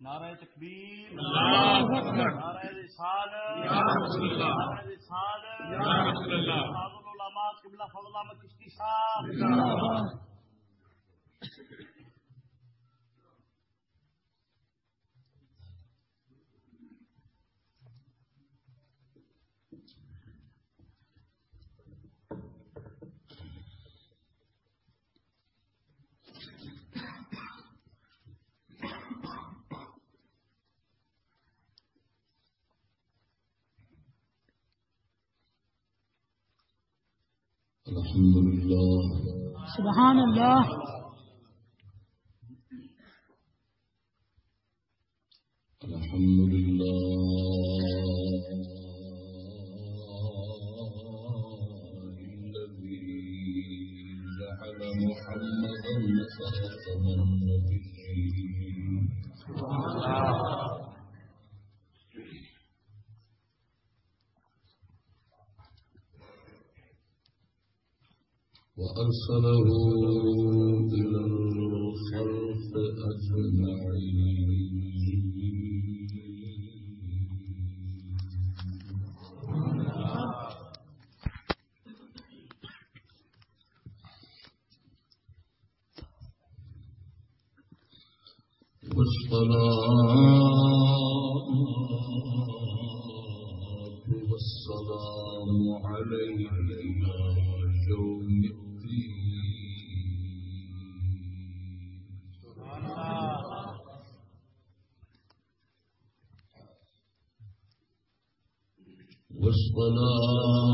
نعرہ تکبیر نعرہ رسال نعرہ رسال فاضل العلماء قبلہ فضل احمد چشتی صاحب۔ الحمد لله. سبحان الله. الحمد لله. الذي جعل محمدا خاتم النبيين وأرسله إلى الخلق أجمعين. والصلاة والسلام إلى يوم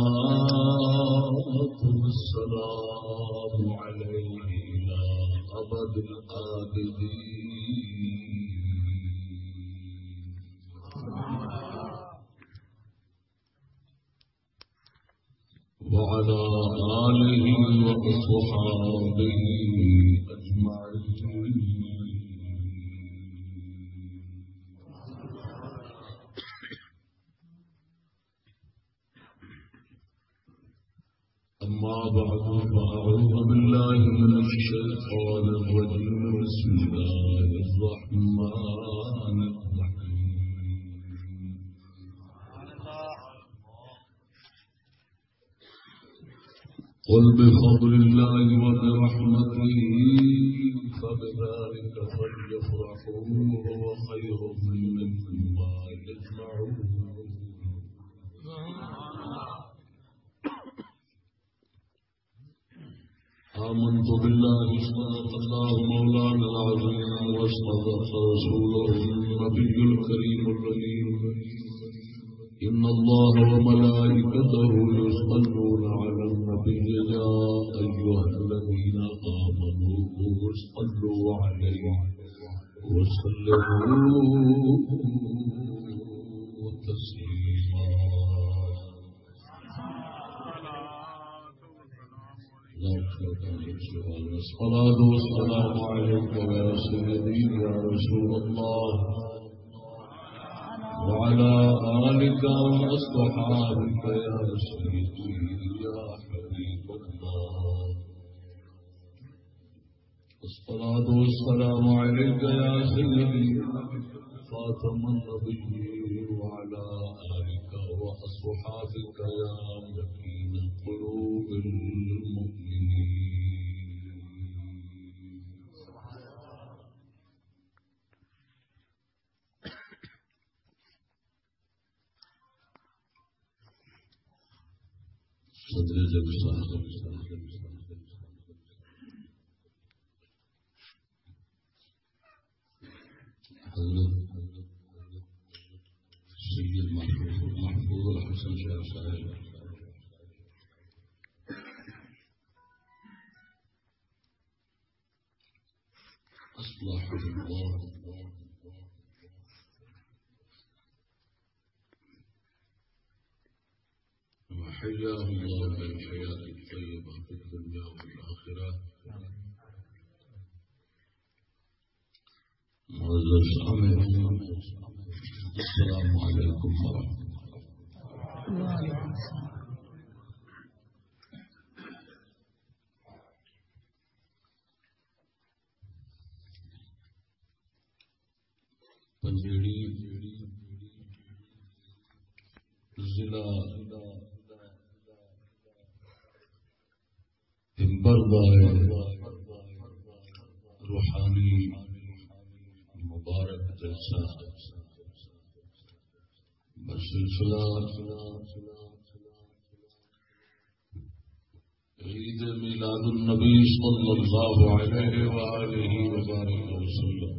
والصلاة والسلام عليه إلى أبد الآبدين وعلى آله وصحابه أجمعين. أما بعد فأعوذ بالله من الشيطان الرجيم. بسم الله الرحمن الرحيم. قل بفضل الله وبرحمته فبذلك فليفرحوا هو خير مما يجمعون آمنت بالله صدق الله مولانا العظيم وصدق رسوله النبي الكريم الرحيم. إن الله وملائكته يصلون على النبي يا أيها الذين آمنوا صلوا عليه وسلموا تسليما. الصلاة والسلام عليك يا سيدي يا رسول الله وعلى آلك وأصحابك يا سيدي يا حبيب الله الصلاة والسلام عليك يا سيدي النبي وعلى آلك وأصحابك يا مكين قلوب المؤمنين. تدريج بالصحة السيد المحفوظ حياه الله بالحياة الطيبة في الدنيا والآخرة. معزز سامعين السلام عليكم ورحمة الله. وعليكم السلام. عيد ميلاد النبي صلى الله عليه وآله وبارك وسلم.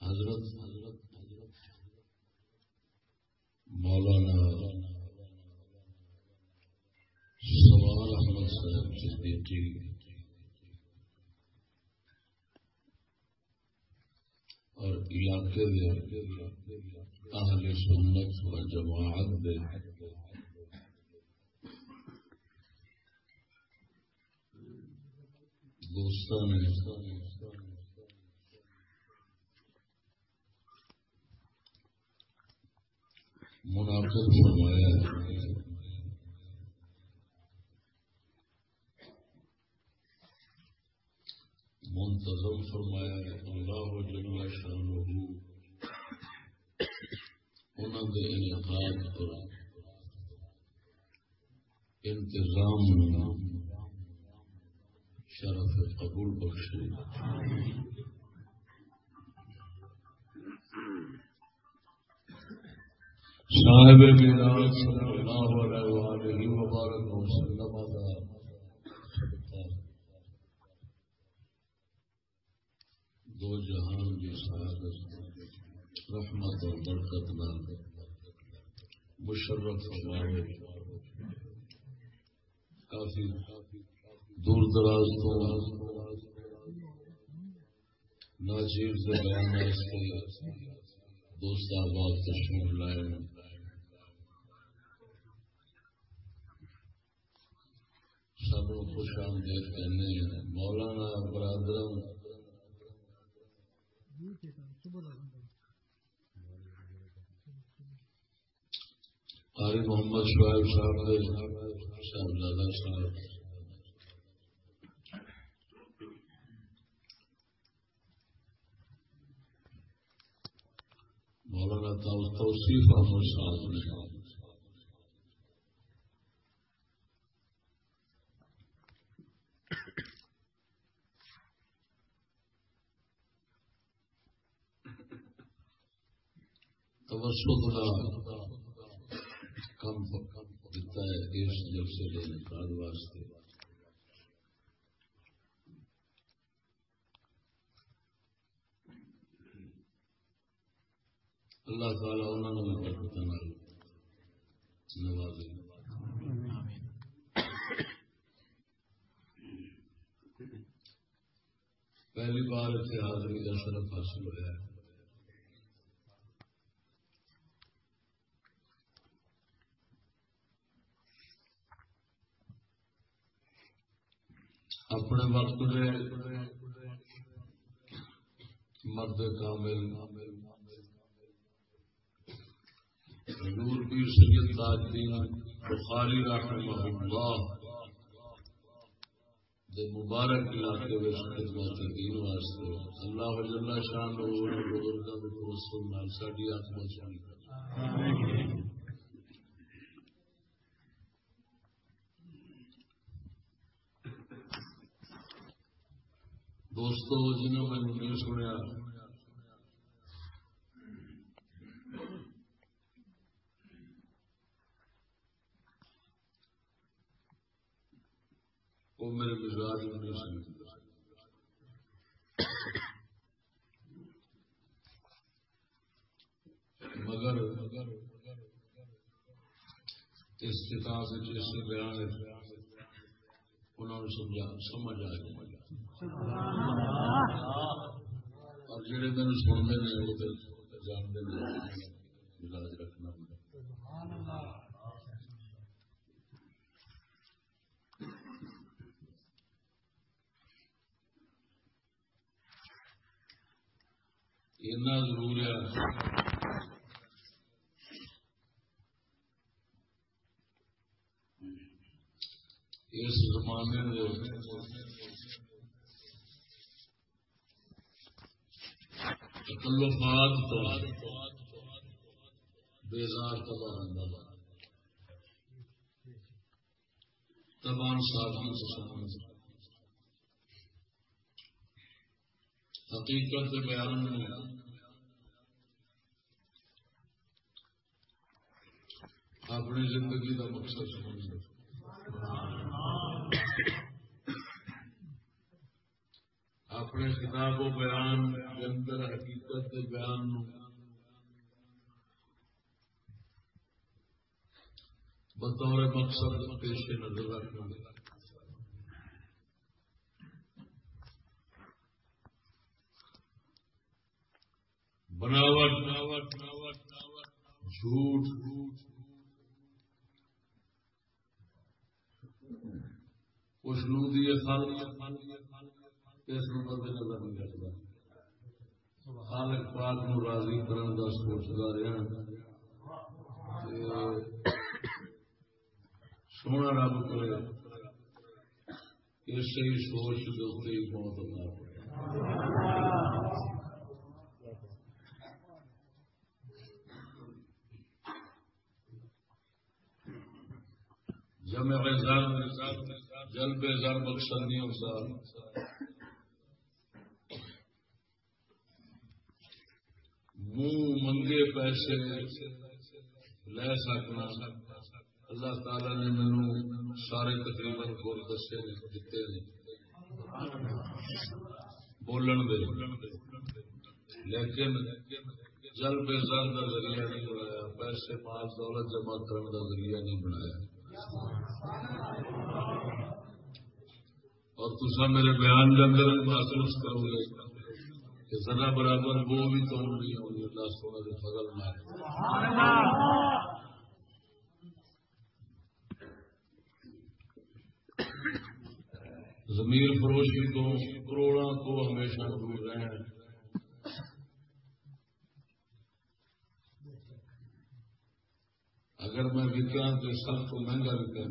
حضرت مولانا صدیقی اور علاقے اہل سنت و جماعت دے۔ دوستان منعقد فرمایا ہے۔ منتظم فرمایا اللہ جل شانہ انہوں کے انعقاد پر انتظام شرف قبول بخشے۔ صاحب میراث صلی اللہ علیہ وآلہ وبارک وسلم دو جہان کی سعادت رحمت اور برکت نال مشرف فرمائے کافی دور دراز تو ناچیر سے بیان کے دوست آباد تشریف لائے سب خوش آمدید کہنے مولانا برادر قاری محمد شعیب صاحب صاحبزادہ صاحب مولانا توصیف احمد صاحب نے توسط کا کم دیتا ہے اس جلسے کے انعقاد واسطے۔ اللہ تعالی انہوں نے برکت نوازے پہلی بار اتنے حاضری کا شرف حاصل ہوا ہے۔ اپنے وقت میں مرد کامل۔ حضور پیر سید تاج دین بخاری رحمہ اللہ دے مبارک علاقے میں خدمت دین واسطے۔ اللہ جل شان بزرگوں کے توسل نال ساڈی آتما چاہیے دوستو، جنہوں میں نہیں سنیا؟ وہ میرے مزاج میں نہیں سن مگر اس کتاب جس سے بیان انہوں نے سمجھا، سمجھ آ گیا اور جڑے سنتے ہیں، وہ جانتے ہیں، علاج رکھنا اتنا ضرور ہے۔ اس زمانے میں تکلفات تو بیزار تباہ اندازہ تبان سادگی سے سمجھ حقیقت بیان میں اپنی زندگی کا مقصد سمجھ اپنے کتاب و بیان کے اندر حقیقت کے بیان بطور مقصد پیش نظر رکھنا۔ بناوٹ، جھوٹ۔ اس نودی خال اس نمبر نہیں خالق پاک نو راضی کرن کا سوچتا رہا سونا رب کرے اسی سوچ کے موت جمع زر جلب زر مقصد نہیں ہوتا منہ منگے پیسے، لے سکنا۔ اللہ تعالی نے مینو سارے تقریباً گول دسے دیتے بولن دے۔ لیکن جل بے زر کا ذریعہ نہیں بنایا، پیسے مال دولت جمع کرنے کا ذریعہ نہیں بنایا۔ اور تصا میرے بیان کے اندر محسوس کرو گے۔ کہ ذرا برابر وہ بھی تو نہیں ہوگی اللہ سونا کے فضل نہ زمین فروشی کو کروڑوں کو ہمیشہ دور رہے اگر میں وکا تو سب کو مہنگا وکا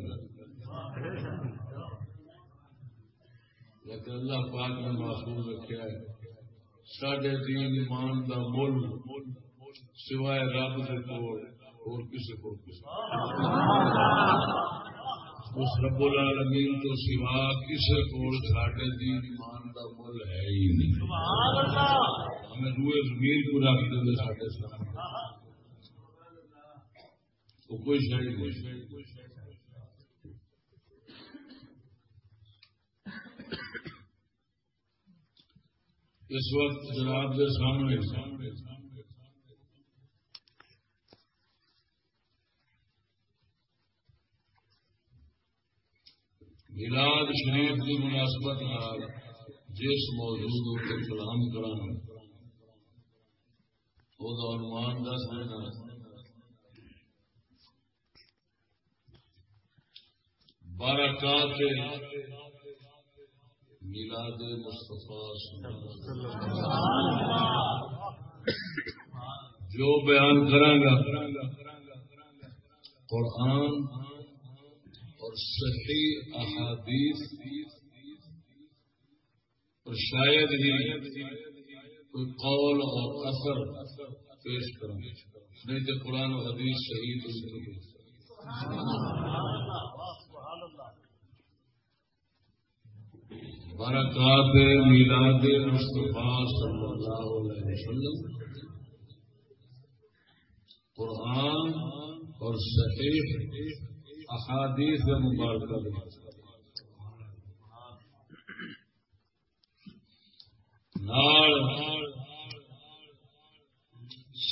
لیکن اللہ پاک نے محفوظ رکھا ہے ساڈے دین ایمان دا مل سوائے رب کے کول، اور کسی کو اس رب العالمین تو سوا کسی کو ساڈے دین ایمان دا مل ہے ہی نہیں۔ ہمیں روئے زمین کو رکھ دیں ساڈے سامنے۔ تو کوئی شہری نہیں۔ اس وقت جناب کے سامنے۔ ملاد شریف کی مناسبت جس موضوع کے کلام کرانا وہ عنوان دس دینا برکات میلاد مصطفیٰ جو بیان کرانگا قرآن اور صحیح احادیث اور شاید ہی کوئی قول اور اثر پیش کروں گے۔ نہیں تو قرآن و حدیث صحیح برکات میلاد مصطفیٰ صلی اللہ علیہ وسلم۔ قرآن اور صحیح احادیث مبارکہ۔ نال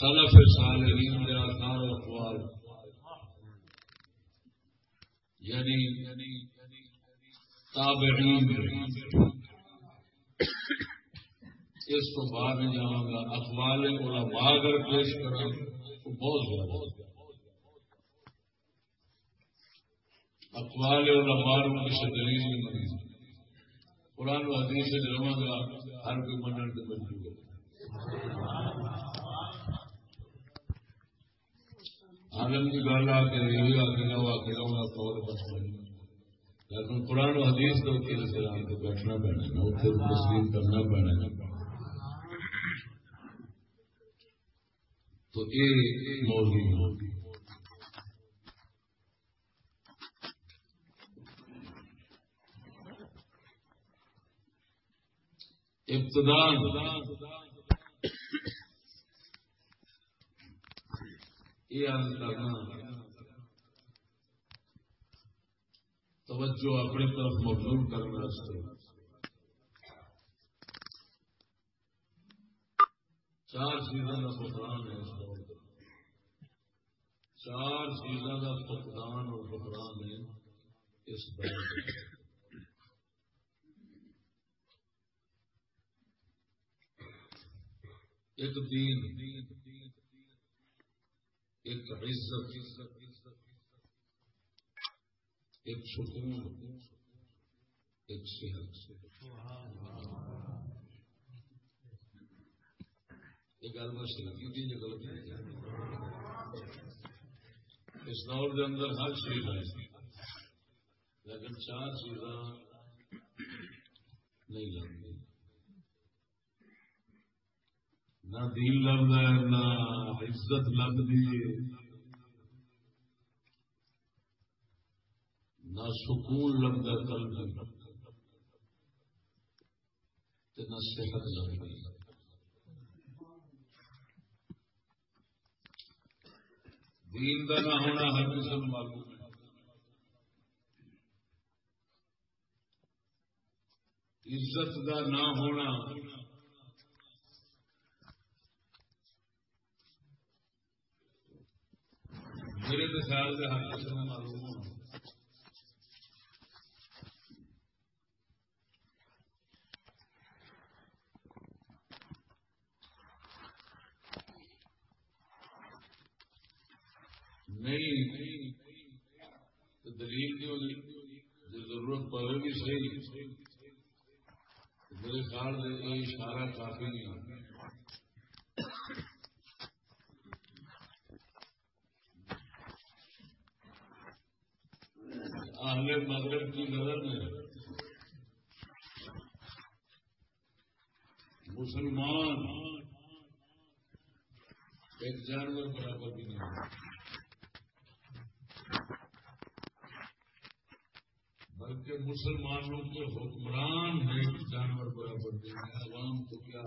سلف صالحین کے آثار و اقوال۔ یعنی تابعین اس کو بعد میں جاؤں گا اخبار علماء اگر پیش کرا، تو بہت زیادہ۔ اخبار علماء کسی دلیل نہیں بنی قرآن و حدیث سے رواں گا ہر کوئی منڈل کے مجبور۔ عالم کی گل آ کے، یہی آ کے نہ آ کے رہا طور پر لیکن قرآن و حدیث تو وکیل سلام کو بیٹھنا پینا ہے اتنے تسلیم کرنا پینا ہے۔ تو یہ موضوع ہوگی ابتدان یہ عرض کرنا توجہ اپنی طرف مبزور کرنے چار چیزوں کا بحران ہے اس دور چار چیزوں کا فقدان اور بحران ہے اس دور ایک دین، ایک عزت ایک سکون ایک صحت ایک گل میں سلکی سنگی جو غلط اس دور کے اندر ہر چیز ہے۔ لیکن چار چیزاں نہیں لگتی نہ دین لگتا ہے، نہ عزت لگتی ہے۔ نہ سکون لگتا کل نہ صحت لگتی دین کا نہ ہونا ہر کسی معلوم ہے۔ عزت کا نہ ہونا۔ میرے خیال سے ہر کسی میں معلوم ہونا۔ نہیں، تو دلیل کی ہوگی جو ضرورت پڑے گی صحیح۔ میرے خیال سے یہ اشارہ کافی نہیں اہل مغرب کی نظر میں مسلمان ایک جانور برابر بھی نہیں۔ بلکہ مسلمانوں کے حکمران ہیں، جانور برابر نہیں ہے عوام کو کیا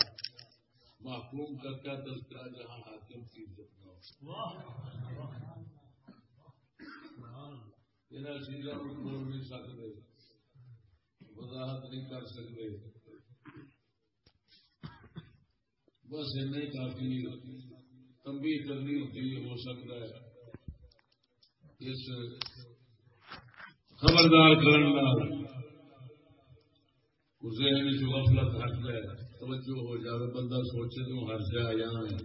محکوم کا کیا تذکرہ جہاں حاکم کی عزت نہ ہو؟ یہاں چیزوں کو بول نہیں سکتے، وضاحت نہیں کر سکتے۔ بس ایسا ہی کافی تمبی کرنی ہوتی ہو سکتا ہے۔ اس خبردار کرنا ذہن جو غفلت ہٹ جائے توجہ ہو جائے بندہ سوچے تو ہر سے آ ہے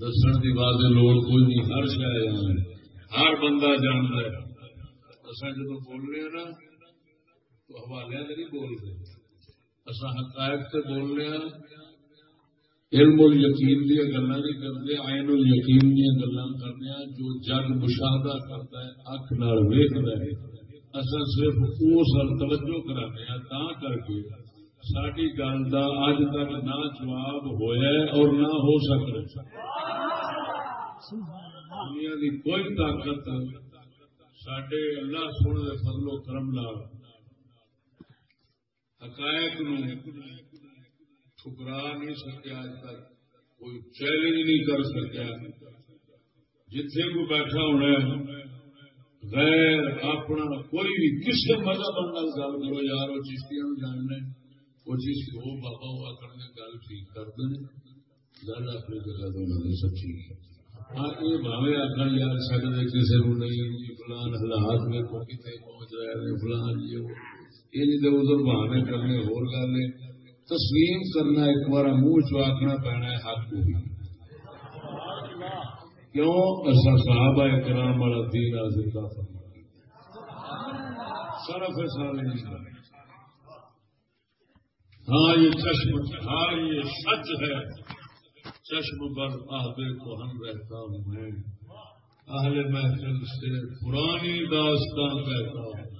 دسن کی بات لوڑ کوئی نہیں، ہر سے آ ہے ہر بندہ جانتا ہے۔ اصا جب بول رہے ہیں نا، تو حوالے نہیں بول رہے۔ اصا حقائق سے بول رہے ہیں علم ال یقین دیا گلا نہیں کرتے آئن ال یقین دیا گلا کرنے جو جگ مشاہدہ کرتا ہے اک نال ویختا ہے۔ اصل صرف اس توجہ کرانے تا کر کے ساری گل کا اج تک نہ جواب ہوا اور نہ ہو سکتا دنیا کی کوئی طاقت سڈے اللہ سونے کے فضل و کرم لال حقائق ٹھکرا نہیں سکیا اج تک، کوئی چیلنج نہیں کر سکیا جتھے کو بیٹھا ہونا غیر اپنا کوئی بھی کسی مذہب گل کرو یار، وہ چشتیاں جاننا وہ چیز وہ بابا ہوا کرنے گل ٹھیک کرتے ہیں۔ گل اپنی جگہ تو سچی ہے۔ ہاں یہ بھاوے آخر یار سکتے کسی کو نہیں فلان حالات میں کتنے پہنچ رہے ہیں، فلان یہ نہیں تو ادھر بہانے کرنے ہو گل تسلیم کرنا ایک بار منہ چاکنا پینا ہے حق کو بھی۔ کیوں؟ ایسا صحابہ کرام والا دین حاضر کا سارا فیصلہ نہیں ہاں یہ چشم ہاں یہ سچ ہے۔ چشم پر آدھے کو ہم رہتا ہوں میں۔ اہل محفل سے پرانی داستان کہتا ہوں۔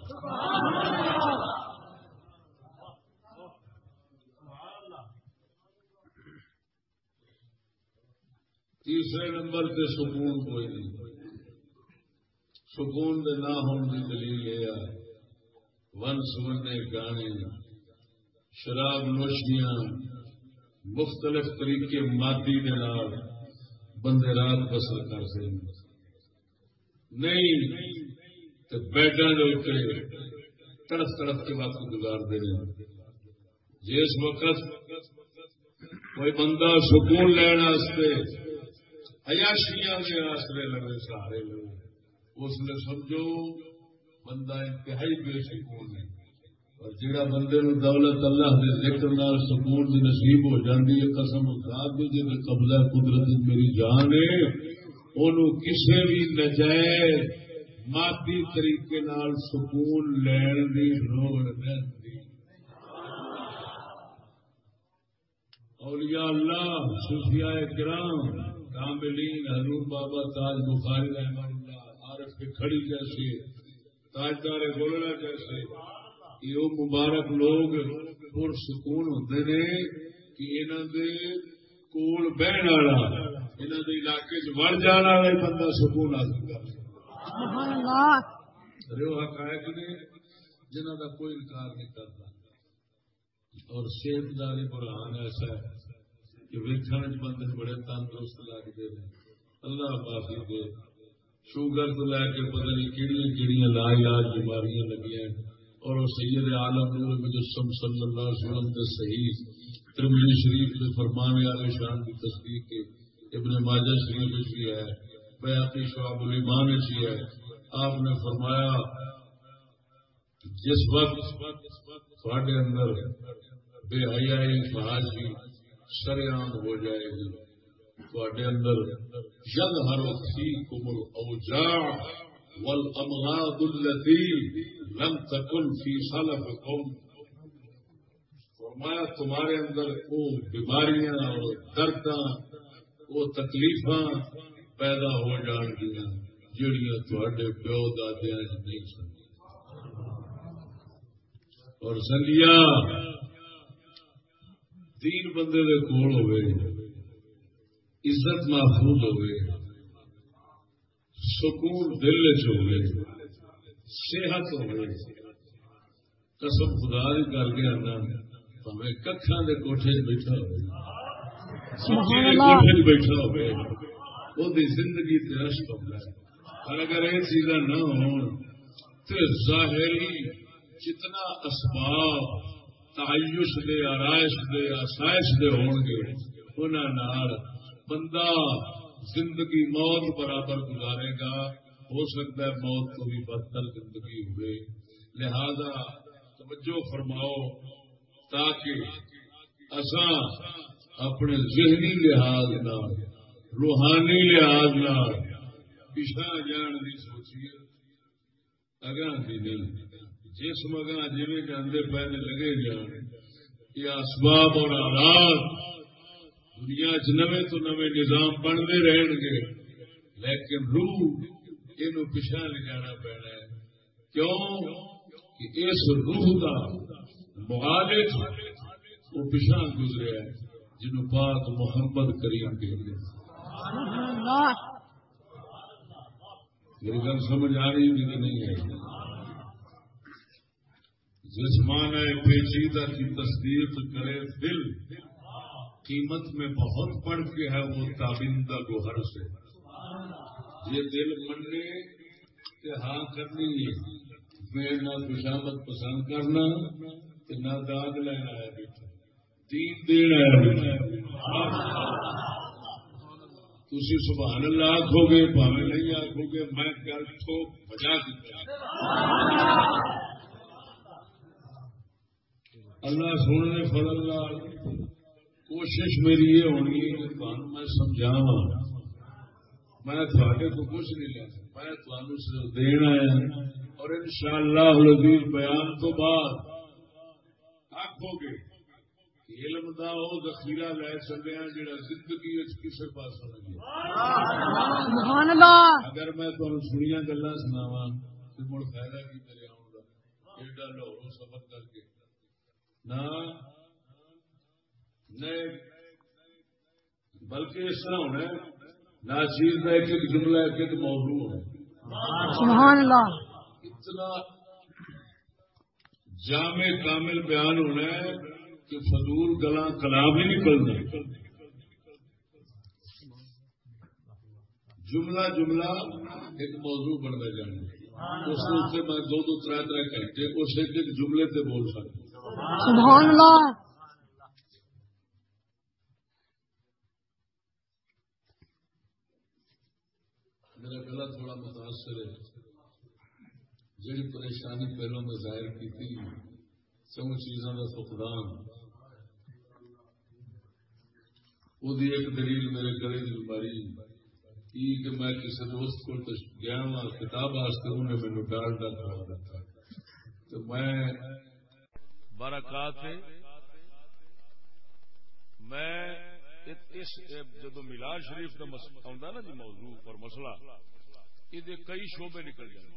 تیسرے نمبر پہ سکون کوئی نہیں۔ سکون دے نہ ہونے کی دلیل یہ ہے۔ ون سمنے گانے، شراب نوشیاں مختلف طریقے مادی دے نال بندے رات بسر کر سکتے نہیں تو بیڈا تڑف تڑف کے وقت گزارتے ہیں۔ جس وقت کوئی بندہ سکون لین عیاشیاں کے آسرے لگے سہارے لگے اس نے سمجھو، بندہ انتہائی بے سکون ہے۔ اور جہاں بندے نو دولت اللہ کے ذکر نال سکون کی نصیب ہو جاتی ہے، قسم خراب بھی جی قبضہ قدرت میری جان ہے ان کسی بھی نجائز، مادی طریقے نال سکون لین کی لوڑ نہیں اولیاء اللہ، صوفیاء کرام کاملین حضور بابا تاج بخاری رحمہ اللہ عارف کے کھڑی جیسے تاجدار گولڑا جیسے یہ مبارک لوگ پور سکون ہوتے ہیں کہ انہوں دے کول بہن والا انہوں نے علاقے چ وڑ جانا بندہ سکون حاصل کر حقائق نے جنہ کا کوئی انکار نہیں کرتا۔ اور صحت داری برہان ایسا ہے۔ کہ ویکن بندے بڑے تندرست لگتے ہیں اللہ معافی دے۔ شوگر تو لے کے پتہ نہیں کہڑی کہڑی لا علاج بیماریاں لگی ہیں اور سید عالم نور مجسم صلی اللہ علیہ وسلم کے صحیح ترمنی شریف کے فرمانے والے شان کی تصدیق کے ابن ماجہ شریف بھی ہے۔ بیاقی شعب المان بھی ہے۔ آپ نے فرمایا، جس وقت تھوڑے اندر بے حیائی فحاشی سریام ہو جائے گی۔ تھوڑے اندر جد ہر فی کمل اوجاع والامراض التي لم تكن في خلف فرمایا، تمہارے اندر وہ بیماریاں اور درداں، وہ تکلیف پیدا ہو جان گیا جہیا تھوڑے پیو دادیا نہیں سن۔ اور سنگیا تین بندے دے کول ہوئے عزت محفوظ ہوئے سکون دل چ صحت ہوئے۔ قسم خدا کی کر کے آنا پہ ککھان کے کوٹھے بیٹھا ہوئے بیٹھا ہو زندگی ہوتا ہے۔ اور اگر یہ چیزاں نہ ہو تو ظاہری جتنا اسباب تعیش دے آرائش دے آسائش دے ہون گے انہوں بندہ زندگی موت برابر گزارے گا ہو سکتا ہے موت کو بھی بدتر زندگی ہوئے لہذا توجہ فرماؤ تاکہ اصا اپنے ذہنی لحاظ روحانی لحاظ پچھا جان کی سوچیے اگاں کی نہیں جس مگاں جی جانے پہلے لگے جان یہ اسباب اور آلات دنیا چ نویں تو نویں نظام بنتے رہن گے لیکن روح یہ پچھا لے جانا پینا ہے۔ کیوں؟ کہ اس روح کا مغالف وہ پچھا گزرے ہے جنہوں پاک محمد کریم کے لیے میری گل سمجھ آ رہی کہ نہیں ہے جسمان پیچیدہ کی تصدیق کرے دل۔ قیمت میں بہت پڑ کے ہے وہ تابندہ گوہر سے۔ یہ دل مننے کہ ہاں کرنی ہے۔ میں نہ خوشامت پسند کرنا کہ نہ داغ لینا ہے بیٹا تھی سبحان اللہ آخو گے، پاوے نہیں آخو گے، میں گل تو بجا دیا اللہ سونے فضل لال کوشش میری یہ ہونی ہے کہ تمہیں میں سمجھاوا میں تھوڑے کو کچھ نہیں لینا میں تمہیں صرف دینا ہے۔ اور ان شاء اللہ بیان تو بعد آخو گے علم دا وہ ذخیرہ لے سکے جا زندگی کسی پاس اگر میں تمہیں سنیا گلا سناوا تو مڑ فائدہ کی میرے آؤں کا ایڈا لاہوروں سفر کر کے نہ بلکہ اس طرح ہونا ہے ناچیز کا ایک ایک جملہ ایک ایک موضوع سبحان اللہ۔ اتنا جامع کامل بیان ہونا ہے کہ فضول گلا کلام ہی نکلنا جملہ جملہ ایک موضوع بنتا جانا اس سے میں دو دو تر تر گھنٹے اس ایک ایک جملے سے بول سکتا سبحان اللہ۔ میرا گلا تھوڑا متاثر ہے۔ جڑی پریشانی پہلو میں ظاہر کی تھی سب چیزوں کا فقدان وہ ایک دلیل میرے گلے کی بیماری۔ کی کہ میں کسی دوست کو گیا وا کتاب واسطے انہیں مینو ڈال ڈال کرا دیتا۔ تو میں برکات میں اس جدو ملاد شریف کا آتا نا جی موضوع اور مسئلہ یہ کئی شعبے نکل جائیں۔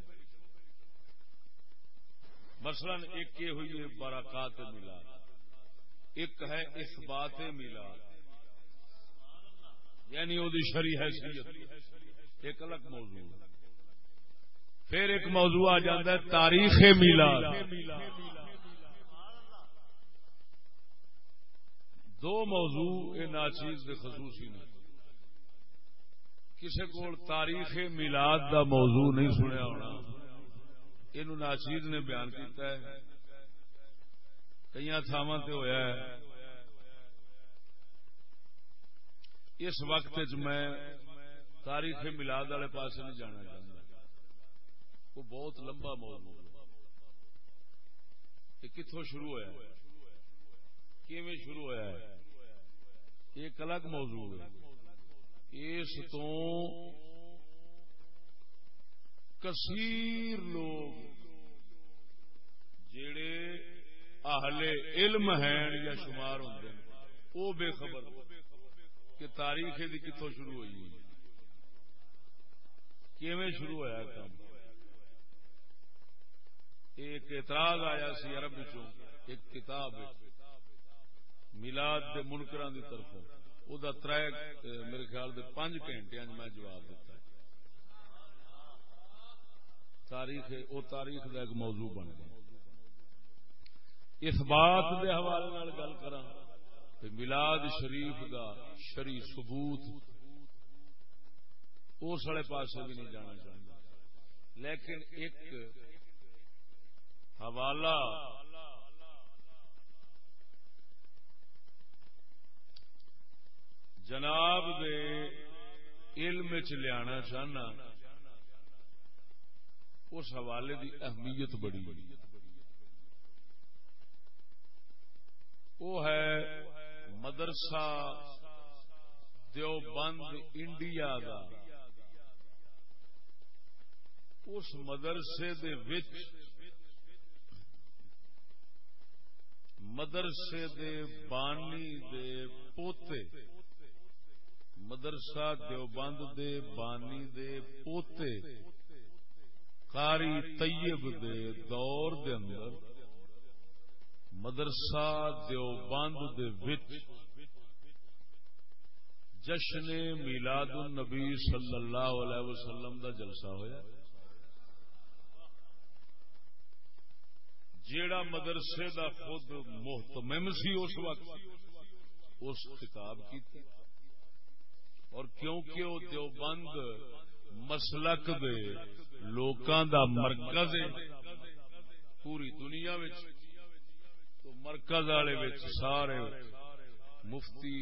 مثلا ایک یہ ہوئی ہے، برکات میلاد ایک ہے اس بات میلاد یعنی وہ شری حیثیت۔ ایک الگ موضوع۔ پھر ایک موضوع آ جاتا ہے، تاریخ میلاد دو موضوع یہ ناچیز کے خصوصی نے۔ کسی کو تاریخ میلاد دا موضوع نہیں سنیا ہونا۔ یہ ناچیز نے بیان کیتا ہے۔ کئی تھاواں تے ہویا ہے۔ اس وقت میں تاریخ میلاد والے پاس نہیں جانا چاہتا وہ بہت لمبا موضوع یہ کتوں شروع ہوا کیویں شروع ہوا ہے؟ ایک الگ موضوع ہے۔ اس تو کثیر لوگ جڑے اہل علم ہیں یا شمار ہوتے ہیں وہ بے خبر کہ تاریخ دی کتوں شروع ہوئی کیویں شروع ہوا کام؟ ایک اعتراض آیا سی عرب ایک کتاب ملاد دے منکران دی طرف وہ تر میرے خیال دے پانچ گھنٹے میں جواب دیتا۔ ہے تاریخ، او تاریخ دا ایک موضوع بن گیا۔ اس بات دے حوالے گل کراں ملاد شریف دا شری ثبوت اس والے پاس بھی نہیں جانا چاہتا لیکن ایک حوالہ جناب دے علم چ لیا چاہنا، اس حوالے دی اہمیت بڑی بڑی۔ وہ ہے مدرسہ دیوبند انڈیا دا۔ اس مدرسے دے وچ مدرسے دے بانی دے پوتے مدرسہ دیوبند دے، بانی دے، پوتے، قاری طیب دے دور دے اندر مدرسہ دیوبند دے وچ جشن میلاد النبی صلی اللہ علیہ وسلم دا جلسہ ہویا۔ جیڑا مدرسے دا خود محتمم سی اس وقت اس کتاب کی تھی اور کیونکہ وہ دیوبند مسلک دے لوکاں دا مرکز ہے، پوری دنیا وچ، تو مرکز والے سارے مفتی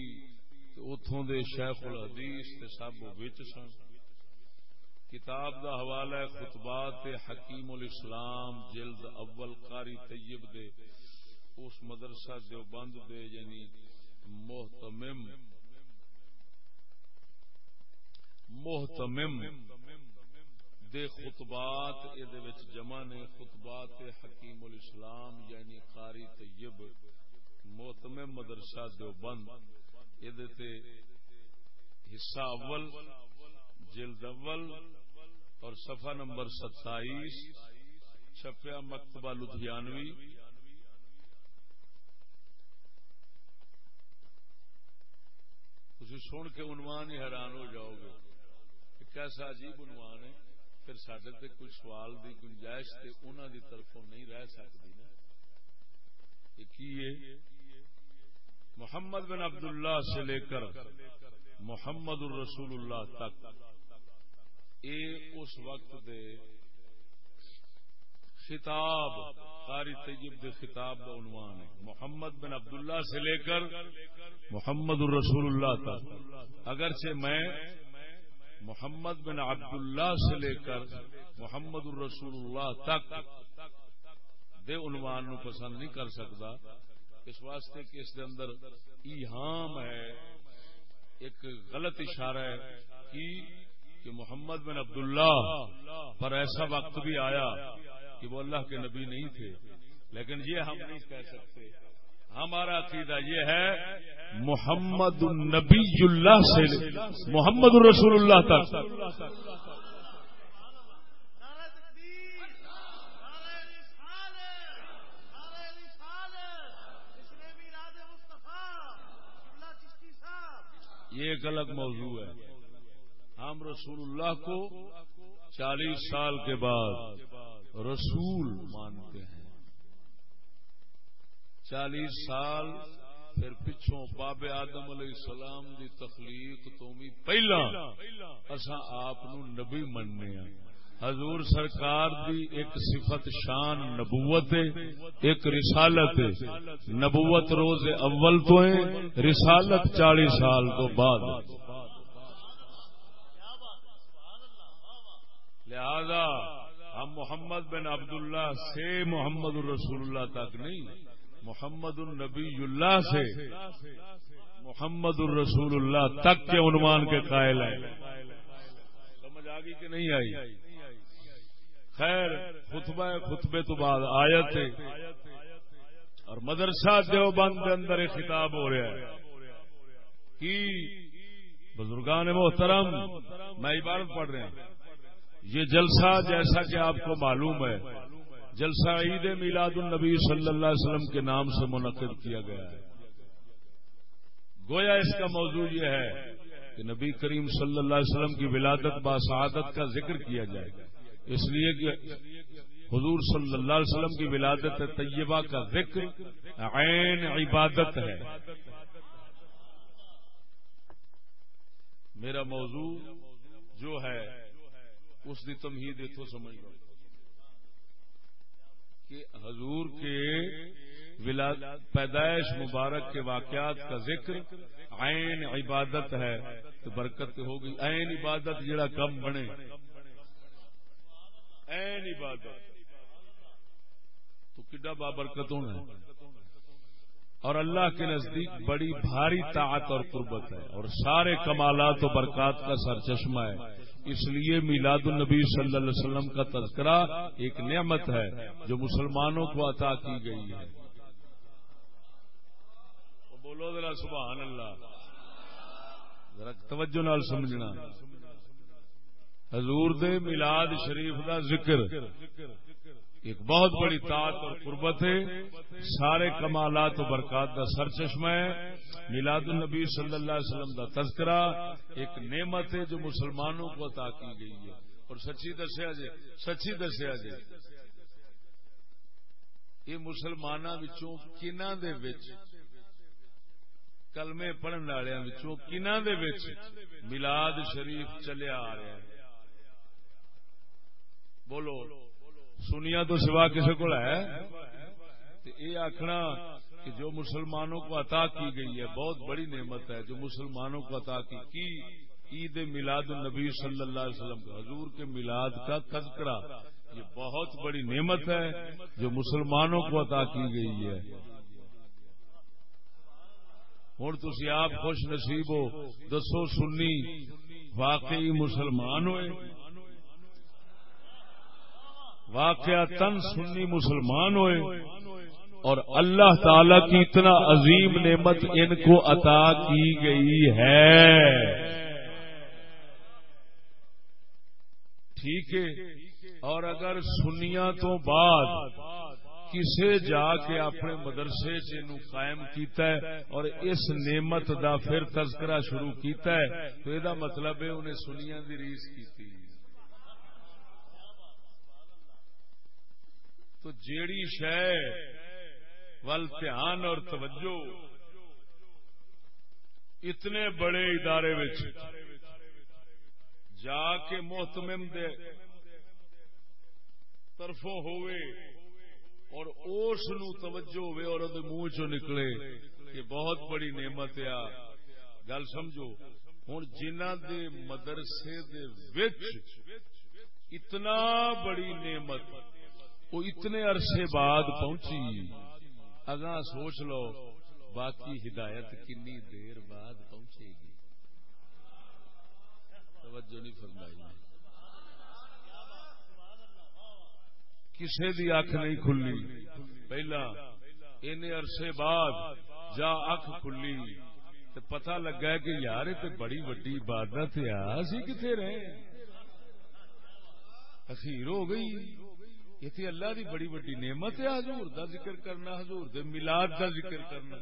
اتوں دے شیخ الحدیث سب بچ سن۔ کتاب دا حوالہ ہے خطبات حکیم الاسلام جلد اول قاری طیب دے، اس مدرسہ دیوبند دے یعنی محتمم محتمم دے خطبات وچ جمع نے خطبات حکیم الاسلام یعنی قاری طیب، محتمم مدرسہ دیوبند یہ حصہ اول، جلد اول، اور صفحہ نمبر ستائیس چھپیا مکتبہ لدھیانوی۔ تھی سن کے عنوان ہی حیران ہو جاؤ گے۔ کیسا عجیب عنوان ہے، پھر سڈے تے کوئی سوال دی گنجائش تے انہوں دی طرفوں نہیں رہ سکتی نا۔ یہ محمد بن عبداللہ سے لے کر محمد الرسول اللہ تک۔ اے اس وقت دے خطاب، قاری طیب دے خطاب دا عنوان ہے۔ محمد بن عبداللہ سے لے کر محمد الرسول اللہ تک۔ اگرچہ میں محمد بن عبداللہ سے لے کر محمد الرسول اللہ تک دے عنوان نو پسند نہیں کر سکتا۔ اس واسطے کہ اس دے اندر ایہام ہے، ایک غلط اشارہ ہے کہ کہ محمد بن عبداللہ پر ایسا وقت بھی آیا کہ وہ اللہ کے نبی نہیں تھے۔ لیکن یہ ہم نہیں کہہ سکتے۔ ہمارا عقیدہ یہ ہے، محمد النبی اللہ سے محمد الرسول اللہ تک۔ یہ ایک الگ موضوع ہے۔ ہم رسول اللہ کو چالیس سال کے بعد رسول مانتے ہیں۔ چالیس سال، پھر پچھوں باب آدم علیہ السلام دی تخلیق تو بھی پہلا اصا آپ نبی مننے ہیں حضور سرکار دی ایک صفت شان نبوت ہے، ایک رسالت ہے۔ نبوت روز اول تو ہے، رسالت چالیس سال تو بعد۔ لہذا ہم محمد بن عبداللہ سے محمد الرسول اللہ تک نہیں۔ محمد النبی اللہ سے محمد الرسول اللہ تک کے عنوان کے قائل ہے سمجھ آگی کہ نہیں آئی؟ خیر، خطبہ خطبے تو بعد آیت اور مدرسہ دیوبند کے اندر ایک خطاب ہو رہا ہے کہ بزرگان محترم، میں عبارت پڑھ رہے ہیں یہ جلسہ جیسا کہ آپ کو معلوم ہے جلسہ عید میلاد النبی صلی اللہ علیہ وسلم کے نام سے منعقد کیا گیا ہے۔ گویا اس کا موضوع یہ ہے کہ نبی کریم صلی اللہ علیہ وسلم کی ولادت باسعادت کا ذکر کیا جائے اس لیے کہ حضور صلی اللہ علیہ وسلم کی ولادت طیبہ کا ذکر عین عبادت ہے۔ میرا موضوع جو ہے، اس کی تمہید اتو سمجھ لو۔ کہ حضور کے پیدائش مبارک کے واقعات کا ذکر عین عبادت ہے، تو برکت ہوگی عین عبادت جڑا کم بنے۔ عین عبادت۔ تو کڈا بابرکت ہونا ہے؟ اور اللہ کے نزدیک بڑی بھاری طاعت اور قربت ہے، اور سارے کمالات و برکات کا سرچشمہ ہے۔ اس لیے میلاد النبی صلی اللہ علیہ وسلم کا تذکرہ ایک نعمت ہے جو مسلمانوں کو عطا کی گئی ہے۔ بولو ذرا سبحان اللہ۔ ذرا توجہ نال سمجھنا۔ حضور دے میلاد شریف دا ذکر۔ ایک بہت بڑی طاعت اور قربت ہے۔ سارے کمالات و برکات کا سر چشمہ ہے۔ میلاد النبی صلی اللہ علیہ وسلم کا تذکرہ ایک نعمت ہے جو مسلمانوں کو عطا کی گئی ہے۔ اور سچی دسیا جی سچی دسیا جی یہ مسلمانوں کنہ دے وچ، کلمے پڑھن والوں کنہ دے وچ میلاد شریف چلیا آ رہا ہے۔ بولو۔ سنیا تو سوا کسی کو ہے؟ یہ آخنا کہ جو مسلمانوں کو عطا کی گئی ہے، بہت بڑی نعمت ہے جو مسلمانوں کو عطا کی۔ کی؟ عید میلاد النبی صلی اللہ علیہ وسلم حضور کے میلاد کا تذکرہ۔ یہ بہت بڑی نعمت ہے جو مسلمانوں کو عطا کی گئی ہے۔ ہوں تھی آپ خوش نصیب ہو۔ دسو سنی واقعی مسلمان ہوئے۔ واقعہ تن سنی مسلمان ہوئے۔ اور اللہ تعالی کی اتنا عظیم نعمت ان کو عطا کی گئی ہے۔ ٹھیک ہے۔ اور اگر سنیا تو بعد کسے جا کے اپنے مدرسے چ قائم کیتا ہے اور اس نعمت دا پھر تذکرہ شروع کیتا ہے، تو یہ مطلب ہے انہیں سنیا دی ریس کی تو جیڑی شہ ول دھیان اور توجہ اتنے بڑے ادارے وچ جا کے محتمم دے طرفوں ہوئے اور اس نو توجہ ہوئے اور منہ چو نکلے کہ بہت بڑی نعمت آ۔ گل سمجھو ہوں جنہ دے مدرسے دے وچ اتنا بڑی نعمت وہ اتنے عرصے بعد پہنچی۔ اگاں سوچ لو، باقی ہدایت کنی دیر بعد پہنچے گی۔ توجہ نہیں فرمائی۔ کسے دی اکھ نہیں کھلی۔ پہلا ان عرصے بعد جا اکھ کھلی۔ تے پتہ لگا کہ یار تے بڑی وڈی عبادت ہے۔ اسی کتے رہے؟ اخیر ہو گئی۔ یہ اللہ دی بڑی بڑی نعمت ہے حضور دا ذکر کرنا، حضور دے میلاد دا ذکر کرنا۔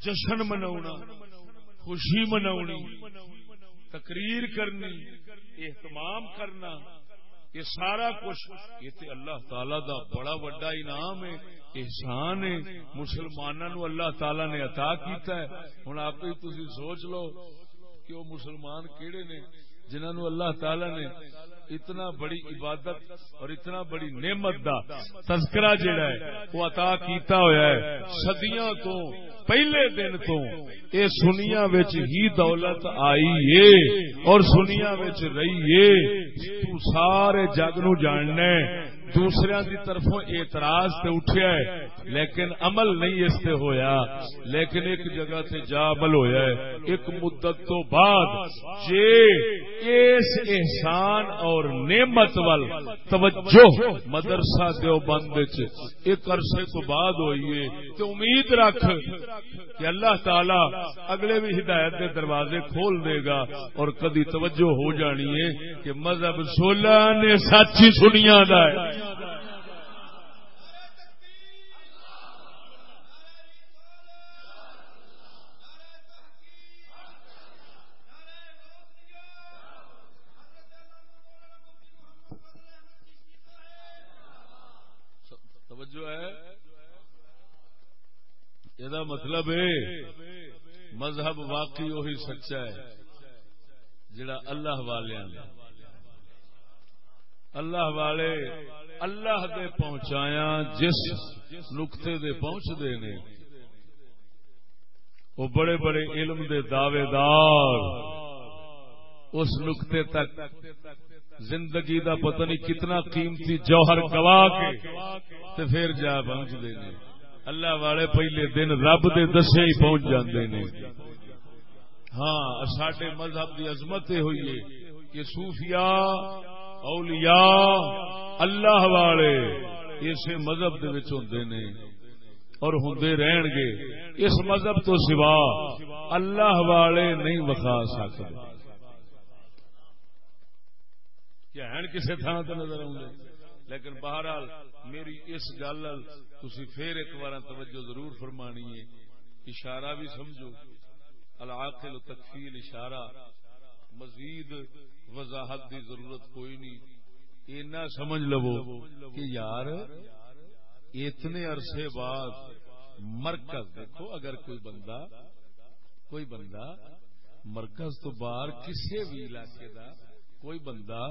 جشن منا خوشی منا تقریر کرنی، اہتمام کرنا، یہ سارا کچھ یہ اللہ تعالی دا بڑا وڈا انعام ہے، احسان ہے۔ مسلمانوں اللہ تعالی نے عطا کیتا ہے۔ ہوں آپ ہی تھی سوچ لو کہ وہ مسلمان کیڑے نے؟ جنہوں اللہ تعالی نے اتنا بڑی عبادت اور اتنا بڑی نعمت دا تذکرہ جڑا ہے، وہ عطا کیتا ہویا ہے صدیاں تو، پہلے دن تو۔ اے سنیا وچ ہی دولت آئی ہے اور سنیا وچ رہی ہے تو سارے جگ نو جاننا دوسرے دی طرفوں اعتراض تے اٹھیا ہے، لیکن عمل نہیں اس تے ہویا۔ لیکن ایک جگہ تے جا عمل ہویا ہے۔ ایک مدت تو بعد جے اس احسان اور نعمت وال توجہ مدرسہ دیوبند وچ ایک عرصے تو بعد ہوئی ہے۔ تے امید رکھ کہ اللہ تعالی اگلے بھی ہدایت کے دروازے کھول دے گا اور کدی توجہ ہو جانی ہے کہ مذہب سولہ نے سچ ہی سنیا ہے۔ توجہ ہے؟ یہ مطلب ہے، مذہب واقعی وہی سچا ہے، جڑا اللہ والے اللہ والے اللہ دے پہنچایا، جس نقطے دے پہنچتے نے، وہ بڑے بڑے علم دے دعوے دار اس نقطے تک زندگی دا پتہ نہیں کتنا قیمتی جوہر گوا کے تے پھر جا پہنچتے ہیں اللہ والے پہلے دن رب دے دسے ہی پہنچ جاندے نے۔ ہاں سڈے مذہب کی عظمت ہوئی ہے کہ صوفیاء اولیاء اللہ والے اسے مذہب دے وچ ہوندے نے اور ہوندے رہن گے، اس مذہب تو سوا اللہ والے نہیں وکھا سکتے۔ کیا ہیں کسی تھان تے نظر آؤں لیکن بہرحال میری اس گل تھی پھر ایک بار توجہ ضرور فرمانی ہے۔ اشارہ بھی سمجھو۔ العاقل تکفیل اشارہ مزید وضاحت دی ضرورت کوئی نہیں۔ اینا سمجھ لو کہ یار، اتنے عرصے بعد مرکز دیکھو، اگر کوئی بندہ کوئی بندہ مرکز تو باہر کسی بھی علاقے دا کوئی بندہ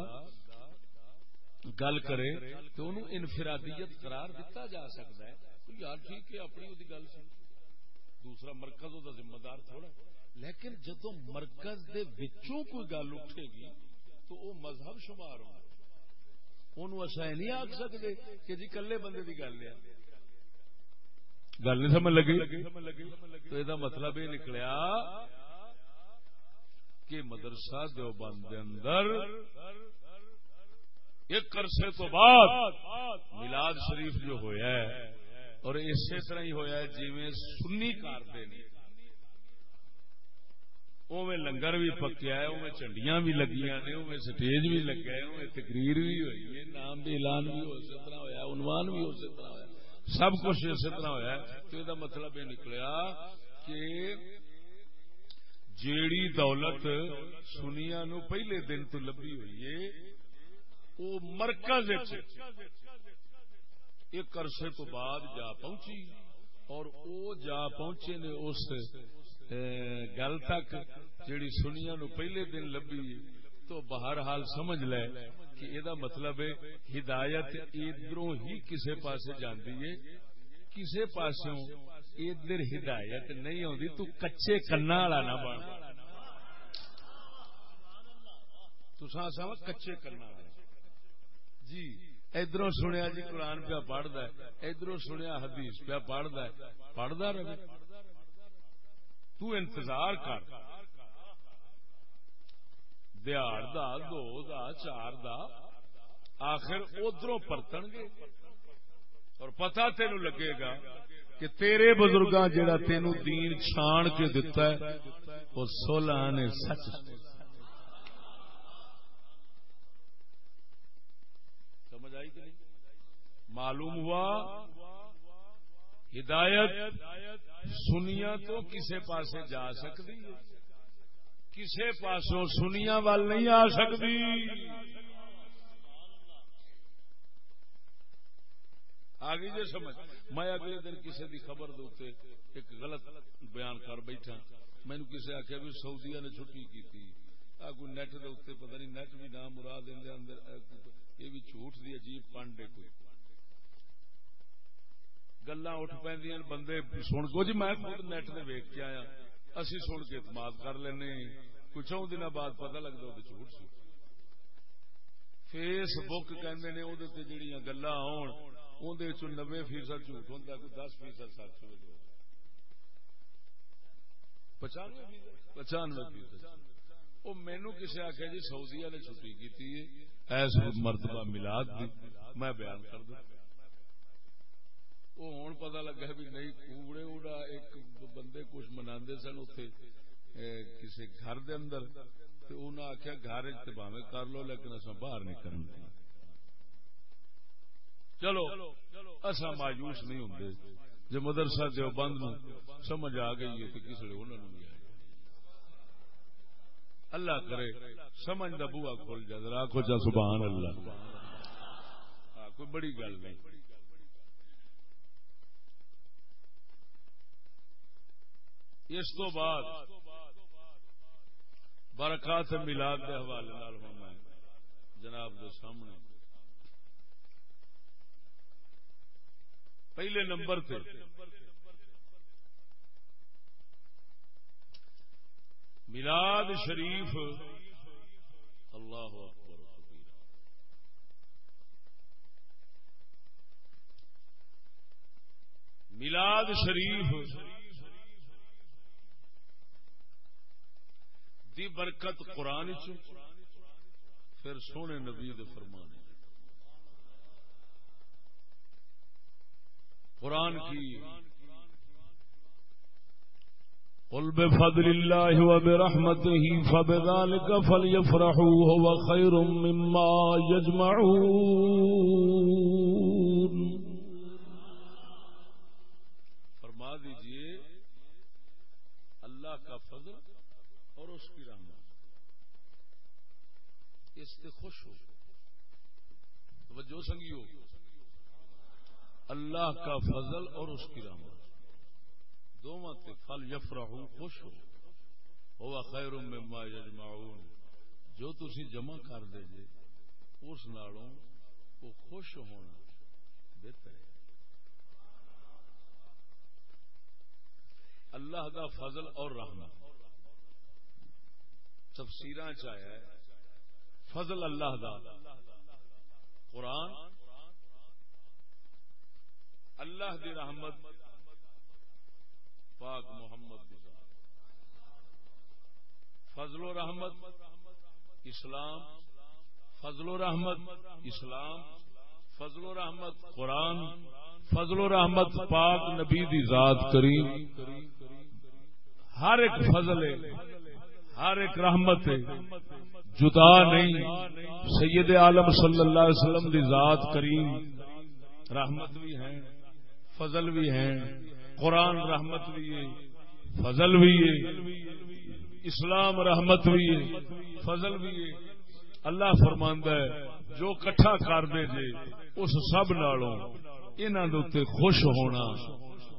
گل کرے تو انہوں انفرادیت قرار دیتا جا سکتا ہے۔ تو یار ٹھیک ہے، اپنی گل سن۔ دوسرا مرکز وہ ذمہ دار تھوڑا لیکن جدو مرکز دے وچوں کوئی گل اٹھے گی تو وہ مذہب شمار ہونا انہوں اصا نہیں آخ سکتے کہ جی کلے بندے کی گل ہے۔ گل نہیں سمجھ لگی؟ تو یہ مطلب یہ نکلیا کہ مدرسہ دیوبند اندر ایک عرصے تو بعد میلاد شریف جو ہویا ہے اور اسی طرح ہی ہویا ہے جی سنی کرتے ہیں اوے لنگر بھی پکیا ہے اوے چنڈیاں بھی لگیاں نے اوے سٹیج بھی لگا ہے اوے تقریر بھی ہوئی ہے، نام بھی اعلان بھی ہو اسی طرح ہویا عنوان بھی اسی طرح ہویا سب کچھ اسی طرح ہویا تو یہ مطلب یہ نکلیا کہ جیڑی دولت سنیا نو پہلے دن تو لبھی ہوئی ہے وہ مرکز ایک عرصے تو بعد جا پہنچی اور او جا پہنچے نے اس گل تک جیڑی سنیا نو پہلے دن لبھی تو بہر حال سمجھ لے کہ یہ مطلب ہے ہدایت ادھر ہی کسے پاسے جاندی ہے، کسے پاسوں ادھر ہدایت نہیں آتی تو کچے کنا والا نہ بن۔ تو سما کچے کنا جی ادھر سنیا جی قرآن پیا پڑھتا ہے ادھر سنیا حدیث پیا پڑھتا ہے پڑھتا رہے۔ تو انتظار کر۔ دیہڑ دا، دو دا، چار دا۔ آخر ادھر پرتن گے۔ اور پتا تین لگے گا کہ تیرے بزرگاں جڑا تین دین چھان کے دتا ہے، وہ سولہ نے سچ۔ سمجھ آئی کہ نہیں؟ معلوم ہوا؟ ہدایت سنیا تو کسے پاسے جا سکتی کسے پاسوں سنیا وال نہیں آ سکتی۔ آگے جی سمجھ۔ میں اگلے دن کسی دی خبر دے ایک غلط بیان کر بیٹھا۔ مینو کسی آخیا بھی سعودیا نے چھٹی کی آگو نیٹ دے پتہ نہیں، نیٹ بھی نام مراد اندر یہ بھی جھوٹ دی عجیب پنڈ ہے کوئی۔ گلا اٹھ پہ بندے سن کو جی میں خود نیٹ نے ویک کے آیا، اسی سن کے اعتماد کر لینے، کچھ دن بعد پتہ لگتا وہ جھوٹ سی۔ فیس بک کہ جہاں گلا آن اندر نبے فیصد جھوٹ ہوں کوئی دس فیصد سچ ہو پچانوے فیصد؟ وہ مینو کسی آخیا جی سعودیا نے چھٹی کی ایس مرتبہ ملاد دی، میں بیان کر دوں۔ وہ ہوں پتا لگا بھی نہیں، کوڑے اڑا ایک بندے کچھ منا سن اتے کسی گھر دے اندر۔ انہیں آخیا گھر چاہے کر لو، لیکن اصا باہر نہیں کرنا چلو اصا مایوس نہیں ہوں جی مدرسہ جو بند سمجھ آ گئی ہے تو کسی نے انہوں نے اللہ کرے، سمجھ دا بوا کھول جائے۔ آخو چا سبحان اللہ۔ ہاں، کوئی بڑی گل نہیں۔ اس تو بعد برکات ملاد کے حوالے ہوں میں جناب کے سامنے۔ پہلے نمبر پہ ملاد شریف۔ اللہ اکبر ملاد شریف۔ دی برکت قرآن چ پھر سونے نبی فرمانے۔ قرآن کی، قل بفضل الله وبرحمته فبذلك فليفرحوا، هو خير مما يجمعون فرما دیجیے اللہ کا فضل اور اس کی رحمت اس سے خوش ہو۔ توجہ سنگیو۔ اللہ کا فضل اور اس کی رحمت۔ دونوں پھل یفرا خوش ہو۔ ہوا خیر مما یجمعون۔ جو تسی جمع کر دے جے، اس نالوں وہ خوش ہونا بہتر ہے۔ اللہ دا فضل اور رحمت۔ تفسیر چاہے فضل اللہ دا۔ قرآن، اللہ دی رحمت، پاک محمد فضل و رحمت، اسلام، فضل و رحمت، اسلام، فضل و رحمت، قرآن، فضل و رحمت، پاک نبی دی ذات کریم۔ ہر ایک فضل ہر ایک رحمت ہے۔ جدا نہیں، سید عالم صلی اللہ علیہ وسلم دی ذات کریم۔ رحمت بھی ہیں، فضل بھی ہیں، قرآن رحمت بھی ہے، فضل بھی ہے، اسلام رحمت بھی ہے، فضل بھی ہے۔ اللہ فرماندہ ہے، جو کٹھا کر دے جے اس سب نالوں انہوں دے اتنے خوش ہونا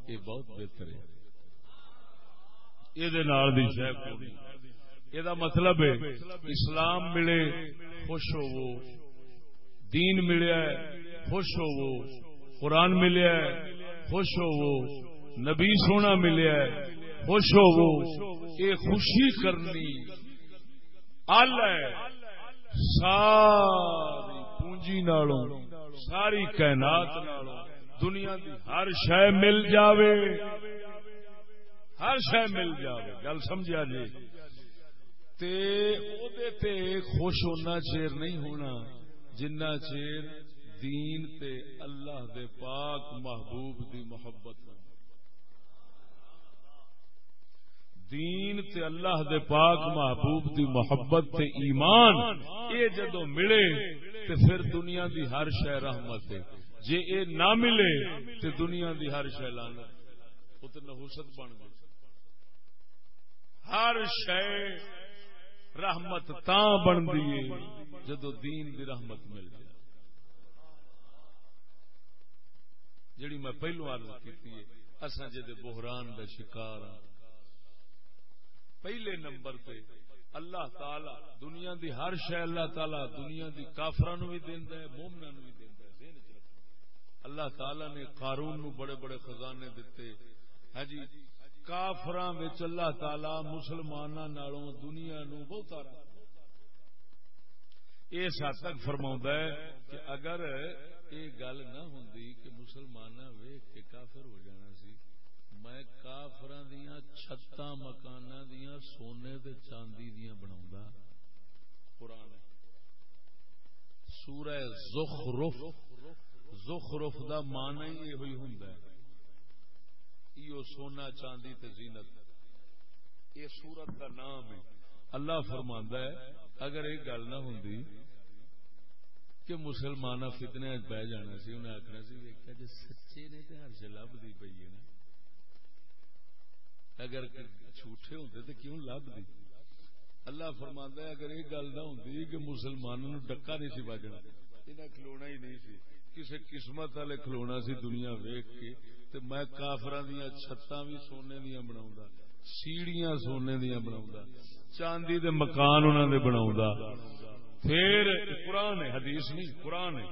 یہ بہت بہتر ہے۔ یہ شہ یہ مطلب ہے اسلام ملے خوش ہوو دین ملیا خوش ہوو قرآن ملیا خوش ہوو نبی سونا ملیا ہے خوش ہوو یہ خوشی کرنی ال ہے ساری پونجی نالوں ساری کائنات نالوں دنیا دی ہر شہ مل جاوے ہر شہ مل جاوے گل سمجھا جی تے او دے تے خوش ہونا چیر نہیں ہونا، جنہ چیر دین تے اللہ دے پاک محبوب دی محبت دین تے اللہ دے پاک محبوب دی محبت تے ایمان، اے جدو ملے تے پھر دنیا دی ہر شہ رحمت ہے۔ جے اے نہ ملے تے دنیا دی ہر شہ لانت وہ تو نحوست بن گئی ہر شہ رحمت تا بن دیے جدو دین دی رحمت مل جائے۔ جڑی میں پہلو عرض کیتی کی اصا جی بحران کا شکار ہاں۔ پہلے نمبر پہ اللہ تعالی دنیا دی ہر شہ اللہ تعالی دنیا دی کافران بھی دینا ہے مومنا بھی دینا ہے۔ ذہن اللہ تعالی نے قارون نو بڑے بڑے خزانے دیتے ہاں جی کافر اللہ تعالی مسلمان دنیا نو بہت اس حد تک فرما ہے کہ اگر یہ گل نہ ہوں کہ مسلمان ویخ کے کافر ہو جانا سی، میں کافر دیا چھت مکان دیا سونے دے چاندی دیا بنا قرآن سورہ زخرف زخرف دا مانا ہی یہ ہوئی ہوں ایو سونا چاندی تے زینت۔ یہ سورت کا نام ہے۔ اللہ فرماندا ہے، اگر یہ گل نہ ہوں کہ مسلمان فتنے بہ جانا سی، انہیں آخنا سی ویکیا جی سچے نے تو ہر سے لبھی پی ہے نا۔ اگر جھوٹے ہوتے تو کیوں لبھی؟ اللہ فرماندا ہے، اگر یہ گل نہ ہوں کہ مسلمانوں ڈکا نہیں سی بجنا انہیں کھلونا ہی نہیں سی۔ کسی قسمت والے کھلونا سی دنیا ویک کے۔ تے میں کافر دیا چھتاں بھی سونے دیا بنا سیڑیاں سونے دیا بنا چاندی دے مکان انہوں نے بنا پھر قرآن ہے، حدیث نہیں، قرآن ہے۔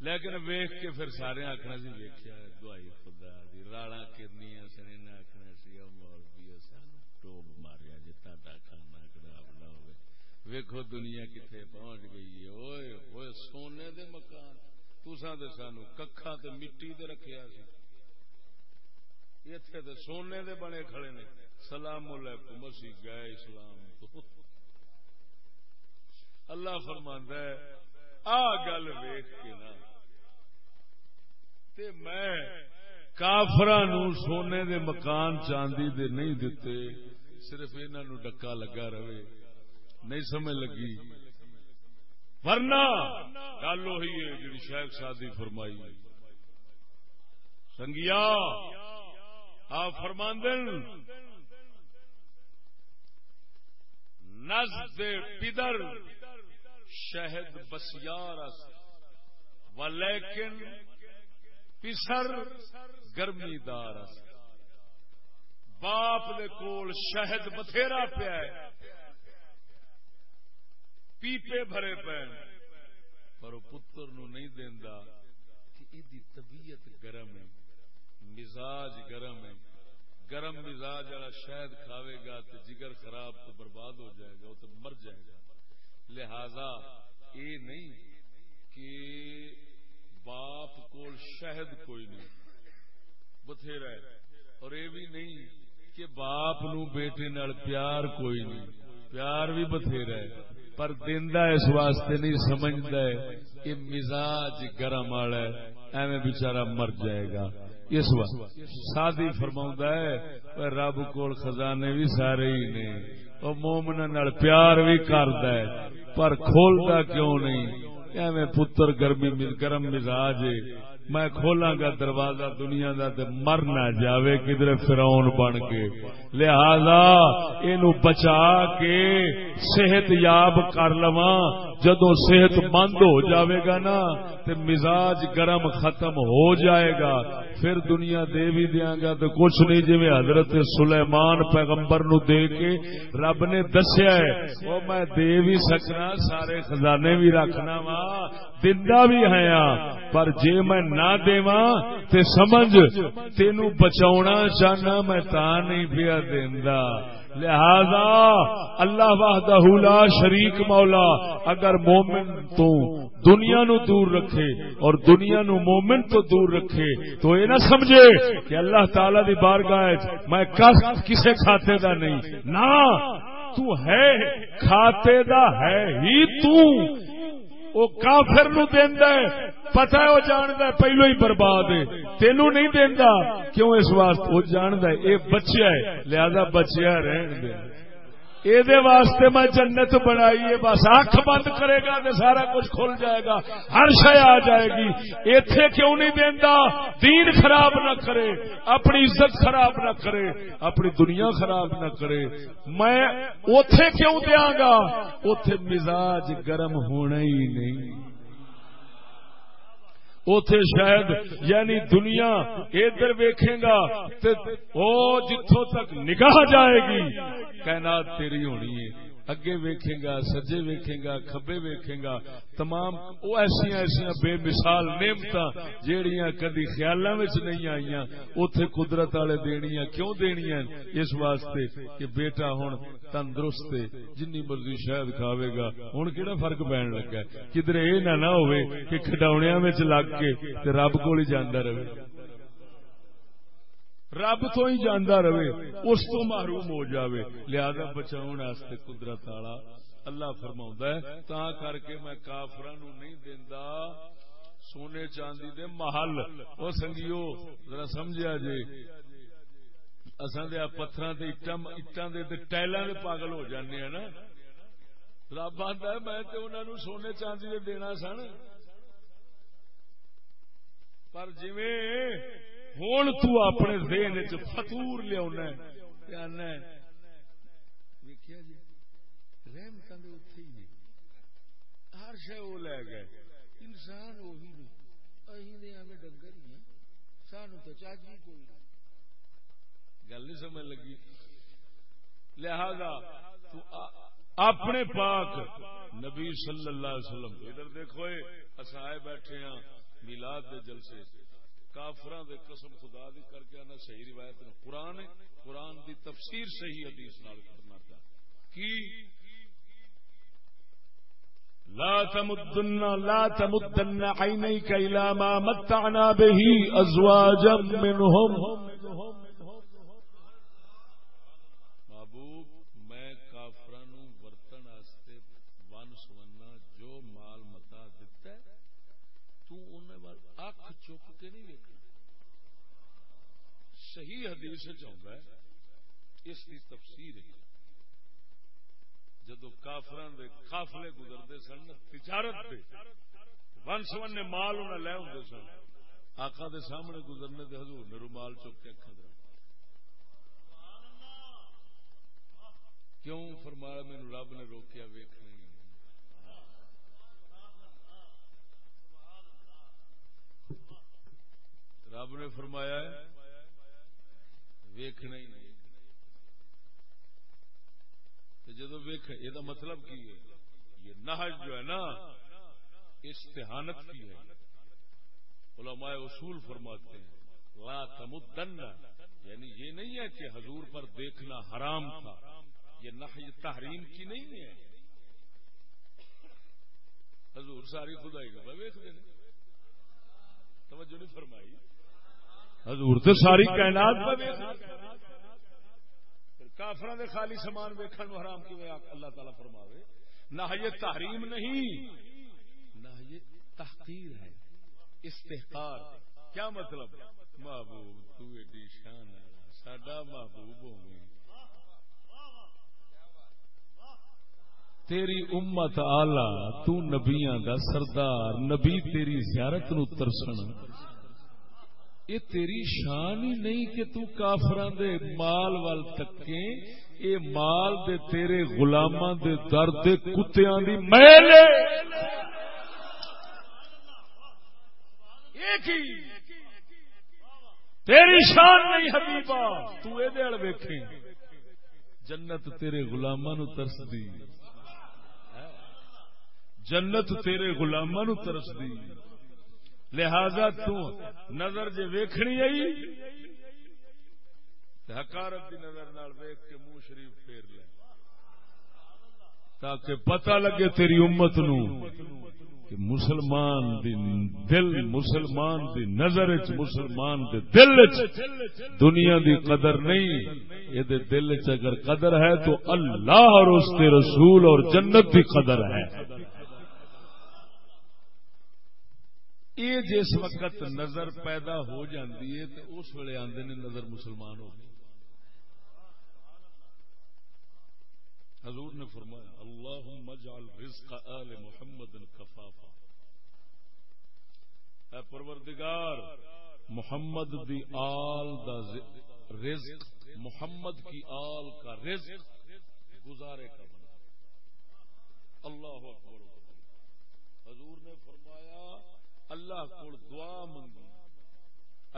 لیکن ویخ کے پھر سارے آخنا سی جی، ویکیا دعائی خدا دی راڑا کرنی سنے نہ آخنا سی مولوی سان ٹوب ماریا جی تا کھانا خراب نہ ہوئے۔ ویکھو دنیا کتنے پہنچ گئی ہے اوئے سونے دے مکان۔ تسا تو سانو ککھا تے مٹی دے رکھیا سی اتنے تو سونے دے بنے کھڑے نے۔ سلام علیکم، اسی گئے اسلام۔ تو اللہ فرماندا ہے، آ گل ویخ کے نا۔ تے میں کافران سونے دے مکان چاندی دے نہیں دیتے صرف انہوں ڈکا لگا رہے۔ نہیں سمجھ لگی۔ ورنہ گل وہی ہے جی شیخ شادی فرمائی۔ سنگیا آ فرماندن نزد پدر شہد بسیار و لیکن پسر گرمی دار باپ دے کول شہد بتھیرا پیا پیپے بھرے پے پر پتر نو نہیں دینا کہ ایدی طبیعت گرم ہے، مزاج گرم ہے۔ گرم مزاج والا شاید کھاوے گا تو جگر خراب تو برباد ہو جائے گا، وہ تو مر جائے گا۔ لہذا یہ نہیں کہ باپ کو شہد کوئی نہیں، بتھیرا ہے۔ اور یہ بھی نہیں کہ باپ نو بیٹے نال پیار کوئی نہیں، پیار بھی بتھیرا ہے۔ پر دینا اس واسطے نہیں سمجھتا ہے کہ مزاج گرم والا ایویں بچارا مر جائے گا۔ اس وقت سادی فرما ہے رب کول خزانے بھی سارے ہی نے۔ وہ مومن نال پیار بھی کرد ہے، پر کھولتا کیوں نہیں؟ ایویں پتر گرمی گرم مزاج ہے۔ میں کھولاں گا دروازہ دنیا دا تے مر نہ جاوے، کدھر فرعون بن کے؟ لہذا اینو بچا کے صحت یاب کر لواں جدو صحت مند ہو جاوے گا نا، تے مزاج گرم ختم ہو جائے گا۔ پھر دنیا دے بھی دیا گا تو کچھ نہیں جی حضرت سلیمان پیغمبر نو دے کے رب نے دسیا ہے وہ میں دے بھی سکنا، سارے خزانے بھی رکھنا وا دندا بھی ہے پر جے میں نہ دیواں تے سمجھ تینو بچاونا چاہنا، میں تا نہیں پیا دیندا لہذا اللہ وحدہ لا شریک مولا، اگر مومن تو دنیا نو دور رکھے اور دنیا نو مومن تو دور رکھے، تو یہ نہ سمجھے کہ اللہ تعالی دی بارگاہ میں کسے کھاتے دا نہیں۔ نہ، تو ہے، کھاتے دا ہے ہی تو۔ وہ کافر نو دیندا ہے پتا ہے وہ جاندا ہے، پہلو ہی برباد ہے۔ تینو نہیں دینا کیوں اس واسطے؟ وہ جاندا ہے یہ بچیا ہے، لہذا بچیا رہن دے۔ یہ واسطے میں جنت بنائی بس اکھ بند کرے گا تو سارا کچھ کھل جائے گا۔ ہر شہ آ جائے گی۔ اتے کیوں نہیں دینا دین خراب نہ کرے، اپنی عزت خراب نہ کرے، اپنی دنیا خراب نہ کرے۔ میں اتے کیوں دیا گا؟ اتے مزاج گرم ہونا ہی نہیں۔ اوتھے شاید یعنی دنیا ادھر ویکھے گا او جتوں تک نگاہ جائے گی، کائنات تیری ہونی ہے۔ اگے ویکھے گا، سجے ویکھے گا، کھبے ویکھے گا، تمام وہ ایسا ایسا بے مثال نعمت جہیا کدی خیال نہیں آئی اتے قدرت والے دنیا کیوں دنیا اس واسطے کہ بیٹا ہوں تندرست جنی مرضی شاید کھاوے گا۔ ہوں کہڑا فرق پہن لگا کدھر یہ نہ ہو کہ کھڈاونیا لگ کے رب کو ہی جانا رہے۔ رب تو ہی جانا رہے، اس تو محروم ہو جاوے۔ لہذا بچاؤ واسطے قدرت والا اللہ فرما ہے، تا کر کے میں کافر نہیں دینا سونے چاندی دے محل۔ وہ سنگیو، ذرا سمجھا جی اصل دیا پتھر اٹان دے ٹائلوں دے پاگل ہو جانے ہیں نا۔ رب آتا ہے، میں تو انہوں سونے چاندی دے دینا سن۔ پر جویں ہوں تو تنے دین فتور لیا ویکیا جی رحمت ہی ہر شہ وہ لے گئے۔ انسان وہی نہیں۔ ڈنگر ہی ہیں۔ سانو تو چاچی کوئی نہیں۔ گل نہیں سمجھ لگی۔ لہذا تو اپنے پاک نبی صلی اللہ علیہ وسلم، ادھر دیکھو اصائے بیٹھے ہیں میلاد دے جلسے سے کافران دے قسم خدا دی کر کے آنا صحیح روایت نے۔ قرآن ہے، قرآن دی تفسیر صحیح حدیث نال کرنا پیا کی؟ لا تمدن لا تمدن عينيك الى ما متعنا به ازواجا منهم صحیح حدیث چاہتا ہے، اس کی تفسیر جدو کافران دے قافلے گزرتے سن، تجارت دے ون سون نے مال انہیں لے ہوں سن۔ آقا دے سامنے گزرنے دے حضور نے رومال چک کے اکھا دے۔ کیوں؟ فرمایا مینو رب نے روکیا ویکھنے رب نے فرمایا ہے ویکھنا ہی نہیں۔ جدو ویخ یہ مطلب کی ہے؟ یہ نہج جو ہے نا، استحانت کی ہے۔ علماء اصول فرماتے ہیں، لا تمدن یعنی یہ نہیں ہے کہ حضور پر دیکھنا حرام تھا۔ یہ نہج تحریم کی نہیں ہے۔ حضور ساری خدائی کا ویخ دینا توجہ نہیں فرمائی۔ حضور تو ساری کائنات کافر دے خالی سامان ویکھن حرام کی اللہ تعالی فرماوے، نہ یہ تحریم نہیں، نہ یہ تحقیر ہے، استحقار کیا مطلب؟ محبوب، تو ایڈی شان والا ساڈا محبوب ہوگی تیری امت آلہ، تو نبیاں دا سردار، نبی تیری زیارت نو ترسن۔ یہ تیری شان ہی نہیں کہ تو کافران دے مال وال تکیں اے مال دے تیرے غلاماں دے درد کتیاں دی میل۔ ہے تیری شان نہیں حبیبا، تو اے دے اڑ ویکھیں جنت تیرے غلاماں نو ترس دی۔ جنت تیرے غلاماں نو ترس دی۔ لہذا تو نظر جے ویکھنی آئی حکارت دی نظر نال ویکھ کے منہ شریف پھیر لے۔ تاکہ پتہ لگے تیری امت نو کہ مسلمان دی دل، مسلمان دی نظر چ مسلمان دے دل چ دنیا دی قدر نہیں۔ یہ دے دل چ اگر قدر ہے تو اللہ اور اس کے رسول اور جنت دی قدر ہے۔ یہ جس وقت نظر پیدا ہو جاتی ہے تو اس ویلے آدھے نے نظر مسلمان ہو گئی۔ حضور نے فرمایا اللہ مجعل رزق آل محمد کفافا. اے پروردگار، محمد دی آل دا رزق، محمد کی آل کا رزق گزارے کا بنا اللہ اکبر حضور نے فرمایا اللہ کو دعا منگی۔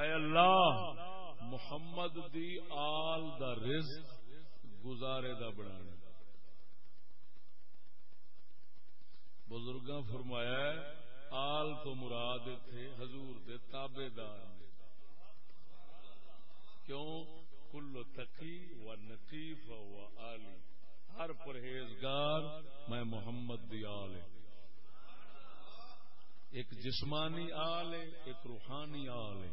اے اللہ، محمد دی آل دا رزق گزارے دا بنانا۔ بزرگاں فرمایا آل تو مراد تھے حضور دے تابے دار کیوں؟ کل تقی و نقیف و آلی۔ ہر پرہیزگار، میں محمد دی آل ہے ایک جسمانی آل ہے، ایک روحانی آل ہے۔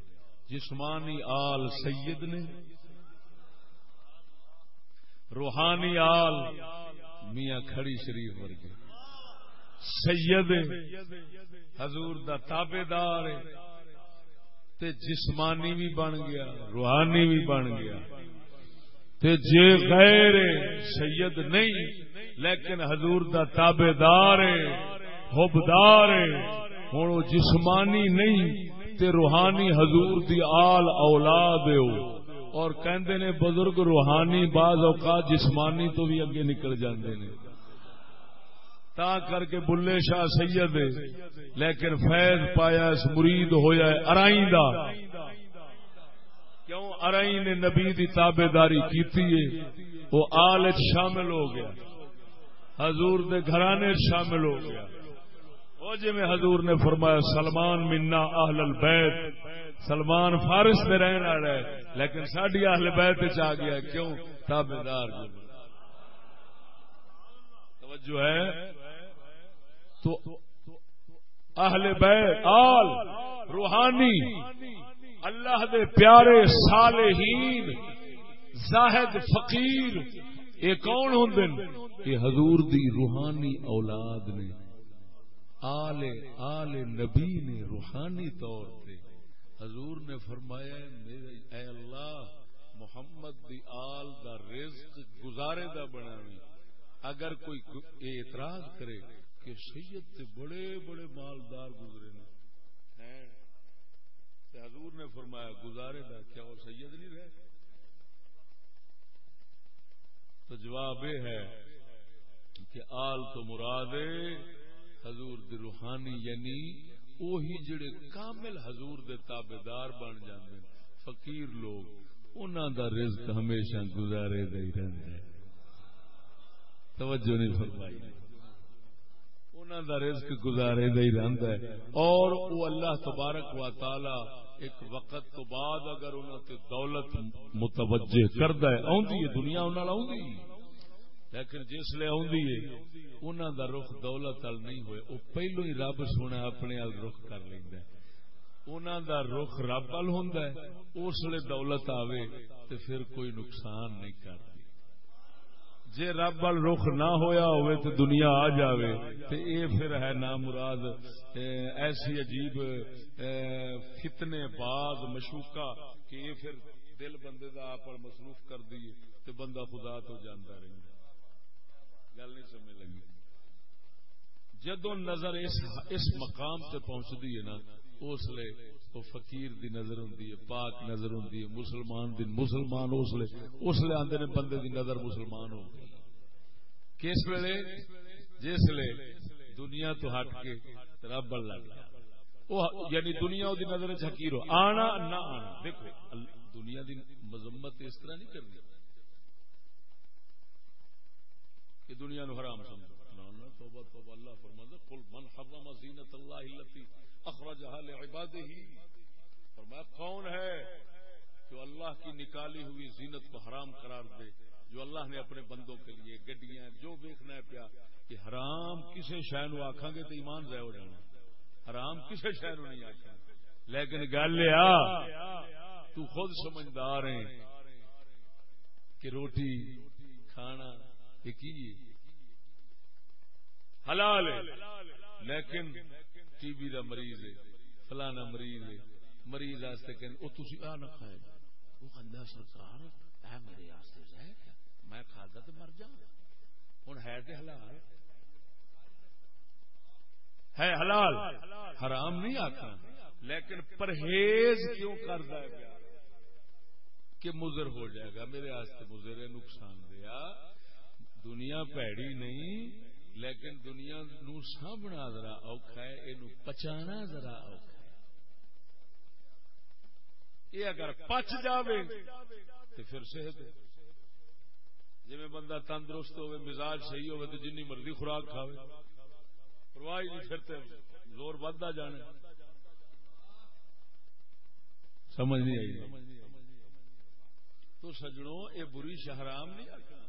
جسمانی آل سید نے، روحانی آل میاں کھڑی شریف ورگے۔ سید حضور دا تابے دار تے جسمانی بھی بن گیا، روحانی بھی بن گیا۔ تے جے غیر سید نہیں، لیکن حضور دا تابے دار حبدار ہوں وہ جسمانی نہیں، تے روحانی حضور دی آل اولاد اور کہندے نے، بزرگ روحانی بعض اوقات جسمانی تو بھی اگے نکل جاندے نے۔ تا کر کے بلے شاہ سید لیکن فیض پایا اس مرید ہویا ہے ارائی دا کیوں؟ ارائی نے نبی دی تابے داری کیتی ہے۔ وہ آل شامل ہو گیا۔ حضور دے گھرانے شامل ہو گیا۔ وہ جی میں حضور نے فرمایا، سلمان منا اہل البیت۔ سلمان فارس میں رہنے والا ہے، لیکن ساڈی اہل بیت آ گیا کیوں؟ تابے دار جی۔ توجہ ہے۔ تو اہل بیت، آل، روحانی، اللہ دے پیارے صالحین، زاہد فقیر، یہ کون ہوں یہ حضور دی روحانی اولاد نے۔ آل آل نبی نے روحانی طور پہ حضور نے فرمایا میرے اے اللہ، محمد دی آل دا رزق گزارے دا بنا اگر کوئی اعتراض کرے کہ سید تے بڑے بڑے مالدار گزرے نے۔ حضور نے فرمایا، گزارے دا کیا وہ سید نہیں رہے؟ تو جواب یہ ہے کہ آل تو مراد حضور دی روحانی یعنی وہی جڑے کامل حضور دے تابدار بن جاندے فقیر لوگ، انہاں دا رزق ہمیشہ گزارے دے رہندا ہے توجہ نہیں فرمائی۔ انہاں دا رزق گزارے دے رہندا ہے۔ اور وہ اللہ تبارک و تعالی ایک وقت تو بعد اگر انہاں تے دولت متوجہ کردا ہے اوندی دنیا انہاں نال اوندی لیکن جس لے آدھی انہوں دا رخ دولت وال نہیں ہوئے۔ وہ پہلو ہی رب سونا اپنے ال رخ کر لینا انہوں دا رخ رب وال ہوں اس لیے دولت آوے تو پھر کوئی نقصان نہیں کرتی۔ جے رب وال رخ نہ ہویا ہوئے تو دنیا آ جاوے تو اے پھر ہے نا مراد ایسی عجیب فتنے باز مشوکا کہ یہ پھر دل بندے دا آپ مصروف کر دیے تو بندہ خدا تو جانتا رہے گل نہیں سمجھ لگی۔ جدو نظر اس اس مقام تے پہنچتی ہے نا، اس لیے وہ فقیر دی نظر ہوں پاک نظر ہوں مسلمان دی مسلمان اس لیے اس لیے آدھے نے بندے دی نظر مسلمان ہو گئی۔ کس ویلے؟ جس لیے دنیا تو ہٹ کے رب لگ گیا۔ یعنی دنیا دی نظر حقیر ہو۔ آنا نہ آنا۔ دیکھو دنیا دی مذمت اس طرح نہیں کرنی۔ کہ دنیا نو حرام سمجھو۔ توبہ توبہ، اللہ فرماتا قل من حرم زینت اللہ التي اخرجها لعباده فرمایا، کون ہے جو اللہ کی نکالی ہوئی زینت کو حرام قرار دے، جو اللہ نے اپنے بندوں کے لیے، گڈیاں، جو دیکھنا ہے پیا، کہ حرام کسے شہ نو آخا گے تو ایمان ضائع ہو جانا حرام کسے شہ نو نہیں آخا لیکن گل آ، تو خود سمجھدار ہے کہ روٹی کھانا یہ کی حلال ہے، لیکن ٹی بی کا مریض ہے، فلانا مریض ہے، مریض آستے کہ وہ تھی آ نہ کھائے۔ وہ کھانا سرکار، اے میرے آستے رہ میں کھادا تو مر جا ہوں ہے تو حلال۔ ہے حلال۔ حرام نہیں آتا لیکن پرہیز کیوں کرتا ہے؟ کہ مضر ہو جائے گا۔ میرے آستے مضر ہے، نقصان دیا۔ دنیا پیڑی نہیں، لیکن دنیا نو سامنا ذرا اوکھا ہے یہ پچانا ذرا اوکھا ہے۔ یہ اگر پچ جاوے تو پھر صحت جی میں بندہ تندرست ہوئے مزاج صحیح ہوئے تو جن مرضی خوراک کھاوے۔ پرواہ نہیں پھرتے زور بڑھتا جانے سمجھ نہیں آئی۔ تو سجڑوں یہ بری شہرام نہیں آتا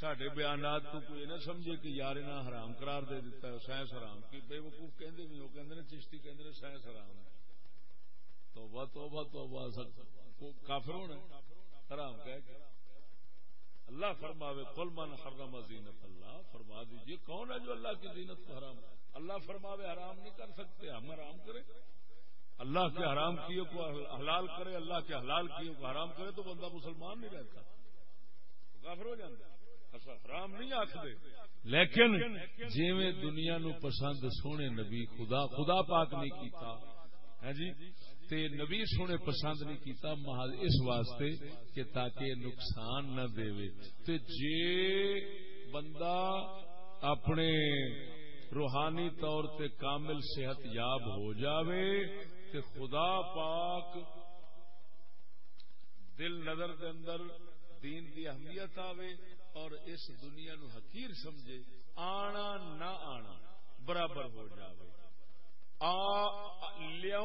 سڈے بیانات تو کوئی نہ سمجھے کہ یار نہ حرام قرار دے دیتا ہے سائنس حرام کی بے وقوف کہندے بھی وہ کہندے نے چشتی کہندے نے سائنس حرام ہے۔ توبہ توبہ توبہ کافر ہونا حرام کہہ کے۔ اللہ فرماوے، قل من حرم زینت اللہ، فرما دیجیے، کون ہے جو اللہ کی زینت کو حرام؟ اللہ فرماوے، حرام نہیں کر سکتے، ہم حرام کریں۔ اللہ کے حرام کیے کو حلال کرے، اللہ کے حلال کیے کو حرام کرے تو بندہ مسلمان نہیں رہتا کافر ہو جاتا حرام نہیں آخر لیکن جی دنیا نو پسند سونے نبی خدا خدا پاک نہیں کیتا۔ ہے جی؟ تے نبی سونے پسند نہیں کیتا، محض اس واسطے کہ تاکہ نقصان نہ دے تے جے بندہ اپنے روحانی طور تے کامل صحت یاب ہو جاوے، تے خدا پاک دل نظر دے اندر دین دی اہمیت آوے۔ اور اس دنیا نو حقیر سمجھے، آنا نہ آنا برابر ہو جاوے۔ لیا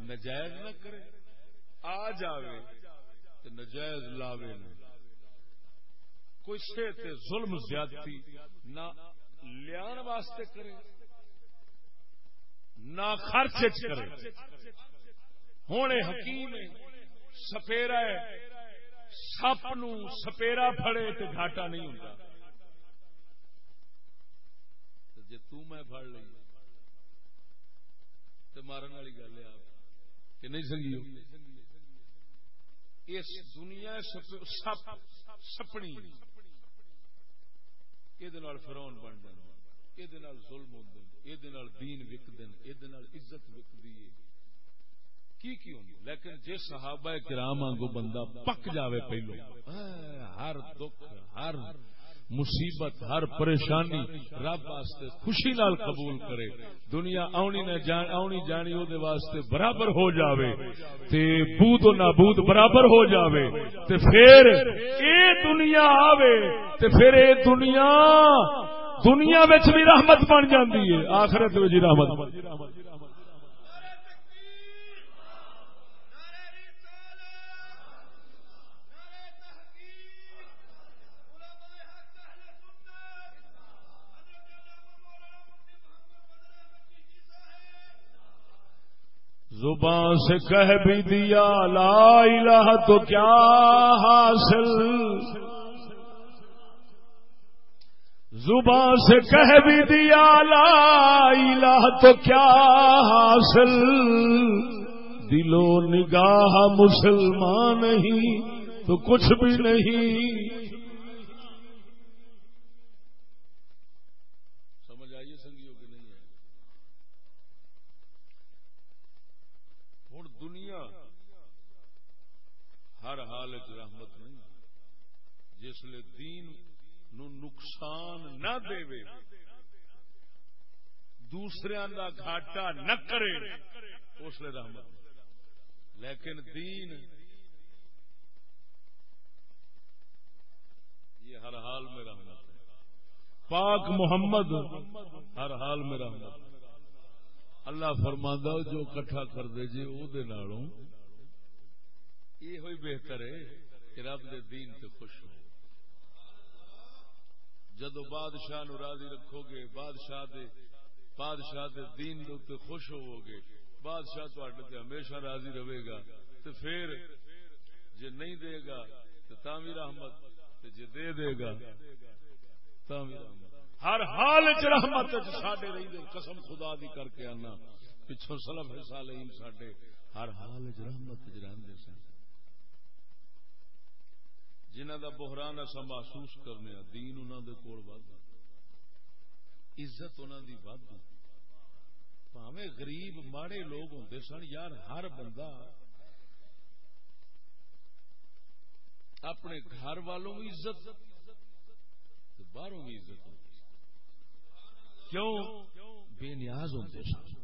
نجائز نہ کرے۔ آ جاوے تو نجائز لاوے نہ کوئی تے ظلم زیادتی نہ لیا واسطے کرے، نہ خرچ کرے۔ ہونے حکیم سپیرا سپ نو سپیرا پھڑے تو گھاٹا نہیں ہوتا جی میں پڑ لی تو مارن والی گل ہے آپ، کہ نہیں سنگیو؟ اس دنیا سپ سپنی۔ یہ فرون بن جانا یہ ظلم ہوں یہ دین وکد یہ عزت وکدی ہے۔ کی کی ہوں لیکن جی صحابہ کرام آنگو بندہ پک جاوے پہلو ہر دکھ، ہر مصیبت، ہر پریشانی رب واسطے خوشی نال قبول کرے۔ دنیا آنی نہ جان، آنی جانی او دے واسطے برابر ہو جاوے۔ تے بوت و نابود برابر ہو جاوے۔ تے پھر اے دنیا آوے۔ تے پھر اے دنیا دنیا وچ بھی رحمت بن جاندی ہے۔ آخرت وچ رحمت زبان سے کہہ بھی دیا، لا الہ تو کیا حاصل؟ زبان سے کہہ بھی دیا، لا الہ تو کیا حاصل؟ دلو نگاہ مسلمان نہیں تو کچھ بھی نہیں۔ نقصان نہ دے دوسرے کا گھاٹا نہ کرے، اس لیے رحمت۔ لیکن دین، یہ ہر حال میں رحمت ہے۔ پاک محمد، ہر حال میں رحمت۔ اللہ فرماندہ، جو کٹھا کر دے جی وہ یہ ہوئی بہتر ہے کہ رب دے دین تے خوش ہو۔ جدو بادشاہ نو راضی رکھو گے بادشاہ دے بادشاہ دے دین دے تے خوش ہوو گے بادشاہ تواڈے تے ہمیشہ راضی رہے گا، تے پھر جے نہیں دے گا تو تامی رحمت، تے جے دے دے گا تامی رحمت۔ ہر حال چ رحمت وچ ساڈے رہی دے، قسم خدا دی کر کے آنا۔ پچھوں سلف صالحین ساڈے، ہر حال چ رحمت چ رہندے سن۔ جنہ دا بحران اصا محسوس کرنے ہاں، دین انہوں دے کول ود عزت انہوں دی ود پاوے غریب ماڑے لوگ ہوں سن، یار ہر بندہ اپنے گھر والوں بھی عزت باہروں بھی عزت کیوں؟ بے نیاز ہوتے سن۔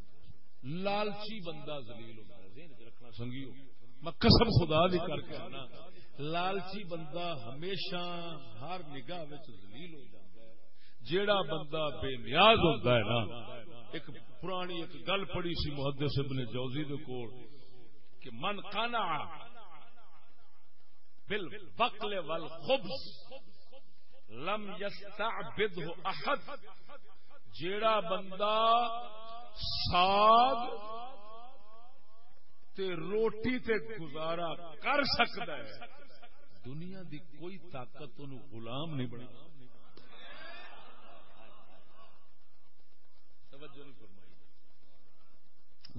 لالچی بندہ زلیل ہوتا ہے رکھنا سنگیو۔ میں قسم خدا بھی کر کے آنا۔ لالچی بندہ ہمیشہ ہر نگاہ دلیل ہو جاتا ہے۔ جیڑا بندہ بے نیاز ہوتا ہے نا، ایک پرانی ایک گل پڑی سی محدث ابن جوزی دے کول کہ من قنع بالبقل والخبز لم يستعبده احد، جیڑا بندہ ساگ تے روٹی تے گزارا کر سکتا ہے۔ دنیا دی کوئی طاقت ان غلام نہیں بنا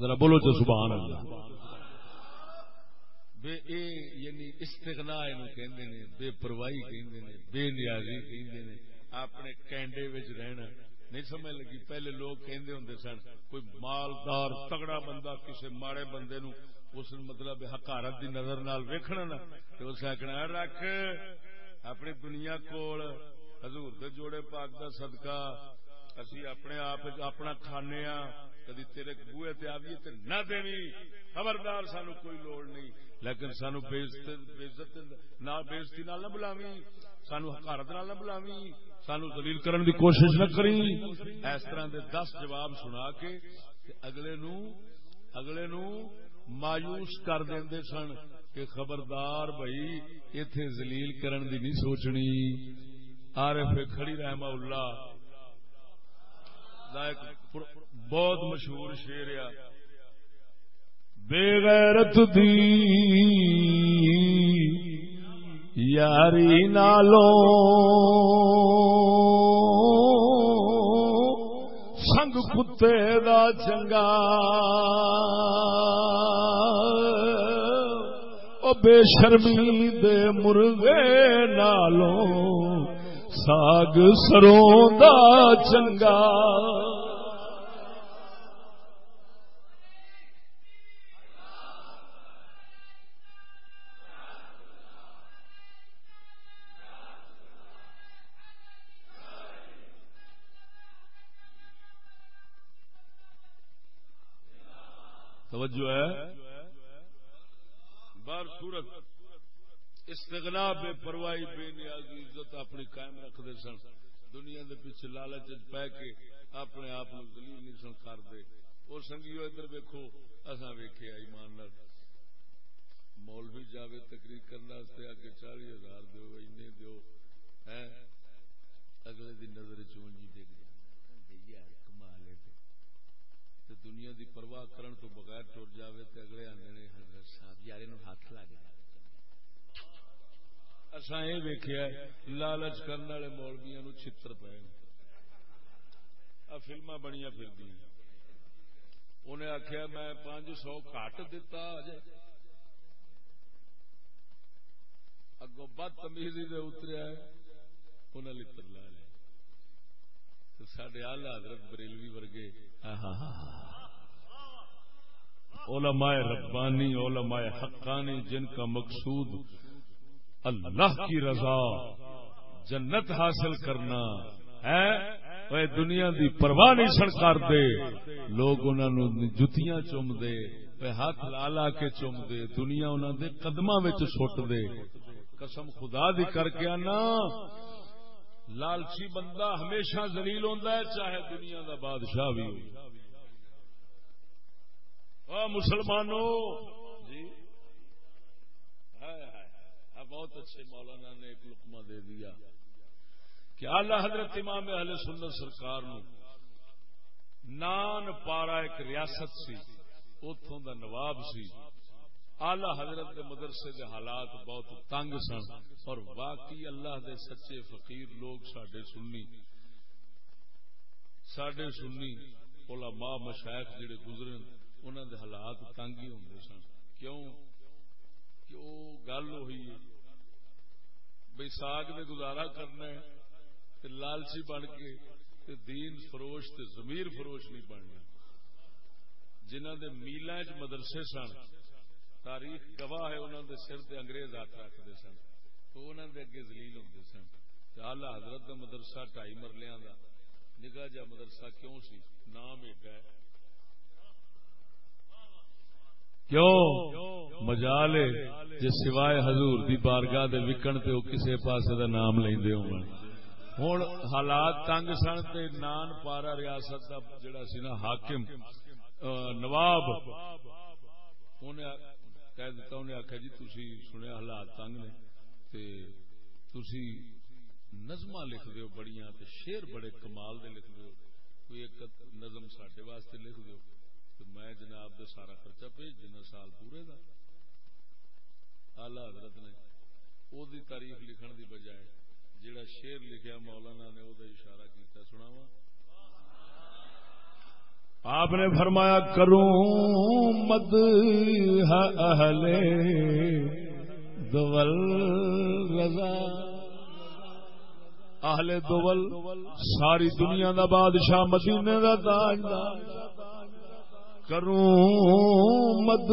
ذرا بولو تو سبحان اللہ. بے اے یعنی استغنا کہندے نے، بے پرواہی کہندے نے، بے نیازی کہندے نے، اپنے کینڈے وچ رہنا. نہیں سمجھ لگی، پہلے لوگ کہندے ہوندے سن، کوئی مالدار، تگڑا بندہ، کسے ماڑے بندے نو اس مطلب حکارت دی نظر نال ویکھنا نا، تے اس آکھنا، رکھ اپنی دنیا کول حضور دے جوڑے پاک دا صدقہ، اسی اپنے آپ اپنا کھانے ہاں کدی تیرے بوئے تے آویے تے نہ دیوی خبردار، سانو کوئی لوڑ نہیں۔ لیکن سانو بےزت نہ بےزتی نال نہ بلاوی، سانو حکارت نال نہ بلاوی۔ سانو دلیل کرن دی کوشش نہ کری۔ اس طرح دے دس جواب سنا کے اگلے نو اگلے نو مایوس کر دے سن کہ خبردار بھائی اتے زلیل کرن دی نہیں سوچنی۔ عارف کھڑی رحمہ اللہ بہت مشہور شیر آ بے غیرت دی یاری نالو سنگ کتے دا چنگا۔ بے شرمی دے مرغے نالوں ساگ سروں دا چنگا۔ توجہ ہے۔ بار صورت استغنا بے پرواہی، بے نیازی، عزت اپنی قائم رکھتے سن۔ دنیا دے پیچھے لالچ پہ کے اپنے آپ دلیل نہیں سن کرتے اور سنگیو ادھر ویکو اصا ویکے ایمان مولوی جاوے تقریر کرنے آگے چالی ہزار دو این دو اگلے دن نظر چونجی ڈگ جائے کمال دنیا دی پرواہ کرن تو بغیر ٹر جاوے تے اگلے آنے نے، حضرت صاحب جی یار ہاتھ لگ جائے اصا یہ ویکیا لالچ کرنے والے مولویا نو چھتر پے۔ فلما بنیا پھر انہیں آخیا میں پانچ سو کٹ دتا اجے اگوں بد تمیزی دے اتریا انہیں لڑ لا لیا۔ تو سڈے آل حضرت بریلوی ورگے علماء ربانی، علماء حقانی، جن کا مقصود اللہ کی رضا، جنت حاصل کرنا ہے، اے دنیا دی پرواہ نہیں سن کرتے لوگ انہوں جتیاں چوم دے ہاتھ لا لا کے چوم دے دنیا انہوں دے قدماں سٹ دے قسم خدا دی کر کے آنا لالچی بندہ ہمیشہ زلیل ہوتا ہے، چاہے دنیا دا بادشاہ بھی ہو۔ مسلمانوں جی۔ بہت اچھے مولانا نے ایک لکما دے دیا۔ کہ آلہ حضرت امام اہل سنت سرکار نو نان پارا ایک ریاست سی اتوں دا نواب سی۔ آلہ حضرت دے مدرسے دے حالات بہت تنگ سن اور واقعی اللہ دے سچے فقیر لوگ سڈے سنی سڈے سنی علماء مشائق جڑے گزرے انہوں دے حالات تنگ ہی ہوں سن۔ کیوں؟ کہ وہ گل ہوئی بھائی ساگ نے گزارا کرنا ہے تے لالچی بن کے تے دین فروش تے زمیر فروش نہیں بننا جنہ دے میلا چ مدرسے سن تاریخ گواہ ہے انہوں دے سر تے انگریز ہاتھ رکھتے سن۔ تو انہوں دے اگے زلیل ہوں سن۔ آلہ حضرت دا مدرسہ ٹائی مرلیاں دا۔ نگاہ جا مدرسہ کیوں سی؟ نام ایڈا ہے۔ کیوں؟ مجالے جی سوائے حضور دی بارگاہ دے وکن تے او کسے پاسے دا نام لیندے ہون۔ ہن حالات تنگ سن تے نان پارا ریاست دا جڑا سی نا حاکم نواب، انہیں کہہ دیتا انہیں آخیا جی تھی سنیا حالات تنگ نے تے تسی نظم لکھ دیو بڑیاں تے شیر بڑے کمال دے لکھ دیو کوئی ایک نظم ساڈے واسطے لکھ دیو تو میں جناب دے سارا خرچہ بھیج دینا سال پورے دا آلہ حضرت نے او دی تاریخ لکھن دی بجائے جڑا شیر لکھیا مولانا نے او دا اشارہ کیتا سناوا آپ نے فرمایا کروں مد اہل دول رضا۔ اہل دول ساری دنیا دا بادشاہ مدینے دا تاجدار کروں مد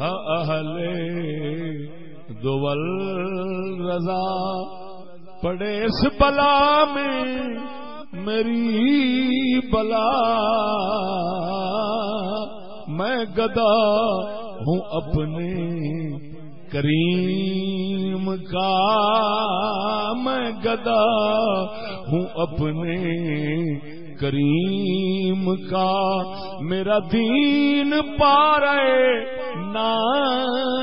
اہل دول رضا۔ پڑے اس بلا میں میری بلا، میں گدا ہوں اپنے کریم کا۔ میں گدا ہوں اپنے کریم کا۔ میرا دین پا رہے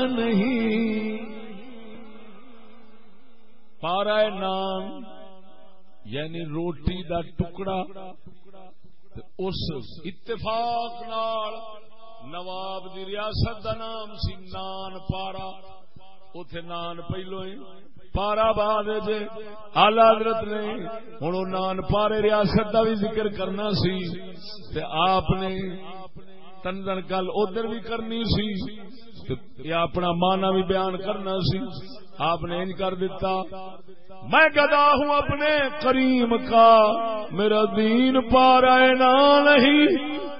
نہیں پا رہے نان یعنی روٹی دا ٹکڑا اس اتفاق نال نواب دی ریاست دا نام سی نان پارا۔ اتے نان پہلو پارا باد آلہ حضرت نے ہوں نان پارے ریاست کا بھی ذکر کرنا سی۔ تے آپ نے تندن گل ادھر بھی کرنی سی۔ یا اپنا مانا بھی بیان کرنا سی، آپ نے انج کر دیتا۔ میں گدا ہوں اپنے کریم کا، میرا دین پا رہے نہیں۔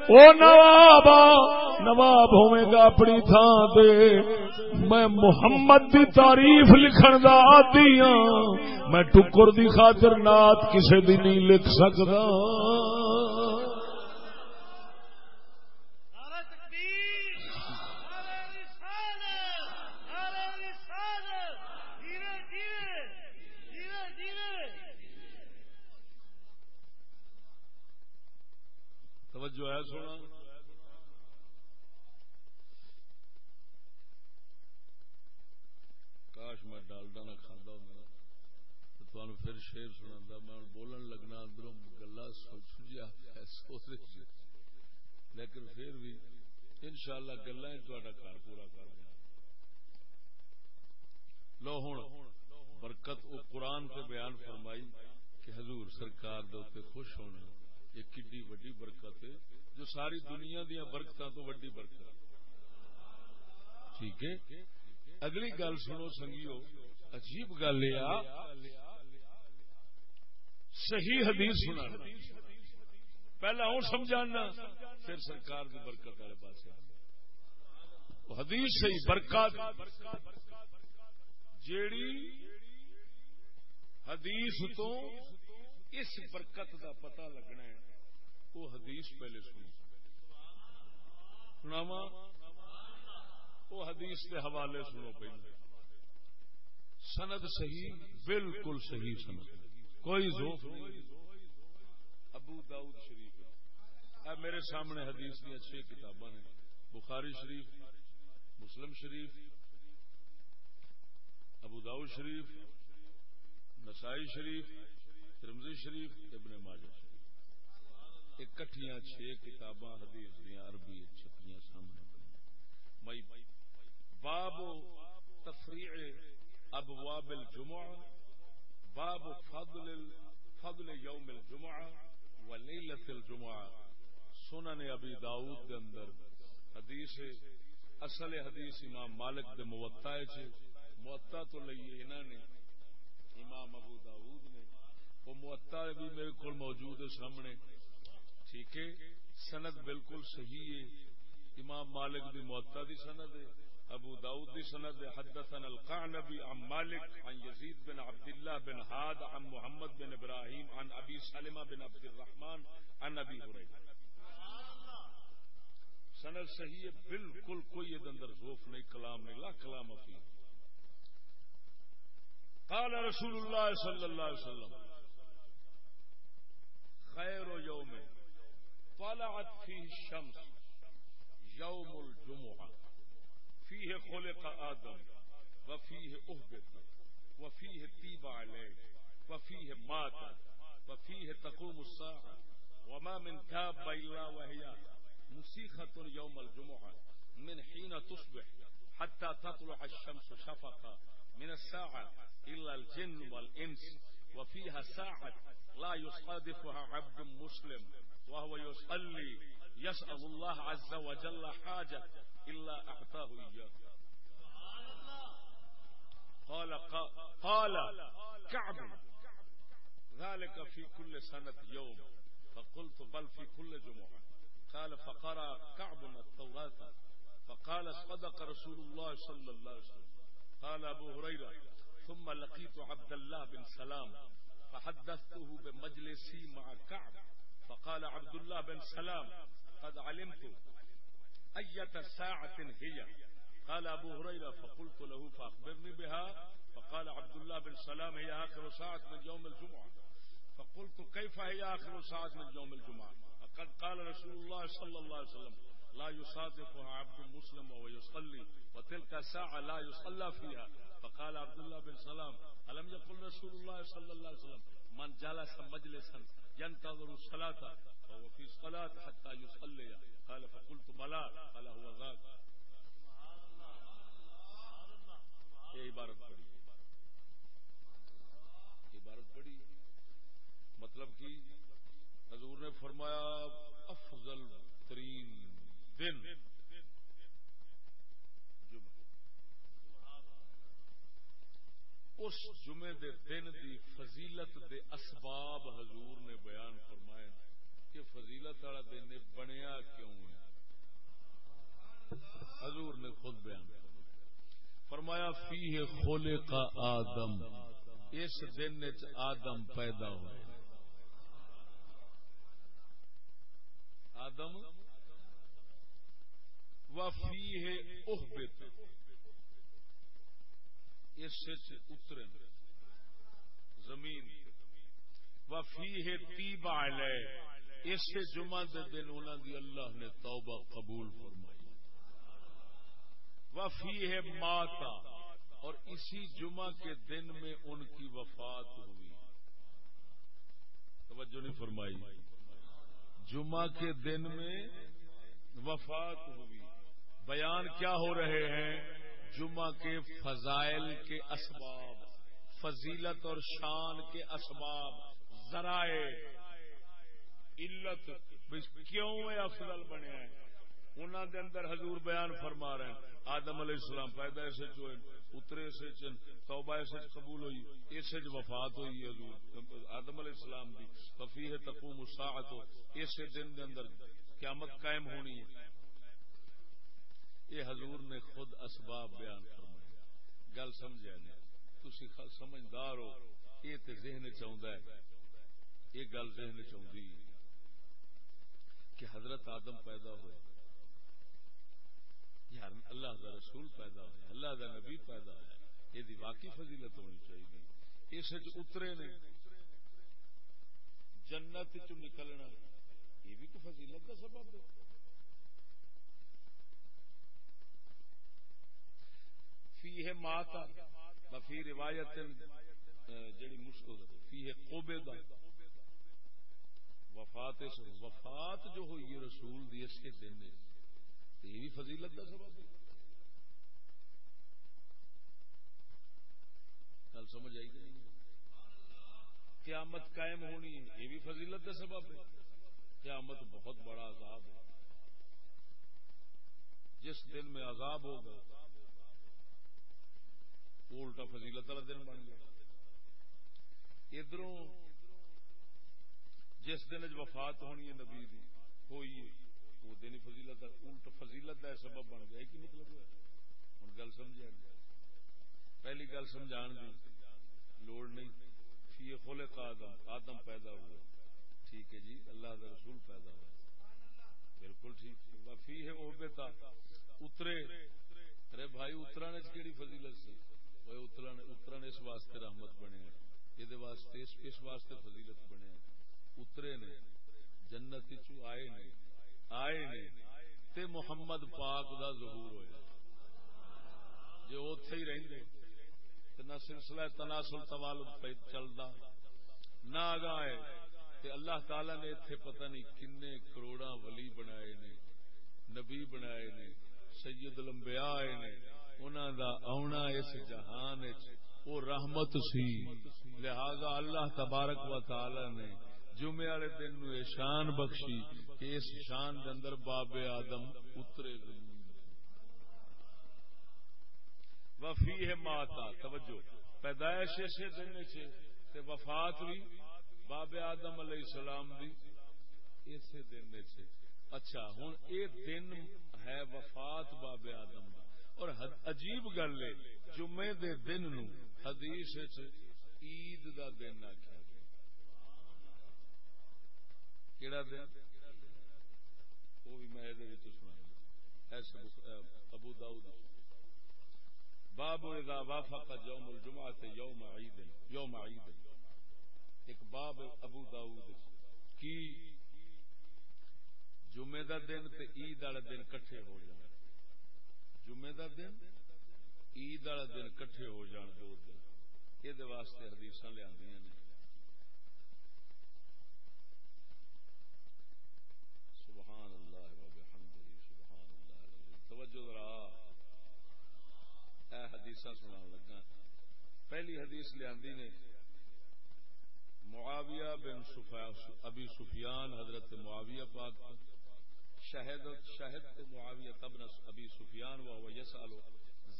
او نواب نواب ہوئے گا اپنی تھان دے میں محمد دی تعریف لکھن دا آدی ہاں۔ میں ٹکر دی خاطر نات کسے دی نہیں لکھ سکتا۔ توجہ ہے سونا کاش میں ڈالڈا نہ کھانا میرا تو تمہیں پھر شیر سنا میں بولن لگنا اندروں گلا سوچیا سوچ رہی لیکن پھر بھی ان شاء اللہ گلا گھر پورا کر دیا۔ لو ہوں برکت وہ قرآن پہ بیان فرمائی کہ حضور سرکار دے خوش ہونے برکت ہے، جو ساری دنیا دیا برکتوں تو وڈی برکت ٹھیک ہے؟ اگلی گل سنو سنگیو، عجیب گل یہ صحیح حدیث سنا پہلا ہوں سمجھانا، پھر سرکار کی برکت والے پاس حدیث صحیح، برکت۔ جیڑی حدیث تو اس برکت دا پتہ لگنا ہے، وہ حدیث پہلے سنو۔ سناوا وہ حدیث کے حوالے سنو پہلے سند صحیح، بالکل صحیح سند۔ کوئی ذوف نہیں۔ ابو داؤد شریف۔ اے میرے سامنے حدیث دیا چھ کتاباں نے۔ بخاری شریف، مسلم شریف، ابو داؤد شریف، نسائی شریف۔ رمزی شریف، ابن ماجہ شریف۔ اکٹھیاں چھ کتاباں، حدیث دیا عربی چھپیاں سامنے۔ باب تفریع ابواب الجمعہ، باب فضل فضل یوم الجمعہ و لیلت الجمعہ۔ سنن ابی داؤد دے اندر حدیث، اصل حدیث امام مالک دے موطا ہے جی۔ موطا تو لئیے انہوں نے، امام ابو داؤد۔ وہ موطا بھی میرے کو موجود ہے سامنے۔ ٹھیک ہے؟ سند بالکل صحیح ہے۔ امام مالک دی موطا دی سند ہے، ابو داود دی سند حدثنا القعنبی عن مالک، عن یزید بن عبداللہ بن حاد، عن محمد بن ابراہیم، عن ابی سلمہ بن عبد الرحمن عن ابی حریرہ سند صحیح ہے، بالکل کوئی اندر ذوف نہیں، کلام نہیں، لا کلام فی۔ قال رسول اللہ صلی اللہ علیہ وسلم خیر یوم طلعت فيه الشمس یوم الجمعہ فيه خلق آدم وفيه أهبط وفيه تيب عليه وفيه مات وفيه تقوم الساعة. وما من دابة إلا وهي مسيخة يوم الجمعة. من حين تصبح حتى تطلع الشمس شفقة. من الساعة إلا الجن والإنس وفيها ساعة لا يصادفها عبد مسلم وهو يصلي يسأل الله عز وجل حاجة إلا أعطاه إياه. قال قال كعب. ذلك في كل سنة يوم. فقلت بل في كل جمعة. قال فقرأ كعب التوراة. فقال صدق رسول الله صلى الله عليه وسلم. قال أبو هريرة ثم لقيت عبد الله بن سلام فحدثته بمجلسي مع كعب. فقال عبد الله بن سلام، قد علمت أية ساعة هي. قال أبو هريرة، فقلت له، فأخبرني بها. فقال عبد الله بن سلام، هي آخر ساعة من يوم الجمعة. فقلت، كيف هي آخر ساعة من يوم الجمعة؟ فقد قال رسول الله صلى الله عليه وسلم لا يصادفها عبد مسلم وهو يصلي، وتلك ساعة لا يصلى فيها. فقال عبد الله بن سلام، ألم يقل رسول الله صلى الله عليه وسلم، من جلس مجلسا ينتظر الصلاة، فهو في صلاة حتى يصلي. قال، فقلت بلا قال، هو ذاك. یہ عبارت پڑھی. عبارت پڑھی. مطلب کہ حضور نے فرمایا، افضل ترین دن۔ اس جمعے دے دن دی فضیلت دے اسباب حضور نے بیان فرمائے کہ فضیلت والا دن بنیا کیوں ہے؟ حضور نے خود بیان فرمایا۔ فی ہے کھولے کا آدم۔ اس دن آدم پیدا ہوئے۔ آدم؟ وفی ہے احبت۔ اس اترے زمین۔ وفی ہے تیبا علیہ۔ اس جمعہ دے دن انہوں دی اللہ نے توبہ قبول فرمائی۔ وفی ہے ماتا۔ اور اسی جمعہ کے دن میں ان کی وفات ہوئی۔ توجہ نہیں فرمائی۔ جمعہ کے دن میں وفات ہوئی۔ بیان کیا ہو رہے ہیں؟ جمعہ کے فضائل کے اسباب، فضیلت اور شان کے اسباب، ذرائع، علت کیوں یہ افضل بنیا ہے انہوں دے اندر حضور بیان فرما رہے ہیں، آدم علیہ السلام پیدا ایسے چوئے اترے ایسے چن توبہ ایسے قبول ہوئی ایسے وفات ہوئی حضور، آدم علیہ السلام دی وفی ہے تقوم الساعت ایسے دن دے اندر قیامت قائم ہونی ہے۔ یہ حضور نے خود اسباب بیان فرمائے۔ گل سمجھا نہیں تھی سمجھدار ہو، یہ تو ذہن چاہتا ہے۔ یہ گل ذہن چاہتی کہ حضرت آدم پیدا ہوئے۔ یار، اللہ کا رسول پیدا ہوا اللہ کا نبی پیدا ہوا یہ واقعی فضیلت ہونی چاہیے اس اترے نے۔ جنت چ نکلنا، یہ بھی تو فضیلت کا سبب ہے فی ہے ماتا فی روایت جڑی مشکل فی ہے قوبے دا وفات وفات جو ہوئی ہے رسول دی اس کے دن یہ بھی فضیلت کا سبب ہے۔ کل سمجھ آئی کہ نہیں؟ قیامت قائم ہونی ہے، یہ بھی فضیلت کا سبب ہے۔ قیامت بہت بڑا عذاب ہے۔ جس دن میں عذاب ہوگا وہ الٹا فضیلت والا دن بن گیا۔ ادھر جس دن وفات ہونی ہے نبی دی، ہوئی ہے، وہ دن فضیلت الٹ فضیلت کا سبب بن گیا۔ کی مطلب ہے ہوں گل سمجھا پہلی گل سمجھان دی۔ لوڑ نہیں۔ فی خلق آدم۔ آدم پیدا ہوئے۔ ٹھیک ہے جی اللہ کا رسول پیدا ہوا بالکل ٹھیک۔ فی ہے وہ بیتا اترے۔ ارے بھائی اترا نے کہڑی فضیلت سی؟ اترا نے اس واسطے رحمت بنے یہ واسطے اس واسطے فضیلت بنے اترے نے، جنت چو آئے نے آئے نے تے محمد پاک دا ظہور ہویا جو اوتھے ہی رہندے، تے نہ سلسلہ تناسل توالد پہ چلدا، نہ آگاہ تے اللہ تعالی نے اتنے پتہ نہیں کنے کروڑا ولی بنائے نے، نبی بنائے نے، سید لمبیا آئے نے انہوں دا آنا اس جہان وہ رحمت سی۔ لہذا اللہ تبارک و تعالی نے جمعے والے دن نو شان بخشی کہ اس شان دے اندر باب آدم اترے وفی ہے ماتا، توجہ۔ پیدائش اسے دن سے وفات بھی باب آدم علیہ السلام دی۔ اسی دن اچھا ہوں اے دن ہے وفات باب آدم دا اور عجیب گل ہے، جمعے دے دن نو حدیث عید دا دن آخیا کیڑا دن؟ وہ بھی میں سنا ابو داؤد۔ باب اذا وافق یوم الجمعہ یوم عید یوم عید۔ ایک باب ابو داؤد کی؟ جمعے دا دن تے عید والا دن کٹھے ہو جان جمعے دا دن، عید والا دن کٹھے ہو جان دو دن۔ یہ واسطے حدیث لیا سبحان اللہ سبحان اللہ توجہ ذرا، اے حدیث سنا لگا پہلی حدیث لیا نے، معاویہ بن ابی سفیان حضرت معاویہ پاک شہد شہد معاویہ ابن ابی سفیان و یسال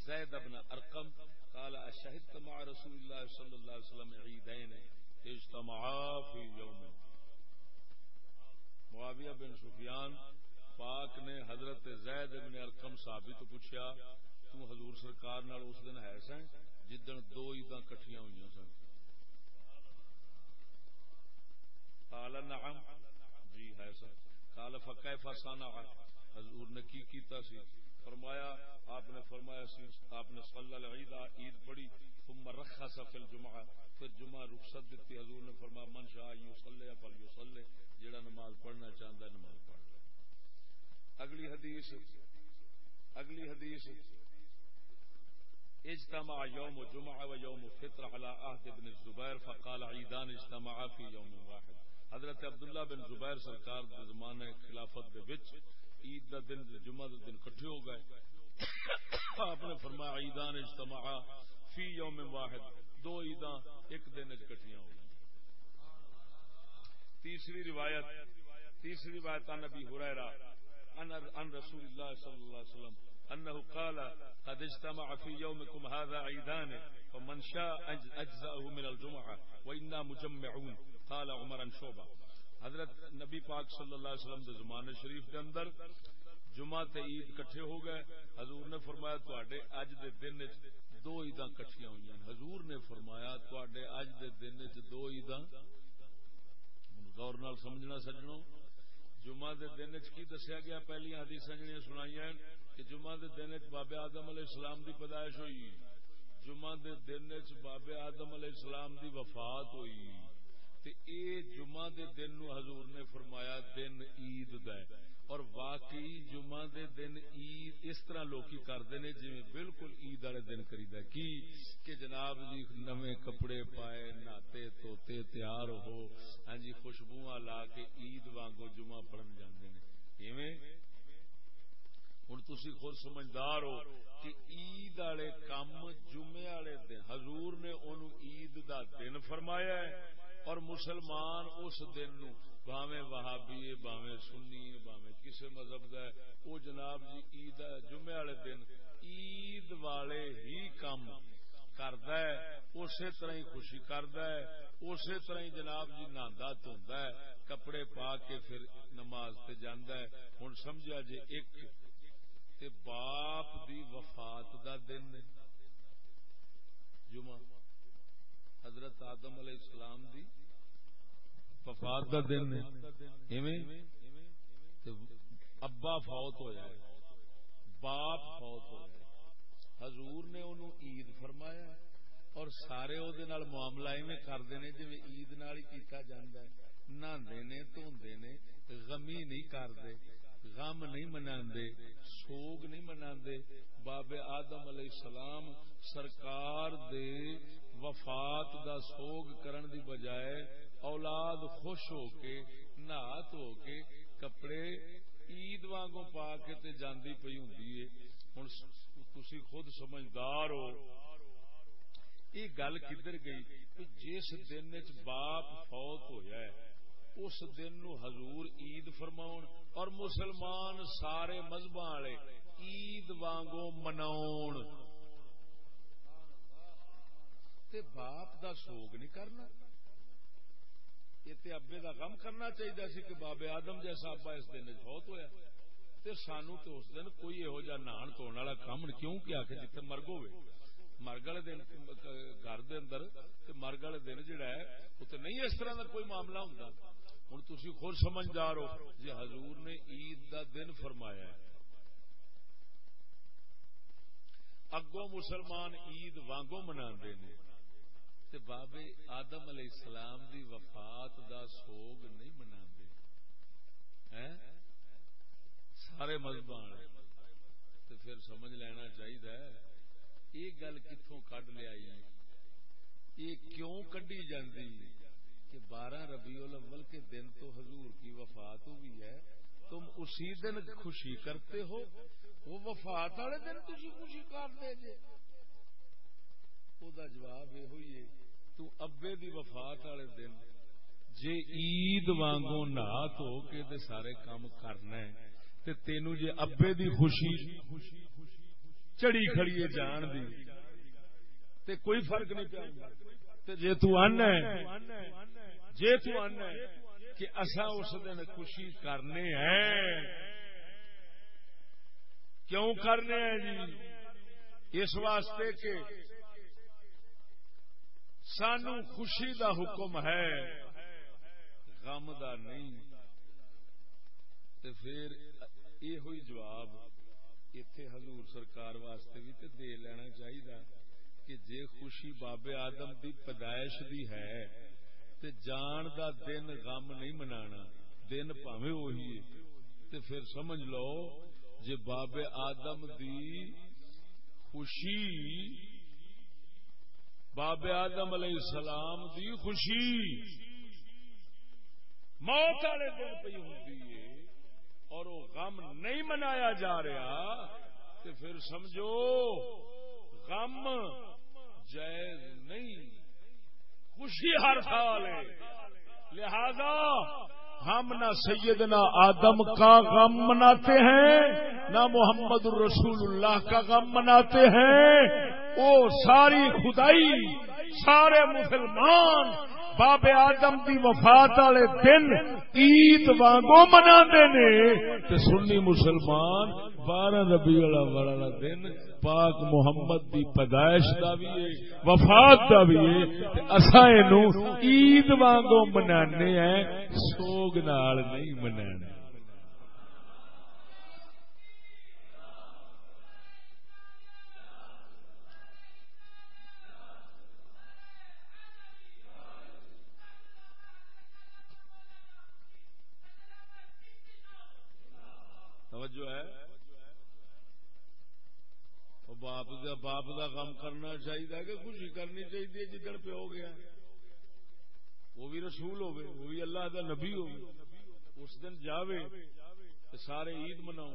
زید ابن ارقم، قال اشهدت مع رسول الله صلى الله عليه وسلم عيدين اجتمعا في يوم معاویہ بن سفیان پاک نے حضرت زید ابن ارقم صحابی تو پوچھا، تو حضور سرکار نال اس دن ہے سن جدن دو عیداں کٹھیاں ہوئی سن؟ قال، نعم. جی ہے سن. قال فكيف صنع؟ حضور نے کی کیتا سی؟ فرمایا، آپ نے فرمایا سی، آپ نے صلی العید، عید پڑھی، ثم رخص فی الجمعہ، پھر جمعہ رخصت دیتی، حضور نے فرمایا، من شاء یصلی، فلیصلی جڑا نماز پڑھنا چاہندا ہے، نماز پڑھ لے۔ اگلی حدیث اگلی حدیث، اجتمع يوم جمعة ويوم فطر على عهد ابن الزبير فقال عيدان اجتمعا في يوم واحد۔ حضرت عبداللہ بن زبیر سرکار دے زمانے خلافت دے وچ عید دا دن جمعہ دا دن کٹھے ہو گئے۔ آپ نے فرمایا عیدان اجتماع فی یوم واحد۔ دو عیداں ایک دن کٹھیاں ہو گئی تیسری روایت، تیسری بات عن ابی ہریرہ، عن عن رسول الله صلى الله عليه وسلم انه قال، قد اجتمع في يومكم هذا عيدان فمن شاء اجزاه من الجمعه وانا مجمعون۔ قال عمر بن شعبہ، حضرت نبی پاک صلی اللہ علیہ وسلم دے زمانے شریف دے اندر جمعہ تے عید کٹھے ہو گئے۔ حضور نے فرمایا، تواڈے اج دے دن وچ دو عیداں کٹھیاں ہوئیاں حضور نے فرمایا، تواڈے اج دے دن وچ دو عیداں۔ غور نال سمجھنا سجنوں جمعہ دے دن وچ کی دسیا گیا؟ پہلی حدیثاں جڑیاں سنائیاں کہ جمعہ دے دن وچ بابے آدم علیہ السلام دی پیدائش ہوئی۔ جمعہ دے دن وچ بابے آدم علیہ السلام دی وفات ہوئی۔ تے اے جمعہ دے دن نو حضور نے فرمایا دن عید دا ہے۔ اور واقعی جمعہ دے دن عید اس طرح لوکی کرتے ہیں جی بالکل عید والے دن کریدا کی؟ کہ جناب جی نویں کپڑے پائے ناتے توتے تیار ہو ہاں جی خوشبو لا کے عید وانگو جمعہ پڑھن جاندے نے۔ ایویں؟ ہوں تھی خود سمجھدار ہو کہ عید والے کام جمعے والے دن، حضور نے انہوں عید دا دن فرمایا ہے۔ اور مسلمان اس دن نو باویں وہابی باویں سنی باویں کسی مذہب دا ہے۔ وہ جناب جی عید جمعے والے دن عید والے ہی کام کرد اسی طرح ہی خوشی کرد اسی طرح ہی جناب جی نہا دھوندا ہے، کپڑے پا کے پھر نماز تے جاندا ہے۔ ہوں سمجھا جی ایک تے باپ دی وفات دا دن جمعہ، حضرت آدم علیہ السلام دی وفات دا دن ابا فوت ہو جائے باپ فوت ہو جائے حضور نے انہوں عید فرمایا اور سارے او دے نال معاملہ ایویں کردے نے جویں عید نال ہی کیتا جاندا ہے۔ نہاندے نے دھوندے نے، غمی نہیں کردے، غم نہیں مناندے، سوگ نہیں مناندے۔ باب آدم علیہ السلام سرکار دے وفات دا سوگ کرن دی بجائے اولاد خوش ہو کے نہا ہو کے کپڑے عید وانگوں پا کے تے جاندی پئی ہوندی ہے۔ ہن تسی خود سمجھدار ہو۔ یہ گل کدھر گئی؟ جس دن چ باپ فوت ہویا ہے، اس دن نو حضور عید فرماؤن اور مسلمان سارے مذہب والے عید وانگو مناؤن تے باپ دا سوگ نہیں کرنا۔ یہ ابے دا غم کرنا چاہیے سی کہ بابے آدم جیسا ابا اس دن بہت ہویا تے سانو تے اس دن کوئی یہو جہ نہان تو والا کام کیوں کیا کہ جتنے مرگ ہوئے۔ مرگ والے دن، گھر دے اندر، تے مرگ والے دن جڑا ہے اتنے نہیں اس طرح کا کوئی معاملہ ہوں ہوں تھی خود سمجھدار ہو جی حضور نے عید دا دن فرمایا ہے۔ اگوں مسلمان عید وانگوں منا تے بابے آدم علیہ السلام دی وفات دا سوگ نہیں منا سارے مذہب تے پھر سمجھ لینا چاہیے یہ گل کتوں کڈ لیا یہ کیوں کڈی جاندی؟ کہ بارہ ربیع الاول کے دن تو حضور کی وفات ہوئی ہے، تم اسی دن خوشی کرتے ہو، وہ وفات والے دن تھی خوشی کرتے جے دا جواب یہ ہوئی ہے تو ابے دی وفات والے دن جے عید وانگو نہا تو کے دے سارے کام کرنا ہے تے تینو جے ابے دی خوشی چڑی کھڑی ہے جان دی تے کوئی فرق نہیں پیا تے جے تو آنا ہے جے تو آنا ہے کہ اسا اس دن خوشی کرنے ہیں کیوں کرنے ہیں جی اس واسطے کہ سانو خوشی دا حکم ہے۔ غم دا نہیں۔ تے پھر یہ ہوئی جواب اتے حضور سرکار واسطے بھی تے دے لینا چاہیے کہ جے خوشی بابے آدم دی پیدائش دی ہے تے جان دا دن غم نہیں منانا، دن پاوے وہی ہے۔ تے پھر سمجھ لو، جے بابے آدم دی خوشی باب آدم علیہ السلام دی خوشی۔ موت والے دن پہ ہوتی ہے اور وہ غم نہیں منایا جا رہا تو پھر سمجھو، غم جائز نہیں۔ خوشی ہر سال ہے۔ لہذا ہم نہ سیدنا آدم کا غم مناتے ہیں، نہ محمد الرسول اللہ کا غم مناتے ہیں۔ وہ ساری خدائی، سارے مسلمان باب آدم دی وفات والے دن عید وانگو منا نے۔ سنی مسلمان بارہ ربی والا والا دن پاک محمد دی پیدائش دا بھی ہے، وفات دا بھی ہے۔ اسا عید وانگو منانے ہیں، سوگ نال نہیں منانے توجہ ہے باپ دا باپ دا غم کرنا چاہیے کہ خوشی کرنی چاہیے جدھر پہ ہو گیا۔ وہ بھی رسول ہوے وہ بھی اللہ دا نبی ہو اس دن جاوے سارے عید مناؤ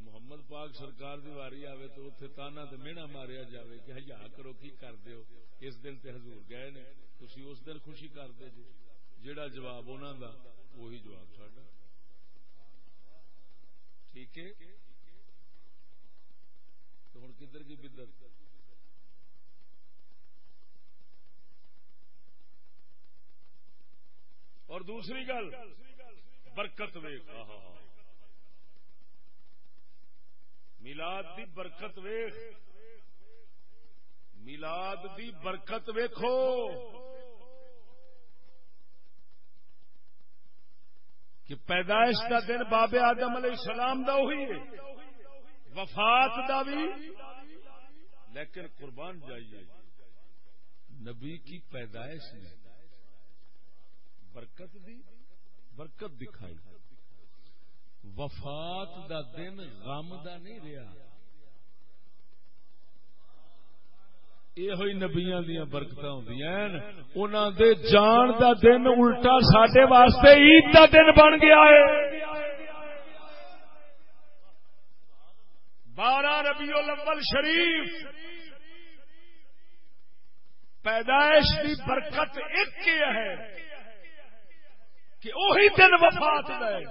محمد پاک سرکار دی واری آوے تو اتنے تانا تو مینا ماریا جاوے کہ ہیا کرو، کی کر دیو؟ اس دن تے حضور گئے نے۔ تھی اس دن خوشی کر دے جی۔ جڑا جواب انہوں دا، وہی جواب ساڈا۔ ٹھیک ہے؟ تو ہوں کدھر کی بدت اور دوسری گل، برکت ویخ میلاد دی برکت ویخ میلاد دی برکت ویکھو۔ کہ پیدائش کا دن باب آدم علیہ السلام دا ہوئی ہے۔ وفات دا بھی، لیکن قربان جائیے۔ نبی کی پیدائش نے برکت دی، برکت دکھائی۔ وفات دا دن غم دا نہیں رہا۔ یہ ہوئی نبیاں دیا برکت ہوں دے جان دا دن الٹا سڈے واسطے عید دا دن بن گیا ہے۔ بارہ ربیع الاول شریف۔ پیدائش کی برکت ایک ہے کہ وہی دن وفات دے۔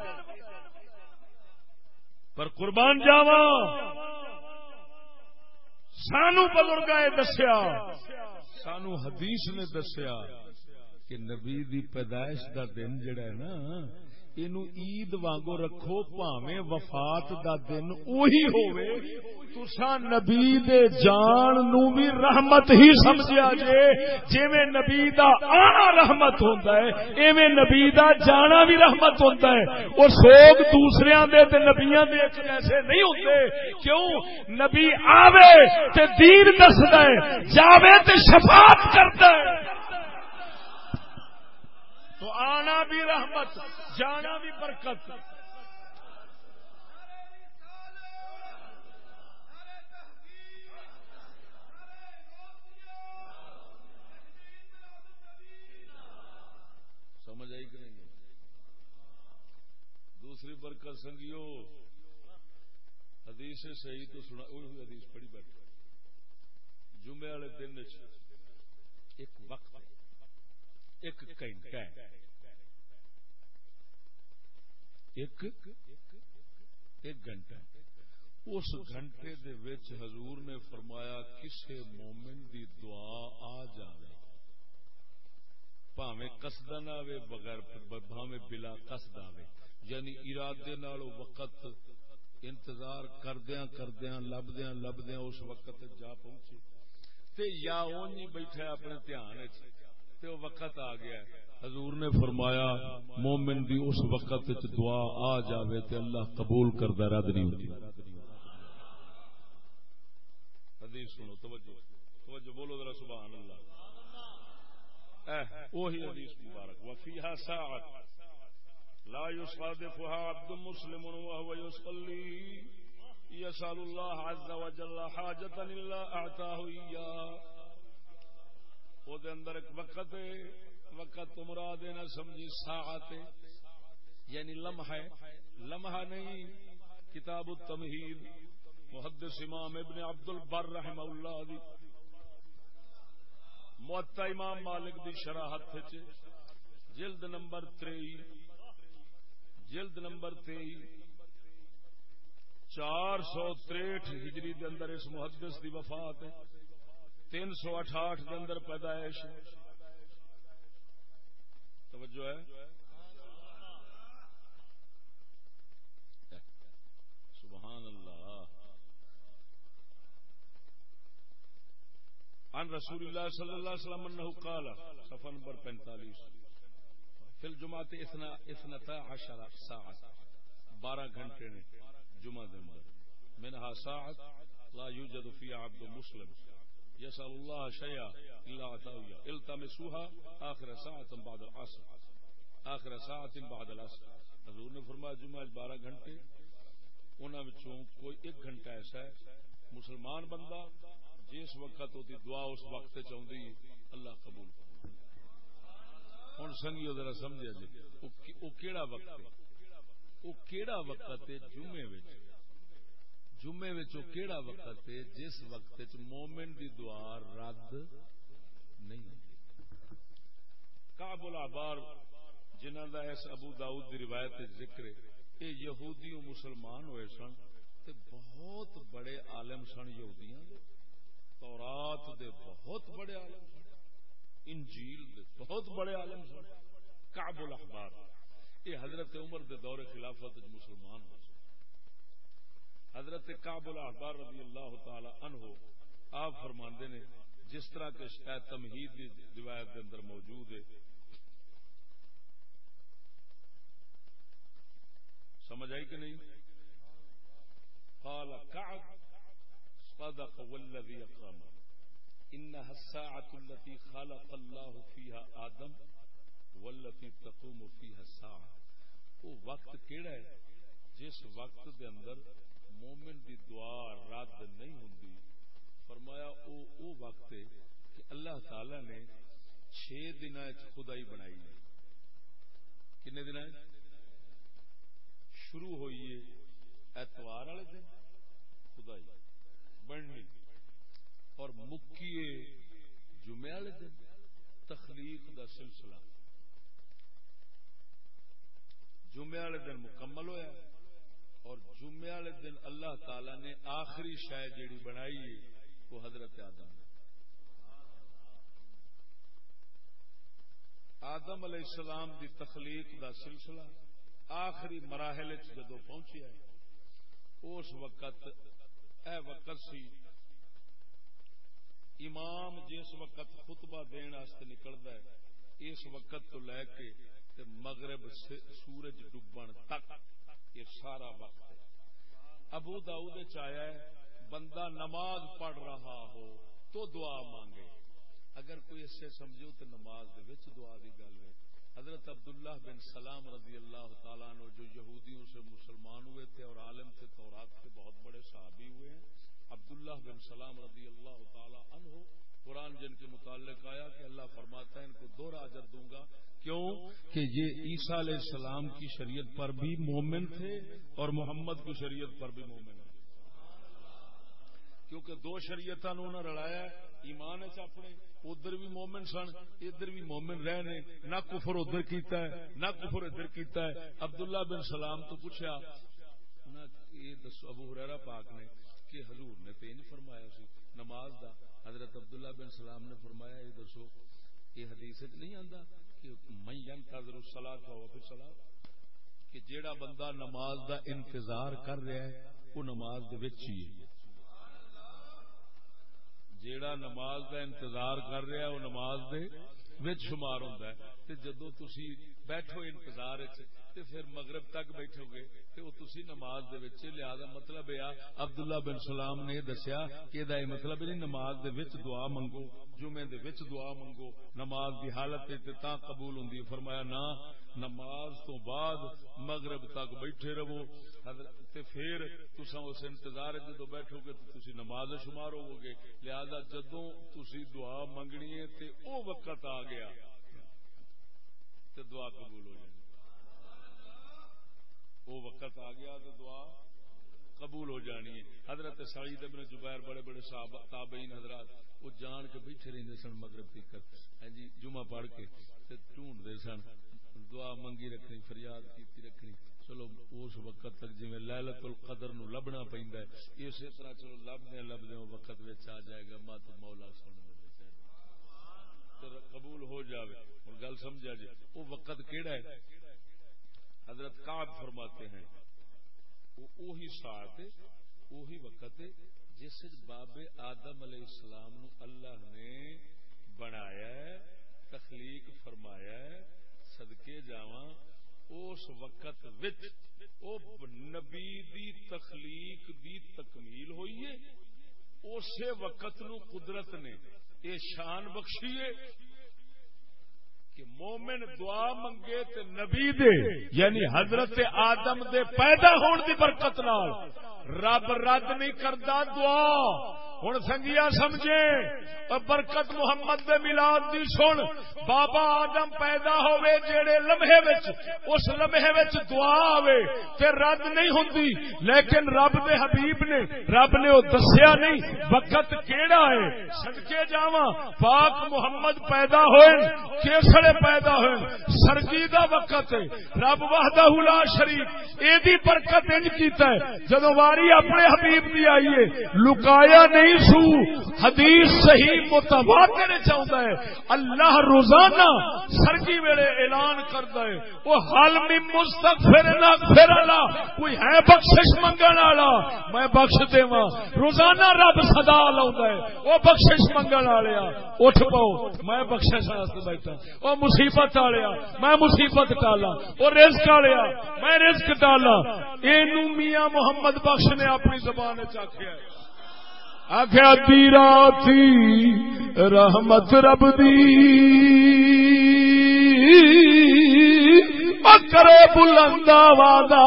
پر قربان جاوا سانو بزرگ دسیا، سانو حدیث نے دسیا کہ نبی دی پیدائش دا دن جڑا ہے نا اینو عید وانگو رکھو پاوے وفات دا دن اوہی ہوئے تسا نبی دے جان نو بھی رحمت ہی سمجھا جے۔ جویں نبی دا آنا رحمت ہوندا ہے، ایویں نبی دا جانا بھی رحمت ہوندا ہے۔ اور سوگ دوسریاں دے تے نبیاں دے ایک جیسے نہیں ہوندے۔ کیوں؟ نبی آوے تے دین دسدا ہے، جاوے تے شفاعت کردا ہے۔ تو آنا بھی رحمت، جانا بھی برکت۔ سمجھ آئی کہ نہیں؟ دوسری برکت سنگیو۔ حدیث صحیح تو سنا حدیث پڑھی بیٹھا۔ جمعے والے دن ایک وقت ایک گھنٹہ ایک ایک گھنٹہ اس گھنٹے دے وچ حضور نے فرمایا، کسے مومن دی دعا آ جائے پاوے قصد نہ آئے بغیر بلا قصد آئے یعنی ارادے نال وقت انتظار کردیا کردیا لبدیا لبدیا اس وقت جا پہنچے۔ تے یا اونی بیٹھے اپنے دھیان تے وہ وقت آ گیا حضور نے فرمایا، مومن دی اس وقت دعا آ جاوے تے اللہ قبول کردہ رد نہیں ہوتی۔ حدیث سنو، توجہ توجہ بولو ذرا سبحان اللہ وہی حدیث مبارک۔ وفیہا ساعت۔ لا يصادفها عبد مسلم وهو يصلي يسأل الله عز وجل حاجة إلا أعطاه إياه وہ اندر ایک وقت وقت مراد نہ سمجھی، ساعت یعنی لمحہ لمحہ نہیں، کتاب التمہید، محدث امام ابن عبد البر رحمہ اللہ دی۔ معتا امام مالک دی شراحت جلد نمبر تری جلد نمبر تئی چار سو تریٹ ہجری دے اندر اس محدث دی وفات ہے۔ تین سو اٹھاٹھ دے اندر پیدائش توجہ ہے۔ سبحان اللہ۔ عن رسول اللہ صلی اللہ علیہ وسلم انہو قال، صفحہ نمبر پینتالیس۔ فی الجمعات اثنا، اثنتا عشر ساعت، بارہ گھنٹے نے جمعہ دن اندر۔ منہا ساعت لا یوجد فی عبد مسلم۔ یسأل اللہ شیعہ اللہ عطاویہ التمسوها آخر ساعت بعد العصر، آخر ساعت بعد العصر۔ حضور نے فرمایا، جمعہ بارہ گھنٹے انہوں وچوں کوئی ایک گھنٹہ ایسا ہے، مسلمان بندہ جس وقت وہ دعا اس وقت چاہتی اللہ قبول ہوں سنگیو ذرا سمجھا جی وہ کیڑا وقت ہے؟ وہ کیڑا وقت ہے جمعے جمعے وہ کیڑا وقت ہے جس وقت مومن دی دعا رد نہیں کابل آبار جنہ دا اس ابو داؤد دی روایت ذکر ہے یہ یہودی و مسلمان ہوئے سن تے بہت بڑے عالم سن یہودیاں دے۔ تورات دے بہت بڑے عالم سن، انجیل دے بہت بڑے عالم سن۔ کعب الاحبار یہ حضرت عمر دے دور خلافت مسلمان ہو حضرت کعب الاحبار رضی اللہ تعالی عنہ آپ فرماندے نے، جس طرح کے شاید تمہید دی روایت دے اندر موجود ہے۔ سمجھ آئی کہ نہیں؟ قال كعب صدق والذي اقام۔ انها الساعه التي خلق الله فيها ادم والتي تقوم فيها الساعه وہ وقت کیڑا ہے؟ جس وقت دے اندر مومن دی دعا رد نہیں ہوندی۔ فرمایا، او او وقت ہے کہ اللہ تعالی نے چھ دن خدائی بنائی ہے۔ کنے دن شروع ہوئی ہے اتوار والے دن خدائی بننی۔ اور مکیے جمعے والے دن تخلیق دا سلسلہ۔ جمعے والے دن مکمل ہویا۔ اور جمعے والے دن اللہ تعالی نے آخری شہ جیڑی بنائی ہے، وہ حضرت آدم۔ آدم علیہ السلام دی تخلیق دا سلسلہ آخری مراحل جدو پہنچیا اس وقت، اے وقت سی، امام جس وقت خطبہ دین نکلتا ہے، اس وقت تو لے کے تے مغرب سورج ڈبن تک یہ سارا وقت ہے۔ ابو داؤد چایا ہے، بندہ نماز پڑھ رہا ہو تو دعا مانگے۔ اگر کوئی اس سے سمجھو تو نماز دے دعا دی گل ہے۔ حضرت عبداللہ بن سلام رضی اللہ تعالیٰ عنہ جو یہودیوں سے مسلمان ہوئے تھے اور عالم تھے، تورات کے بہت بڑے صحابی ہوئے ہیں۔ عبداللہ بن سلام رضی اللہ تعالیٰ عنہ قرآن جن کے متعلق آیا کہ اللہ فرماتا ہے ان کو دو اجر دوں گا۔ کیوں؟ کہ یہ عیسیٰ علیہ السلام کی شریعت پر بھی مومن تھے اور محمد کی شریعت پر بھی مومن تھے۔ کیونکہ دو شریعت انہوں نے رڑایا ایمان اپنے، ادھر بھی مومن سن، ادھر بھی مومن رہنے نہ کفر ادھر کیتا ہے، نہ کفر ادھر کیتا ہے۔ عبداللہ بن سلام تو پوچھا یہ دسو، ابو ہریرا پاک نے کہ حضور نے تین فرمایا سی، نماز دا حضرت عبداللہ بن سلام نے فرمایا، یہ دسو، یہ حدیث نہیں آتا کہ میں قدر سلا کا پھر سلا کہ جیڑا بندہ نماز دا انتظار کر رہا ہے، وہ نماز دے وچ ہی ہے۔ جیڑا نماز دا انتظار کر رہا ہے، وہ نماز دے وچ شمار ہوتا ہے۔ تے جدو تسی بیٹھو انتظار وچ تے پھر مغرب تک بیٹھو گے تے وہ تسی نماز دے وچ لہذا مطلب ہے عبداللہ بن سلام نے دسیا کہ دا مطلب نہیں نماز دے وچ دعا منگو، جمعے دے وچ دعا منگو، نماز دی حالت تے تا قبول ہوندی فرمایا نہ، نماز تو بعد مغرب تک بیٹھے رہو۔ تے پھر تسا اس انتظار جدو بیٹھو گے تو تسی نماز شمار ہوو گے۔ لہذا جدو تسی دعا منگنی ہے تے او وقت آ گیا تے دعا قبول ہو جائے وقت آ گیا تو دعا قبول ہو جانی ہے۔ حضرت سعید ابن جبیر بڑے بڑے تابعین حضرات، وہ جان کے بیٹھے رہتے سن مغرب تک ہاں جی جمعہ پڑھ کے ڈھونڈتے سن۔ دعا منگی رکھنی، فریاد کی رکھنی۔ چلو، اس وقت تک جی للت القدر نو لبنا پہنتا ہے، اسی طرح چلو لبدے لبدے وقت آ جائے گا، مت مولا سن قبول ہو جاوے۔ ہوں گل سمجھا جی وہ وقت کیڑا ہے؟ حضرت کاب فرماتے ہیں وہی ساتھ وہی وقت جس باب آدم علیہ السلام نو اللہ نے بنایا ہے، تخلیق فرمایا ہے، صدقے جاواں، اس وقت وچ او نبی دی تخلیق دی تکمیل ہوئی ہے، اسی وقت نو قدرت نے یہ شان بخشی ہے۔ کہ مومن دعا منگے تے نبی دے یعنی حضرت آدم دے پیدا ہون دی برکت نال۔ رب رد نہیں کرتا، دعا۔ ہوں سنگیا سمجھے برکت محمد دے ملاد دی سن۔ بابا آدم پیدا ہوئے جیڑے لمحے وچ، اس لمحے وچ دعا آوے تے رد نہیں ہوندی۔ لیکن رب دے حبیب نے، رب نے او دسیا نہیں، وقت کیڑا ہے؟ صدکے جاواں۔ پاک محمد پیدا ہوئے، کیسڑے پیدا ہوئے۔ سرگی دا وقت ہے۔ رب وحدہ لا شریف اے دی برکت انج کیتا ہے۔ جدوں واری اپنے حبیب دی آئیے لکایا نہیں سو، حدیث صحیح متواتر چاہتا ہے۔ اللہ روزانہ سرگی ویلے اعلان کرتا ہے۔ وہ حال میں مستغفر نہ پھر اللہ، کوئی ہے بخشش منگن والا؟ میں بخش دیواں۔ روزانہ رب صدا لاوندا ہے۔ وہ بخشش منگن والیا اٹھ پاؤ۔ میں بخشش واسطے بیٹھا۔ وہ مصیبت والیا میں مصیبت ٹالا۔ وہ رزق والیا میں رزق ٹالا۔ اینو میاں محمد بخش نے اپنی زبان چاکھیا ہے آخیا تھی رحمت رب دی। کرے بلندا وعدہ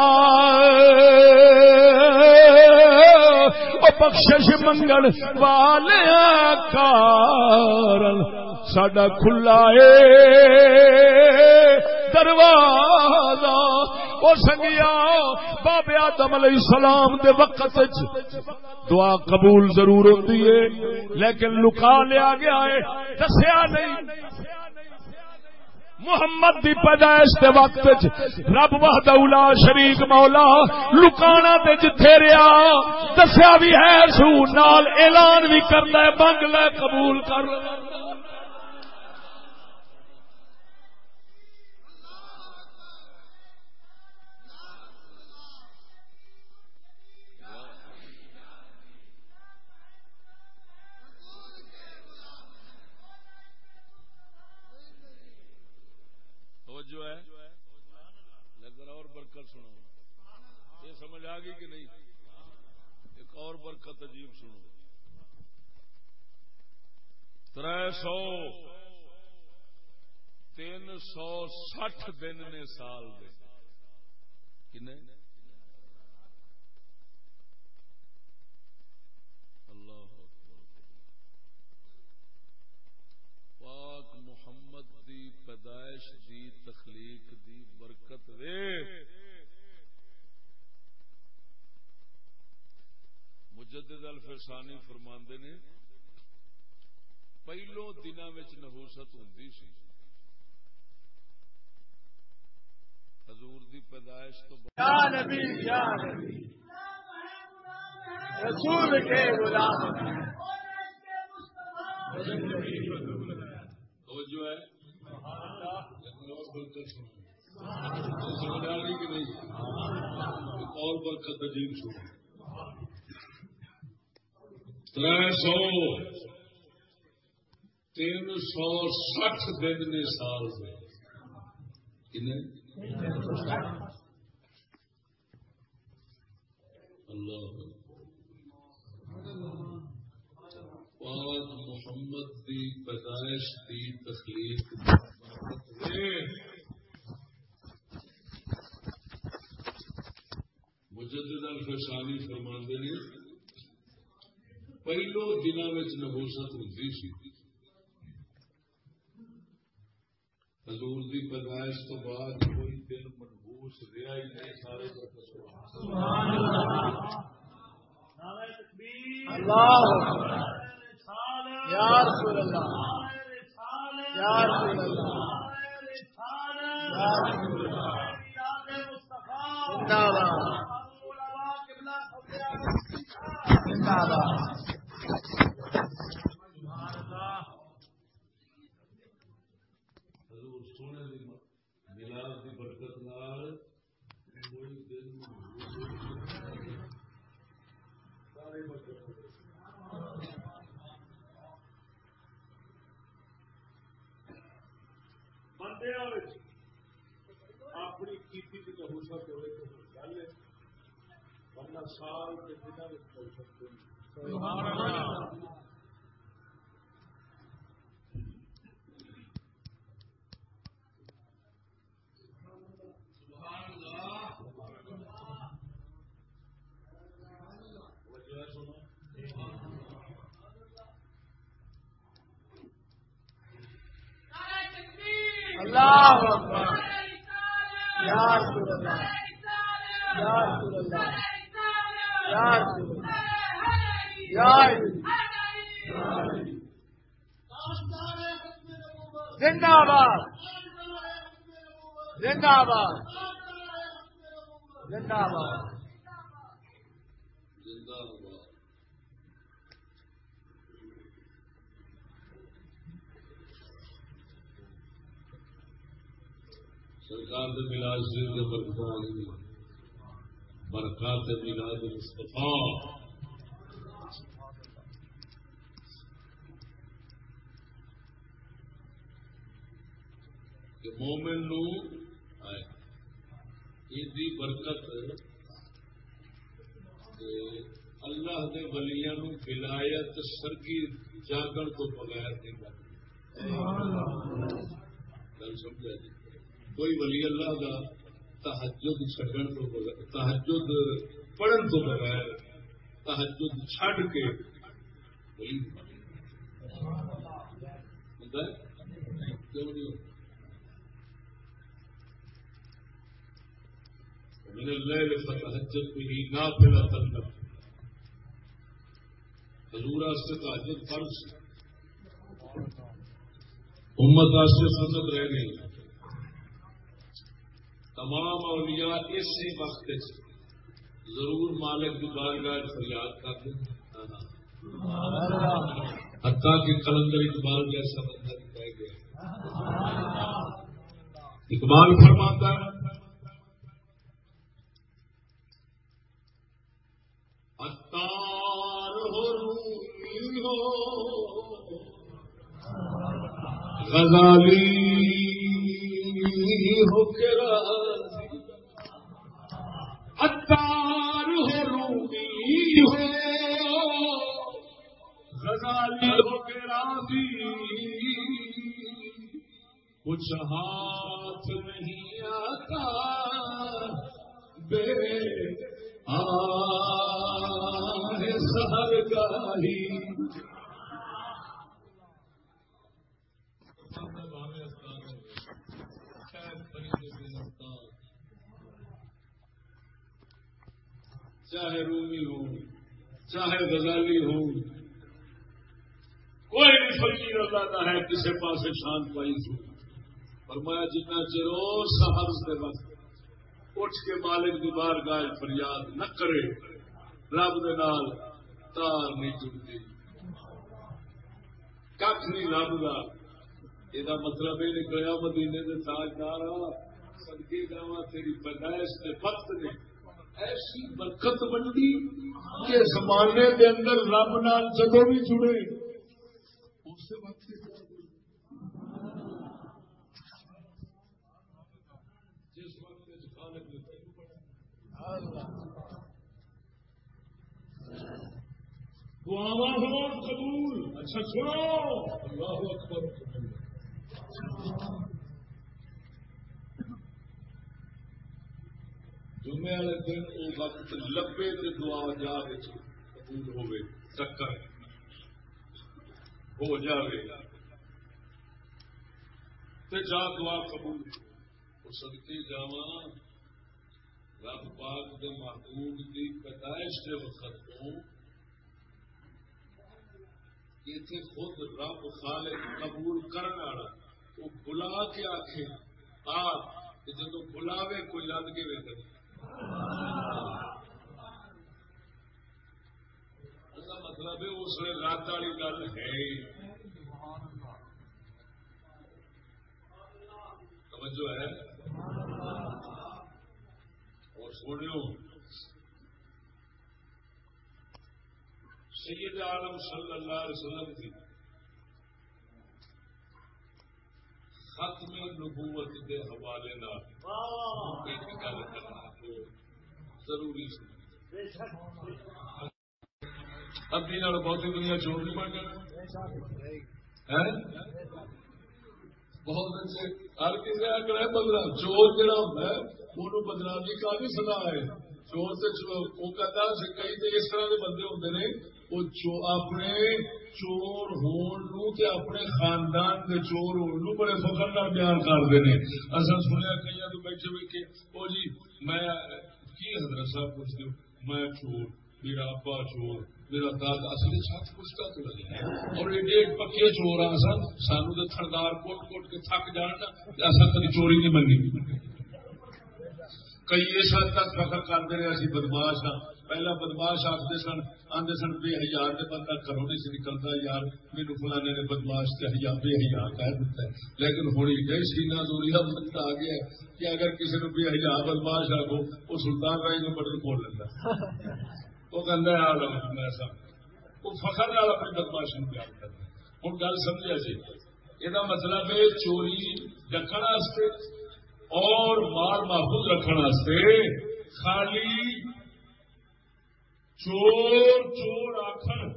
بخشش منگل والے کارن ساڈا کھلا دروازہ۔ وہ سنگیا، بابے آدم علیہ السلام دے وقت دعا قبول ضرور ضرور ہوتی ہے، لیکن لکا لیا گیا ہے دسیا نہیں۔ محمد دی پیدائش دے وقت رب وحد اولا شریک مولا لکانا تے جتھے ریا دسیا بھی ہے، سو نال اعلان بھی کرنا ہے بنگ لے قبول کر۔ لے تر سو، تین سو سٹھ دن نے سال دے۔ اللہ پاک محمد دی پیدائش دی تخلیق دی برکت وے۔ مجدد الفسانی فرماندے نے پہلو دن نہوست ہوں سی حضور دی پیدائش تو رسول کے جو ہے اور برکت عجیب تر سو تین سو سٹھ دن نے سال اللہ پاک محمد دی پیدائش دی تخلیق مجدد الفسانی فرماندے نے، پہلو دنوں میں نبوست ہوتی سی حضور دی پیدائش تو بعد کوئی دن منبوس رہا ہی نہیں سارے سال کے دنوں میں پڑھ سکتے ہیں اللہ اکبر یا رسول اللہ یا رسول اللہ یا رسول اللہ یا زندہ باد زندہ باد زندہ باد زندہ باد آ گئی برکات ملاد مصطفیٰ۔ کہ مومن نو آئے یہ برکت اللہ دے ولیاں نو ولایت سرگی جاگن تو بغیر نہیں بنتی۔ گل سمجھا جی۔ کوئی ولی اللہ کا تحجد چھڈن تو بغیر تحجد پڑھن تو بغیر تحجد چھڈ کے ولی نہیں بنتا۔ ہوتا ہے؟ کیوں نہیں ہوتا من الليل فتهجد به نافلة لك حضور واسطے تہجد فرض امت واسطے سنت رہ گئی تمام اولیاء اسی وقت ضرور مالک کی بارگاہ فریاد کرتے حتیٰ کہ کلندر اقبال جیسا بندہ دکھایا گیا۔ اقبال فرماتا ہے، اتار ہو رومی ہو، غزالی ہو کے راضی غزالی ہو کے راضی۔ کچھ ہاتھ نہیں آتا۔ بے سہر گاہی۔ چاہے رومی ہو چاہے غزالی ہو کوئی بھی فقیر اللہ کا ہے، کسی پاس شان پائی ہو فرمایا، جتنا چرو سہر سے وقت اٹھ کے مالک دی بار گائے فریاد نہ کرے۔ رب دے نال تار نہیں جڑتی کھ نہیں لبدا یہ مطلب یہ نکلیا مدینے کے تاجدار سدکے جاوا تیری پیدائش کے وقت نے۔ ایسی برکت بنتی کہ زمانے کے اندر رب نال جدو بھی جڑے۔ اس وقت جس وقت خالق نے تینوں بڑھایا دعوا ہو قبول؟ اچھا سنو اللہ اکبر جمعے والے دن، وہ وقت لبے دعا جا قبول ہوے چکر۔ ہو جاوے۔ تے جا دعا قبول وہ سدکے جاوا رب پاک دے محبوب دی پیدائش کے وقت تو اتنے خود رب خالق قبول کرنے والا، وہ بلا کے آخے آ جب بلاوے کوئی لد کے وے مطلب ہے اس نے رات والی گل ہے توجہ ہے۔ اور سنو سید عالم صلی اللہ علیہ وسلم کی ختم نبوت کے حوالے ایک گل کرنا ضروری سی ادی نال بہت دنیا چور نہیں بن گیا بہت اچھے ہر کسی آگے بدلا چور جہاں ہوتا ہے وہ بدنامی کا بھی سزا ہے۔ چور سے وہ کہتا ہے کئی تو اس طرح کے بندے ہوتے ہیں وہ اپنے چور ہون تے اپنے خاندان کے چور ہون بڑے فخر نال بیان کرتے ہیں اصل سنیا کئی تو بیٹھے بیٹھے وہ جی میں کی حضرت صاحب پوچھتے میں چور، میرا ابا چور۔ میرا دادا اصل سات پوچھتا تو لگے اور ایڈے پکے چور آ سن، سانو تھردار کوٹ کوٹ کے تھک جان اصل کبھی چوری نہیں بننی کئی اس تک فخر کرتے رہے، اسی بدماش ہاں پہلا بدماش آخر سن آدھے سن، بے ہزار کے بندہ گھروں نہیں سے نکلتا، یار میرے فلانے نے بدماش سے ہزار بے ہزار کہہ دیتا ہے۔ لیکن ہوں یہ سینا دوری کا آ گیا کہ اگر کسی نے بے ہزار بدماش آگو وہ سلطان رائی کو بٹن کھول لینا وہ کہہ ہے ایسا وہ فخر نال اپنی بدماشی بیان کرتا ہوں گل سمجھا جی۔ یہ مطلب ہے چوری رکھنے اور مال محفوظ رکھنے خالی چور چور آخر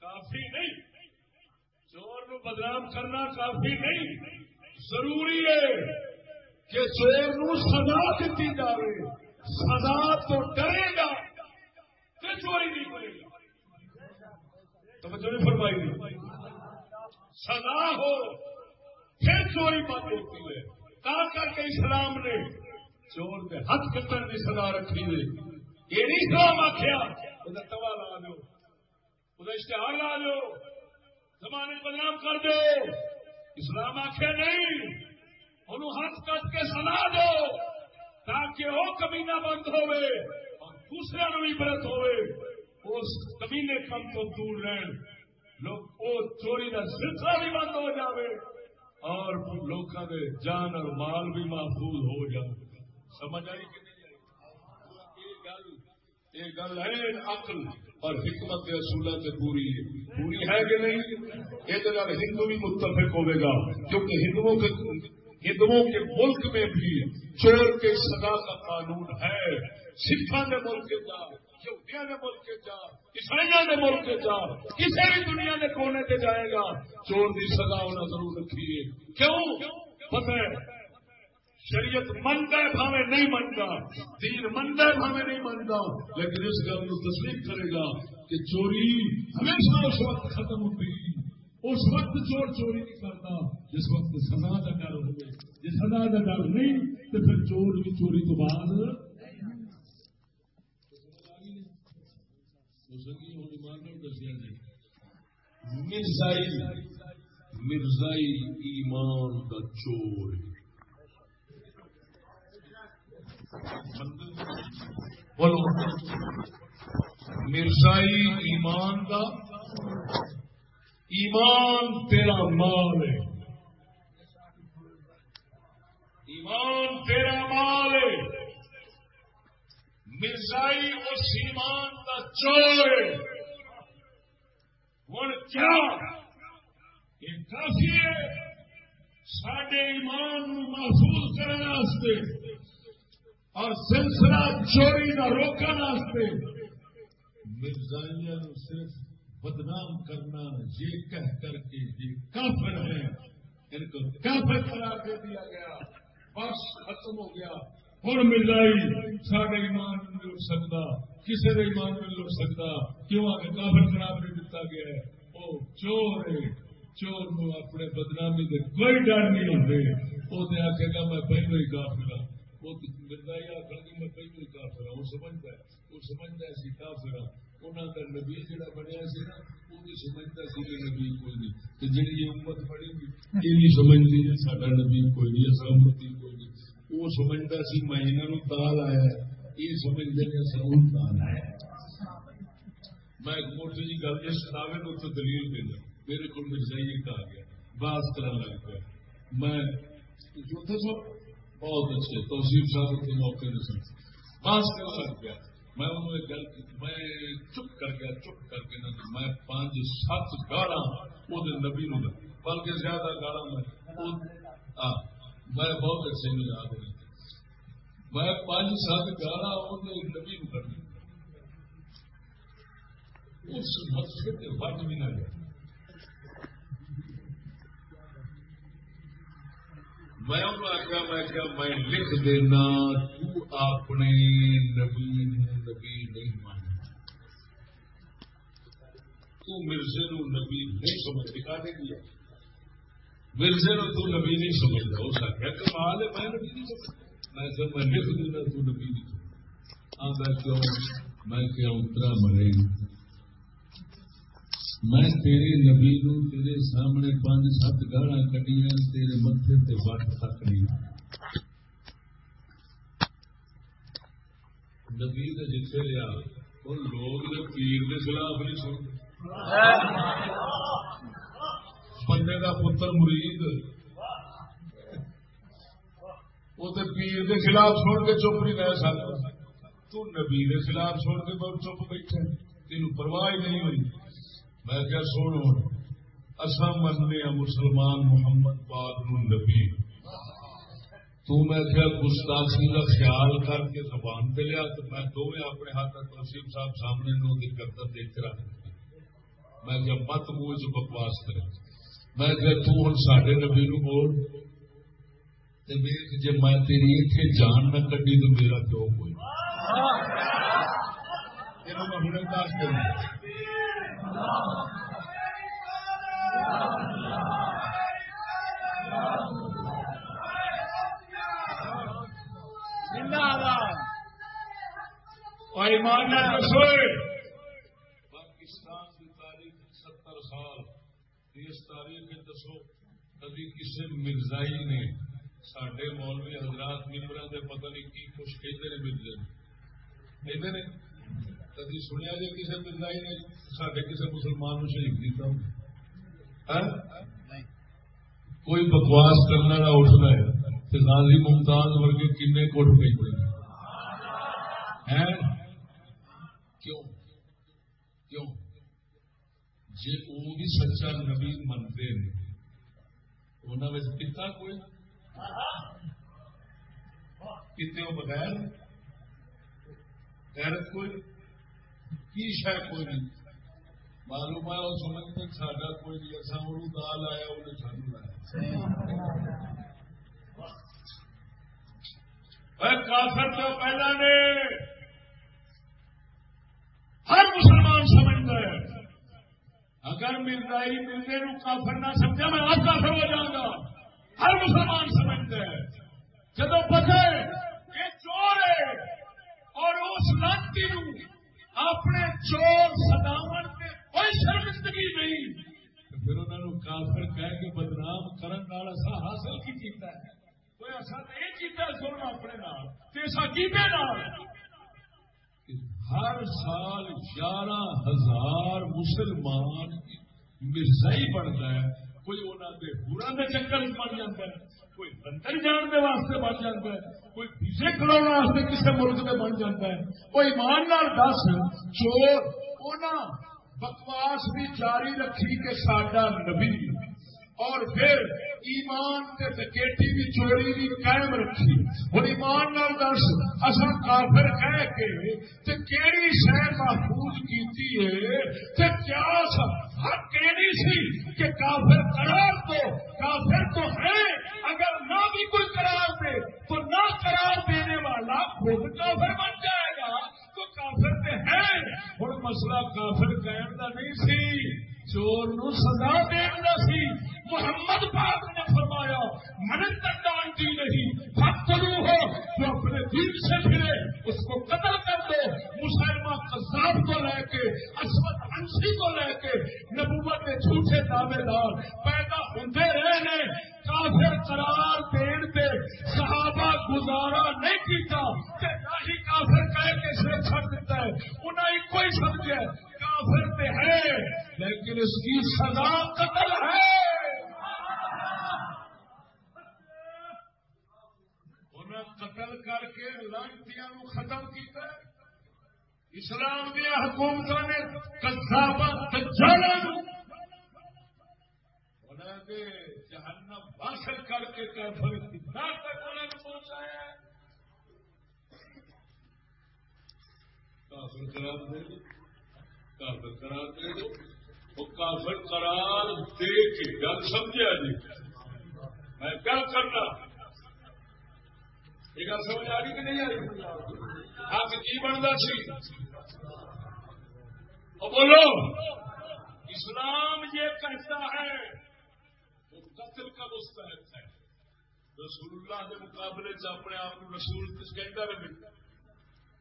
کافی نہیں۔ چور نو بدنام کرنا کافی نہیں۔ ضروری ہے کہ چور نو سزا دیتی جائے سزا تو ڈرے گا۔ چوری نہیں۔ کرے گا توجہ نہیں فرمائی سزا ہو، پھر چوری بند ہوتی ہے۔ کر کے اسلام نے چور کے ہاتھ کٹن کی سزا رکھی ہے۔ یہ نہیں اسلام آخیا وہ توا لا دو وہ اشتہار لا دو زمانے بدنام کر دو۔ اسلام آخیا نہیں، انہوں ہاتھ کٹ کے سنا دو، تاکہ وہ کمینہ بند ہوئے۔ دوسرے نو بھی برت ہوئے، اس کمینے کم تو دور رہن۔ لوگ وہ چوری کا سلسلہ بھی بند ہو جاوے اور لوگوں کے جان اور مال بھی محفوظ ہو جائے سمجھ آئی کہ نہیں یہ گل ہے عقل اور حکمت اصولت پوری۔ پوری ہے کہ نہیں؟ یہ تو ہندو بھی متفق ہوئے گا، کیونکہ ہندوؤں کے ہندوؤں کے ملک میں بھی چور کے سزا کا قانون ہے۔ سکھا کے ملک جا، یہودیاں ملک جا ملک جا کسی بھی دنیا کے کونے سے جائے گا، چور کی سزا ہونا ضرور رکھیے۔ کیوں؟ پتہ شریعت منتا ہے بھاوے نہیں منتا، دین منتا ہے بھاوے نہیں منتا، لیکن اس گل کو تسلیم کرے گا کہ چوری ہمیشہ اس وقت ختم ہوتی، اس وقت چور چوری نہیں کرتا، جس وقت سزا کا ڈر ہوئے۔ جی سزا کا ڈر نہیں، تو پھر چور بھی چوری تو بعد مرزائی مرزائی ایمان کا چور بولو۔ مرزائی ایمان کا، ایمان تیرا مال ہے۔ ایمان تیرا مال ہے۔ مرزائی اس ایمان کا چور ہے۔ ہوں کیا یہ کافی ہے سڈے ایمان محفوظ کرنے اور سلسلہ چوری کا روکنے مرزائیاں صرف بدنام کرنا یہ کہہ کر کے یہ کافر ہے ان کو کافر قرار دے دیا گیا بس ختم ہو گیا ہوں مرزائی سارے ایمان نہیں لوٹ سکتا کسی کا ایمان نہیں لوٹ سکتا، کیوں آ کے کافر قرار دے دیتا گیا ہے؟ وہ چور ہے، چور نو اپنے بدنامی کے کوئی ڈر نہیں ہوتے وہ تو آخے گا، میں پہلو ہی کافر ہوں وہ مرزائی آخر گی میں پہلو ہی کافر ہوں وہ سمجھتا ہے وہ سمجھتا ہے سی کافر ہوں انہوں کا نبی جہاں بنیا سی نا وہ بھی سمجھتا سی کہ نبی کوئی نہیں۔ جی امت پڑی گی یہ نہیں سمجھتی ہے سارا نبی کوئی نہیں، اصل امتی کوئی وہ سمجھتا سی میں انہوں تال آیا یہ سمجھتے ہیں سرون تال آیا میں ایک موٹی جی گل اس دعوے کو تو دلیل دینا میرے کو مرزائی کہا گیا بات کرنے لگ گیا میں جو تھے بہت اچھے، توصیف صاحب کے موقع نے سن۔ بات کرنے لگ گیا میں انہوں گل میں چپ کر گیا، چپ کر کے نہ میں پانچ سات گاڑا وہ نبی نو بلکہ زیادہ گاڑا میں میں بہت اچھے میں رہی میں پانچ سات گاڑا وہ نبی کر اس مسجد کے وقت بھی نہ میں انہوں آخیا میں کیا میں لکھ دینا، تو اپنے نبی نبی نہیں ماننا۔ تو مرزے نبی نہیں سمجھ، دکھا دے گیا مرزے نو تو نبی نہیں سمجھتا اس آخیا کمال ہے، میں نبی نہیں سمجھتا۔ میں کہ میں لکھ دینا تو نبی نہیں سمجھتا۔ آدھا کیوں؟ میں کیا اترا مرے؟ میں تیرے نبی نو تیرے سامنے پانچ سات گالا کٹیاں تیرے متے تے وٹ تک نہیں۔ نبی نے جتنے لیا وہ لوگ نے پیر کے خلاف نہیں سن بندے کا پتر مرید۔ وہ تو پیر کے خلاف سن کے چپ نہیں رہ سکتا۔ تو نبی کے خلاف سن کے بہت چپ بیٹھے تین پرواہ ہی نہیں ہوئی۔ میں کیا سنو اصا مننے ہاں مسلمان محمد پاک نو نبی۔ تو میں کیا گستاخی کا خیال کر کے زبان پہ لیا تو میں دونوں اپنے ہاتھ توسیم صاحب سامنے نو کی کرتا دیکھ رہا میں کیا مت منہ بکواس کرے۔ میں کیا تو ہوں سڈے نبی نو بول جی میں تیری اتنے جان نہ کٹی تو میرا کیوں کوئی یہ میں ہوں دس کروں پاکستان کی تاریخ ستر سال اس تاریخ دسو کبھی کسی مرزائی نے سڈے مولوی حضرات ممبر کے پتہ نہیں کی کچھ کہتے نے مرزے کہتے نے کدی سنیا جی کسی مرزائی نے سڈے کسی مسلمان کو شہید کیا کوئی بکواس کرنے والا اٹھتا ہے غازی ممتاز ورگے کن کوٹ پہ کیوں؟ کیوں؟ جی وہ بھی سچا نبی منتے ہیں انہوں پتا کوئی کتنے بغیر غیرت کوئی کی شاید کوئی نہیں معلوم ہے وہ سمجھتے ساڈا کوئی نہیں ایسا وہ دال آیا انہیں سانو لایا کافر تو پہلا نے ہر مسلمان سمجھتا ہے اگر مرزائی ملنے نو کافر نہ سمجھا، میں آپ کافر ہو جاؤں گا۔ ہر مسلمان سمجھتا ہے۔ جب پتہ ہے کہ چور ہے اور اس لانتی نو اپنے چور سداون پہ کوئی شرمندگی نہیں پھر انہوں نے کافر کہہ کے بدنام کرن والا سا حاصل کی کیتا ہے کوئی ایسا نہیں کیتا ظلم اپنے نال ایسا کیتے نال؟ ہر سال گیارہ ہزار مسلمان مرزائی بنتا ہے۔ کوئی انہوں نے پورا کے چکر بن جاتا ہے، کوئی لندن جان کے واسطے بن جاتا ہے، کوئی ویزے کراؤ واسطے کسی ملک میں بن جاتا ہے۔ کوئی ایمان نال دس چور انہاں بکواس بھی جاری رکھی کہ ساڈا نبی اور پھر ایمان تے ڈکیٹی بھی چوری بھی قائم رکھی۔ اور ایمان نال دس اصل کافر کہہ کے تے کیڑی شہ محفوظ کیتی ہے تے کیا حق نہیں سی کہ کافر قرار دو، کافر تو ہے۔ اگر نہ بھی کوئی قرار دے تو نہ قرار دینے والا خود کافر بن جائے گا۔ تو کافر تے ہے۔ ہوں مسئلہ کافر کہن کا نہیں سی، چور نو سزا دینا سی۔ محمد پاک نے فرمایا من تردانتی نہیں، حق فتلو ہو جو اپنے دل سے پھرے، اس کو قتل کر دو مسلمہ قذاب کو لے کے اسمت ہنسی کو لے کے، نبوت کے جھوٹے دعوے دار پیدا ہوتے رہے کافر قرار دین پہ صحابہ گزارا نہیں کیتا، کہ نہ ہی کافر کہہ کے اسے چھڑ دیتا ہے انہیں کوئی سمجھے، کافر پہ ہے، لیکن اس کی سزا قتل ہے۔ انہیں کر کے لانتیاں ختم کیا اسلام دیا حکومت نے کساب انہوں نے جہنم حاصل کر کے کافر تک انہوں نے پہنچایا کافر قرار دے دو۔ کافر قرار دے دو۔ وہ کافر قرار دے کے گل سمجھا جی۔ میں کیا کرنا؟ یہ گل سمجھ آ رہی کہ نہیں آ رہی؟ حق کی بنتا سی؟ اور بولو، اسلام یہ کہتا ہے وہ قتل کا مستحق ہے۔ رسول اللہ کے مقابلے چ اپنے آپ کو رسول کہتا رہے۔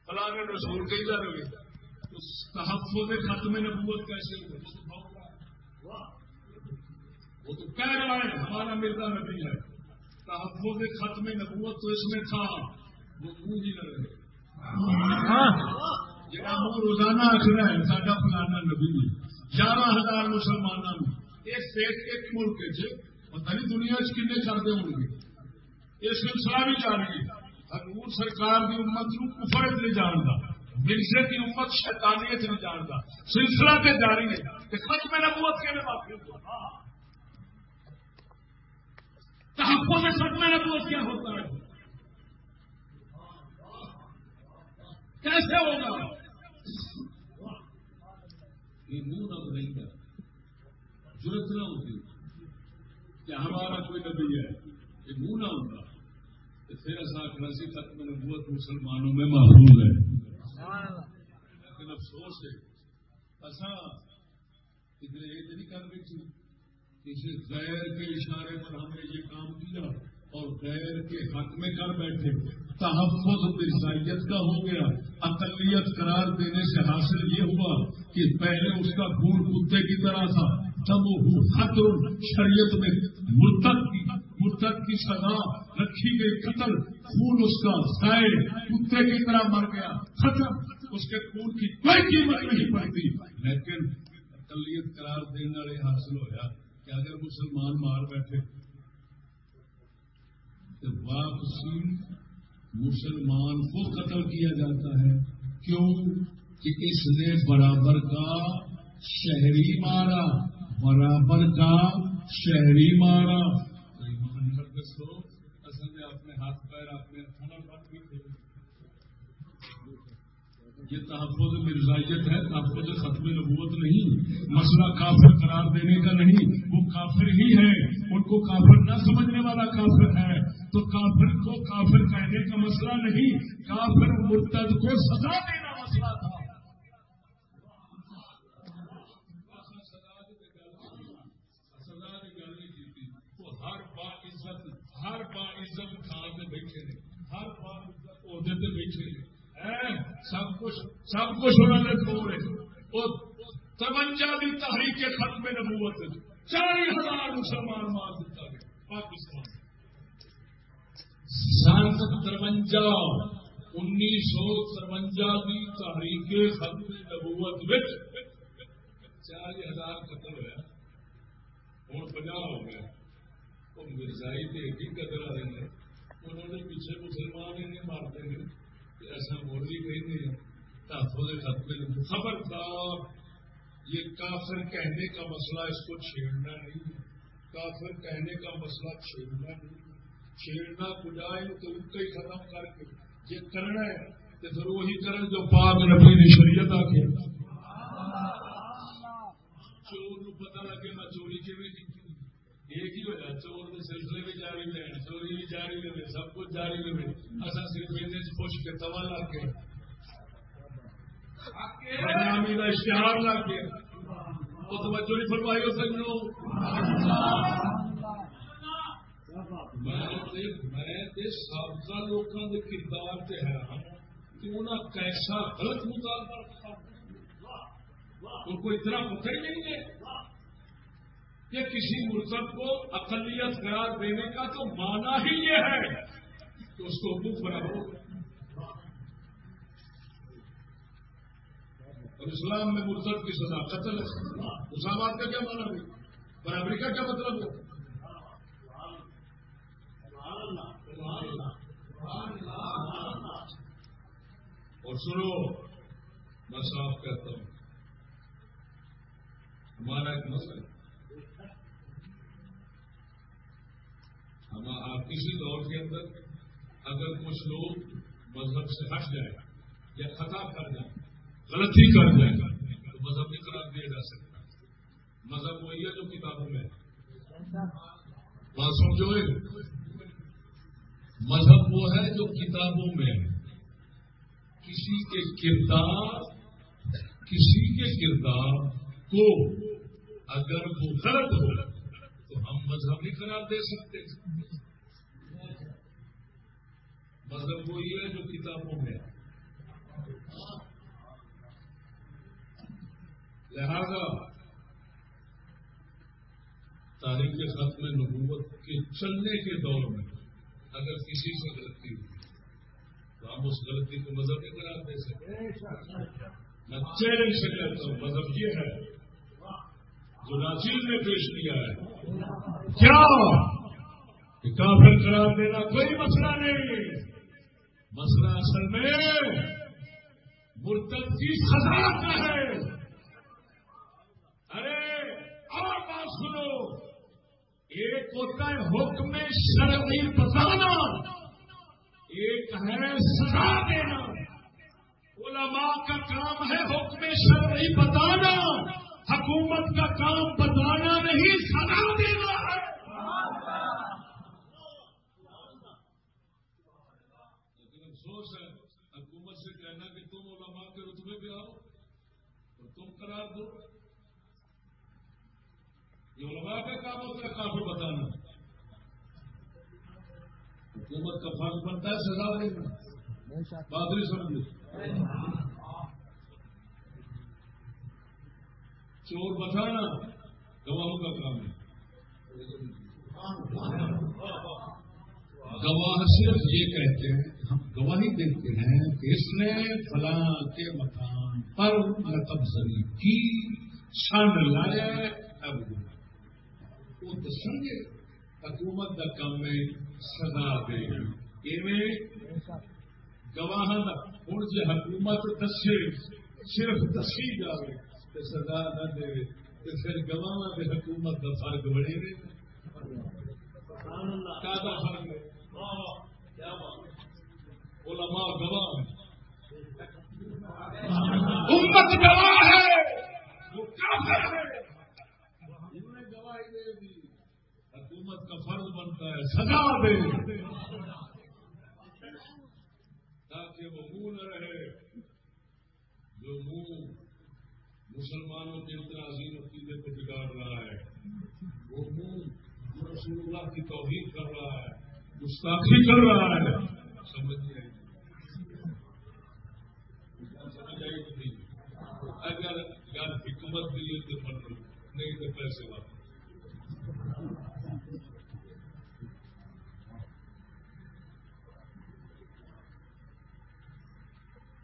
فلانے رسول کہتا رہے۔ تحفظ ختم نبوت کیسے ہو وہ تو کہہ رہا ہے، ہمارا مرزا نبی ہے۔ تحفظ ختم نبوت تو اس میں تھا۔ وہ منہ ہی نہ رہے؟ جہاں منہ روزانہ آخر ہے ساڈا فلانا نبی۔ گیارہ ہزار مسلمانوں ایک دیش ایک ملک پتہ نہیں دنیا چنے کرتے ہوں گے۔ یہ سلسلہ بھی جاری ہے حضور سرکار کی امت نو کفر نہیں جانتا مرزے کی امت شیطانیت نہیں جانتا سلسلہ تے جاری ہے۔ ختم نبوت کے میں واقع تحفظ ختم نبوت کیا ہوتا ہے؟ کیسے ہوگا؟ یہ منہ نہ نہیں کر ضرورت نہ ہوتی۔ کہ ہمارا کوئی نبی ہے، یہ منہ نہ ہوتا۔ تو پھر ایسا کرسی ختم نبوت مسلمانوں میں محفوظ ہے۔ لیکن افسوس ہے۔ اچھا، ایسا ادھر یہ نہیں کر بیٹھی کسی غیر کے اشارے پر ہم نے یہ کام کیا اور غیر کے حق میں کر بیٹھے، تحفظ مرزائیت کا ہو گیا، اقلیت قرار دینے سے حاصل یہ ہوا کہ پہلے اس کا خون کتے کی طرح تھا تب وہ خطر شریعت میں مرتب کی مرتب کی سزا رکھی گئی، قتل، خون اس کا سائے کتے کی طرح مر گیا، ختم، اس کے خون کی کوئی قیمت نہیں پڑتی، لیکن اقلیت قرار دینے والے حاصل ہوا کہ اگر مسلمان مار بیٹھے تو واپسی مسلمان کو قتل کیا جاتا ہے۔ کیوں؟ کہ اس نے برابر کا شہری مارا، برابر کا شہری مارا اصل اپنے ہاتھ پیر اپنے یہ تحفظ مرزائیت ہے، تحفظ ختم نبوت نہیں، مسئلہ کافر قرار دینے کا نہیں، وہ کافر ہی ہے ان کو کافر نہ سمجھنے والا کافر ہے۔ تو کافر کو کافر کہنے کا مسئلہ نہیں، کافر مرتد کو سزا دینا مسئلہ تھا۔ ہر با عزت، ہر با عزت تھان سے بیٹھے نے ہر با عزت عہدے سے بیٹھے نے سب کچھ انہوں نے چھوڑے اور ترونجا بھی تحریک ختم نبوت چالیس ہزار مسلمان مار دیتا گیا پاکستان۔ سن ترونجا انیس سو ترونجا کی تحریک ختم نبوت چالی ہزار قتل ہوا ہوں پناہ ہو گیا۔ وہ مرزائی کے ایک ہی قدر آ رہے ہیں انہوں نے پیچھے مسلمان ہی نہیں مارتے ہیں۔ ایسا مولوی کہیں گے تحفظ ختم خبردار یہ کافر کہنے کا مسئلہ اس کو چھیڑنا نہیں کافر کہنے کا مسئلہ چھیڑنا نہیں چھیڑنا بجائے تو ان کو ہی ختم کر کے۔ یہ کرنا ہے تو پھر وہی کرن جو پاک نبی نے شریعت آ کے۔ چور نو پتا لگے میں چوری کی ایک ہی ہوا چور کے سلسلے بھی جاری رہے چوری بھی جاری رہے سب کچھ جاری رہے اصل صرف خوش کے توا لا کے۔ بدنامی کا اشتہار لا کے وہ توجہ نہیں فرمائی ہو سکو میں سابقہ لوگوں کے کردار سے حیران کہ انہیں کیسا غلط مطالبہ ان کو اتنا پتہ ہی نہیں ہے کہ کسی مرتب کو اقلیت قرار دینے کا تو مانا ہی یہ ہے کہ اس کو حقوق برابر ہو اور اسلام میں مرتب کی سزا، قتل ہے۔ اسلامات کا کیا مانا ہے؟ برابری کا کیا مطلب ہے؟ اور سنو، میں صاف کہتا ہوں، ہمارا ایک مسئلہ ہم آپ کسی دور کے اندر اگر کچھ لوگ مذہب سے ہٹ جائے یا خطا کر جائیں غلطی کر جائے تو مذہب دیا جا سکتا مذہب وہی ہے جو کتابوں میں بات سمجھو مذہب وہ ہے جو کتابوں میں کسی کے کردار، کسی کے کردار کو اگر وہ غلط ہو، تو ہم مذہب نہیں قرار دے سکتے مذہب وہی ہے جو کتابوں میں لہذا تاریخ ختم نبوت کے چلنے کے دور میں اگر کسی سے غلطی ہوئی تو ہم اس غلطی کو مذہب نہیں قرار دے سکتے میں چیلنج سے کہتا ہوں، مذہب یہ ہے، جو ناچیز نے پیش کیا ہے، کیا؟ کہ کافر قرار دینا کوئی مسئلہ نہیں۔ مسئلہ اصل میں مرتب کی سزا کا ہے ارے اور بات سنو، ایک ہوتا ہے حکم شرعی بتانا، ایک ہے سزا دینا۔ علماء کا کام ہے حکم شرعی بتانا، حکومت کا کام بتانا نہیں، سزا دینا ہے۔ لیکن افسوس ہے، حکومت سے کہنا کہ تم علماء کے رتبے پہ آؤ اور تم قرار دو۔ یہ علماء کا کام ہوتا ہے، کافی بتانا۔ حکومت کا فرض بنتا ہے، سزا دینا بات نہیں سمجھے۔ چور بتانا گواہوں کا کام ہے۔ گواہ صرف یہ کہتے ہیں، ہم گواہی دیتے ہیں کہ اس نے فلاں کے مکان پر رقم زنی کی سن لایا اب وہ تو سمجھے حکومت کا کام میں سزا دے گواہ ہوں جی حکومت دسے صرف دسی جائے تو سزا نہ دے۔ تو پھر گواہ کے حکومت کا فرق بڑے گے ہے؟ علماء گواہ امت گواہ ہے۔ وہ کافر ہے انہوں نے گواہی دے دی حکومت کا فرض بنتا ہے، سزا دے۔ تاکہ وہ منہ نہ رہے۔ جو منہ مسلمانوں کے اتنا عظیم عقیدے کو بگاڑ رہا ہے، وہ منہ رسول اللہ کی توحید کر رہا ہے، گستاخی کر رہا ہے۔ سمجھ نہیں آئی۔ سمجھ آئی اگر گل حکمت بھی ہے تو بن نہیں تو پیسے واپس۔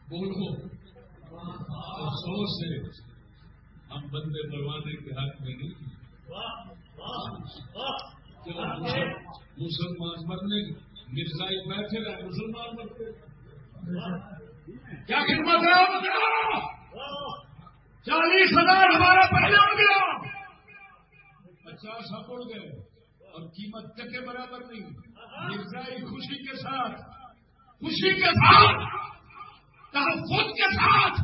بولو افسوس ہے ہم بندے مروانے کے حق میں نہیں۔ مسلمان مرنے، مرزائی بیٹھے رہے، مسلمان مرتے۔ کیا خدمت ہے چالیس ہزار ہمارا پہلے ہو گیا۔ پچاس ہم اڑ گئے۔ اور قیمت ٹکے برابر نہیں۔ مرزائی خوشی کے ساتھ، خوشی کے ساتھ۔ خود کے ساتھ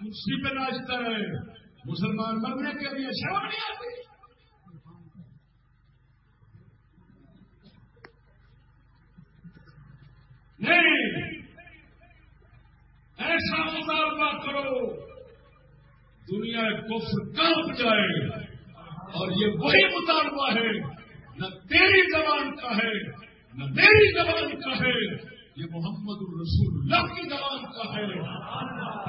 کرسی پہ ناچتا رہے مسلمان مرنے کے لیے شرم نہیں آتی۔ نہیں، ایسا مطالبہ کرو، دنیا کفر کانپ جائے۔ اور یہ وہی مطالبہ ہے، نہ تیری زبان کا ہے، نہ میری زبان کا ہے۔ یہ محمد الرسول اللہ کی زبان کا ہے۔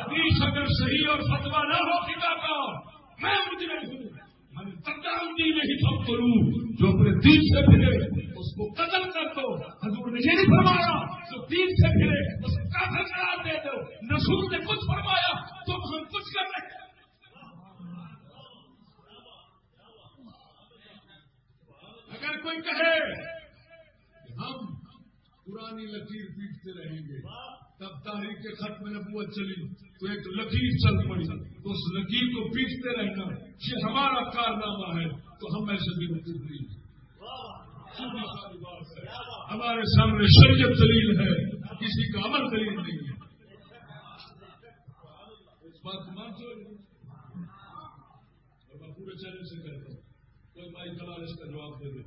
حدیث اگر صحیح اور فتوا نہ ہو خدا کا، میں مجھے ہوں۔ میں تقدام دین ہی سب کروں۔ جو اپنے دین سے پھرے، اس کو قتل کر دو۔ حضور نے یہ نہیں فرمایا، جو دین سے پھرے اس کو کافر قرار دے دو۔ رسول نے کچھ فرمایا، تو ہم کچھ کر رہے اگر کوئی کہے کہ ہم پرانی لکیر پیٹتے رہیں گے۔ تب تاریخ کے ختم نبوت چلی۔ تو ایک لکیر چل پڑی۔ تو اس لکیر کو پیٹتے رہنا۔ یہ ہمارا کارنامہ ہے۔ تو ہم ایسے بھی نتیج نہیں۔ ہمارے سامنے شریعت دلیل ہے۔ کسی کا عمل دلیل نہیں ہے۔ اس بات مان پورے چیلنج سے کہتا ہوں۔ کوئی مائی کلار اس کا جواب دے دے۔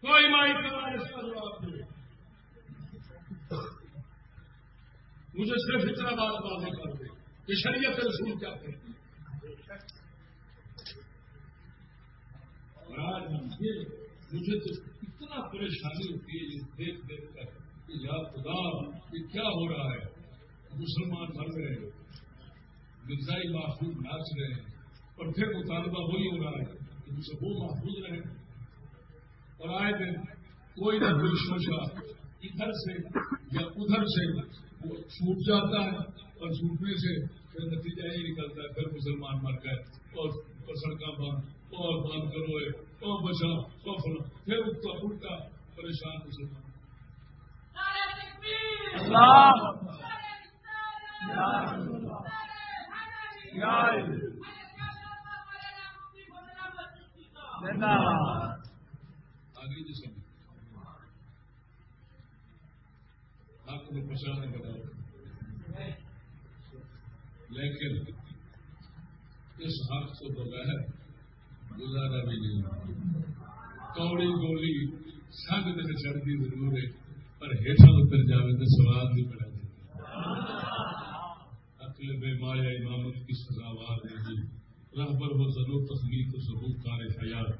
کوئی مائی کلار اس کا جواب دے دے۔ مجھے صرف اتنا بات واضح کر دے کہ شریعت رسول کیا کہتی ہے اور آج مجھے مجھے تو اتنا پریشانی ہوتی ہے یہ دیکھ دیکھ کر کہ یا خدا، یہ کیا ہو رہا ہے؟ مسلمان مر رہے ہیں، مرزائی محفوظ ناچ رہے ہیں، اور پھر مطالبہ وہی ہو رہا ہے کہ مجھ سے وہ محفوظ رہے۔ اور آئے دن کوئی نہ کوئی شوشا ادھر سے یا ادھر سے وہ چھوٹ جاتا ہے اور چھوٹنے سے پھر نتیجہ یہی نکلتا ہے پھر مسلمان مر گئے اور سڑکیں بند اور بند کرو اور بچا اور فلاں پھر اس کا الٹا پریشان مسلمان۔ اللہ۔ یا رسول اللہ یا علی زندہ باد آگے جی سمجھ آپ کو پہچانے بتاؤ لیکن اس حق کو بغیر گزارا بھی نہیں کوڑی گولی سنگ دن چڑھتی ضرور ہے، پر ہیٹھا اتر جائے تو سواد نہیں پڑا عقل بے مایا امامت کی سزاوار نہیں رہبر ہو ضرور تخلیق و ثبوت کار حیات۔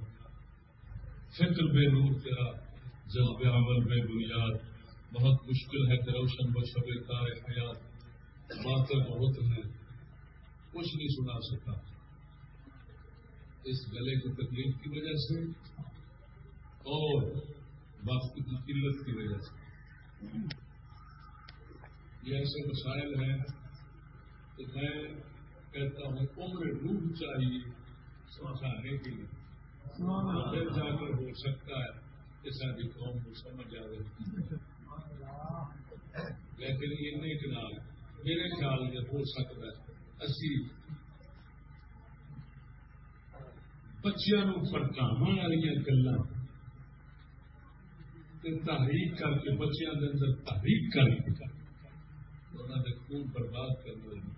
فکر بے نور تیرا، جذب عمل بے بنیاد۔ بہت مشکل ہے کہ روشن و شب کار حیات باتیں بہت ہیں کچھ نہیں سنا سکا اس گلے کی تکلیف کی وجہ سے اور وقت کی قلت کی وجہ سے۔ یہ ایسے مسائل ہیں کہ میں کہتا ہوں عمر روح چاہیے سمجھانے کے لیے۔ پھر جا کر ہو سکتا ہے کہ ساری قوم کو سمجھ آ رہی لیکن یہ نہیں خیال میرے خیال میں ہو سکتا ہے۔ اسی بچوں پڑکاو والی گلا تحریک کر کے بچوں کے اندر تحریک کر کے انہوں نے خون برباد کرنے والی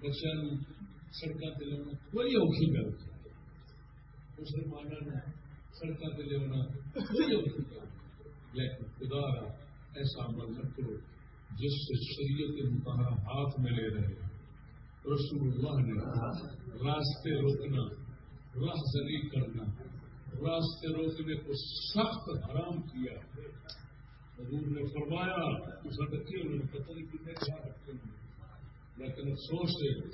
بچوں سڑکوں سے لوگ کوئی اوکھی گل مسلمانوں نے سڑکوں سے لیا کوئی لیکن خدا را، ایسا عمل نہ کرو جس سے شریعت متحرہ ہاتھ میں لے رہے رسول اللہ نے راستے روکنا، راہ زنی کرنا، راستے روکنے کو سخت حرام کیا۔ حضور نے فرمایا اس رکھے انہوں نے پتہ نہیں کتنے کیا رکھتے ہیں۔ لیکن افسوس ہے،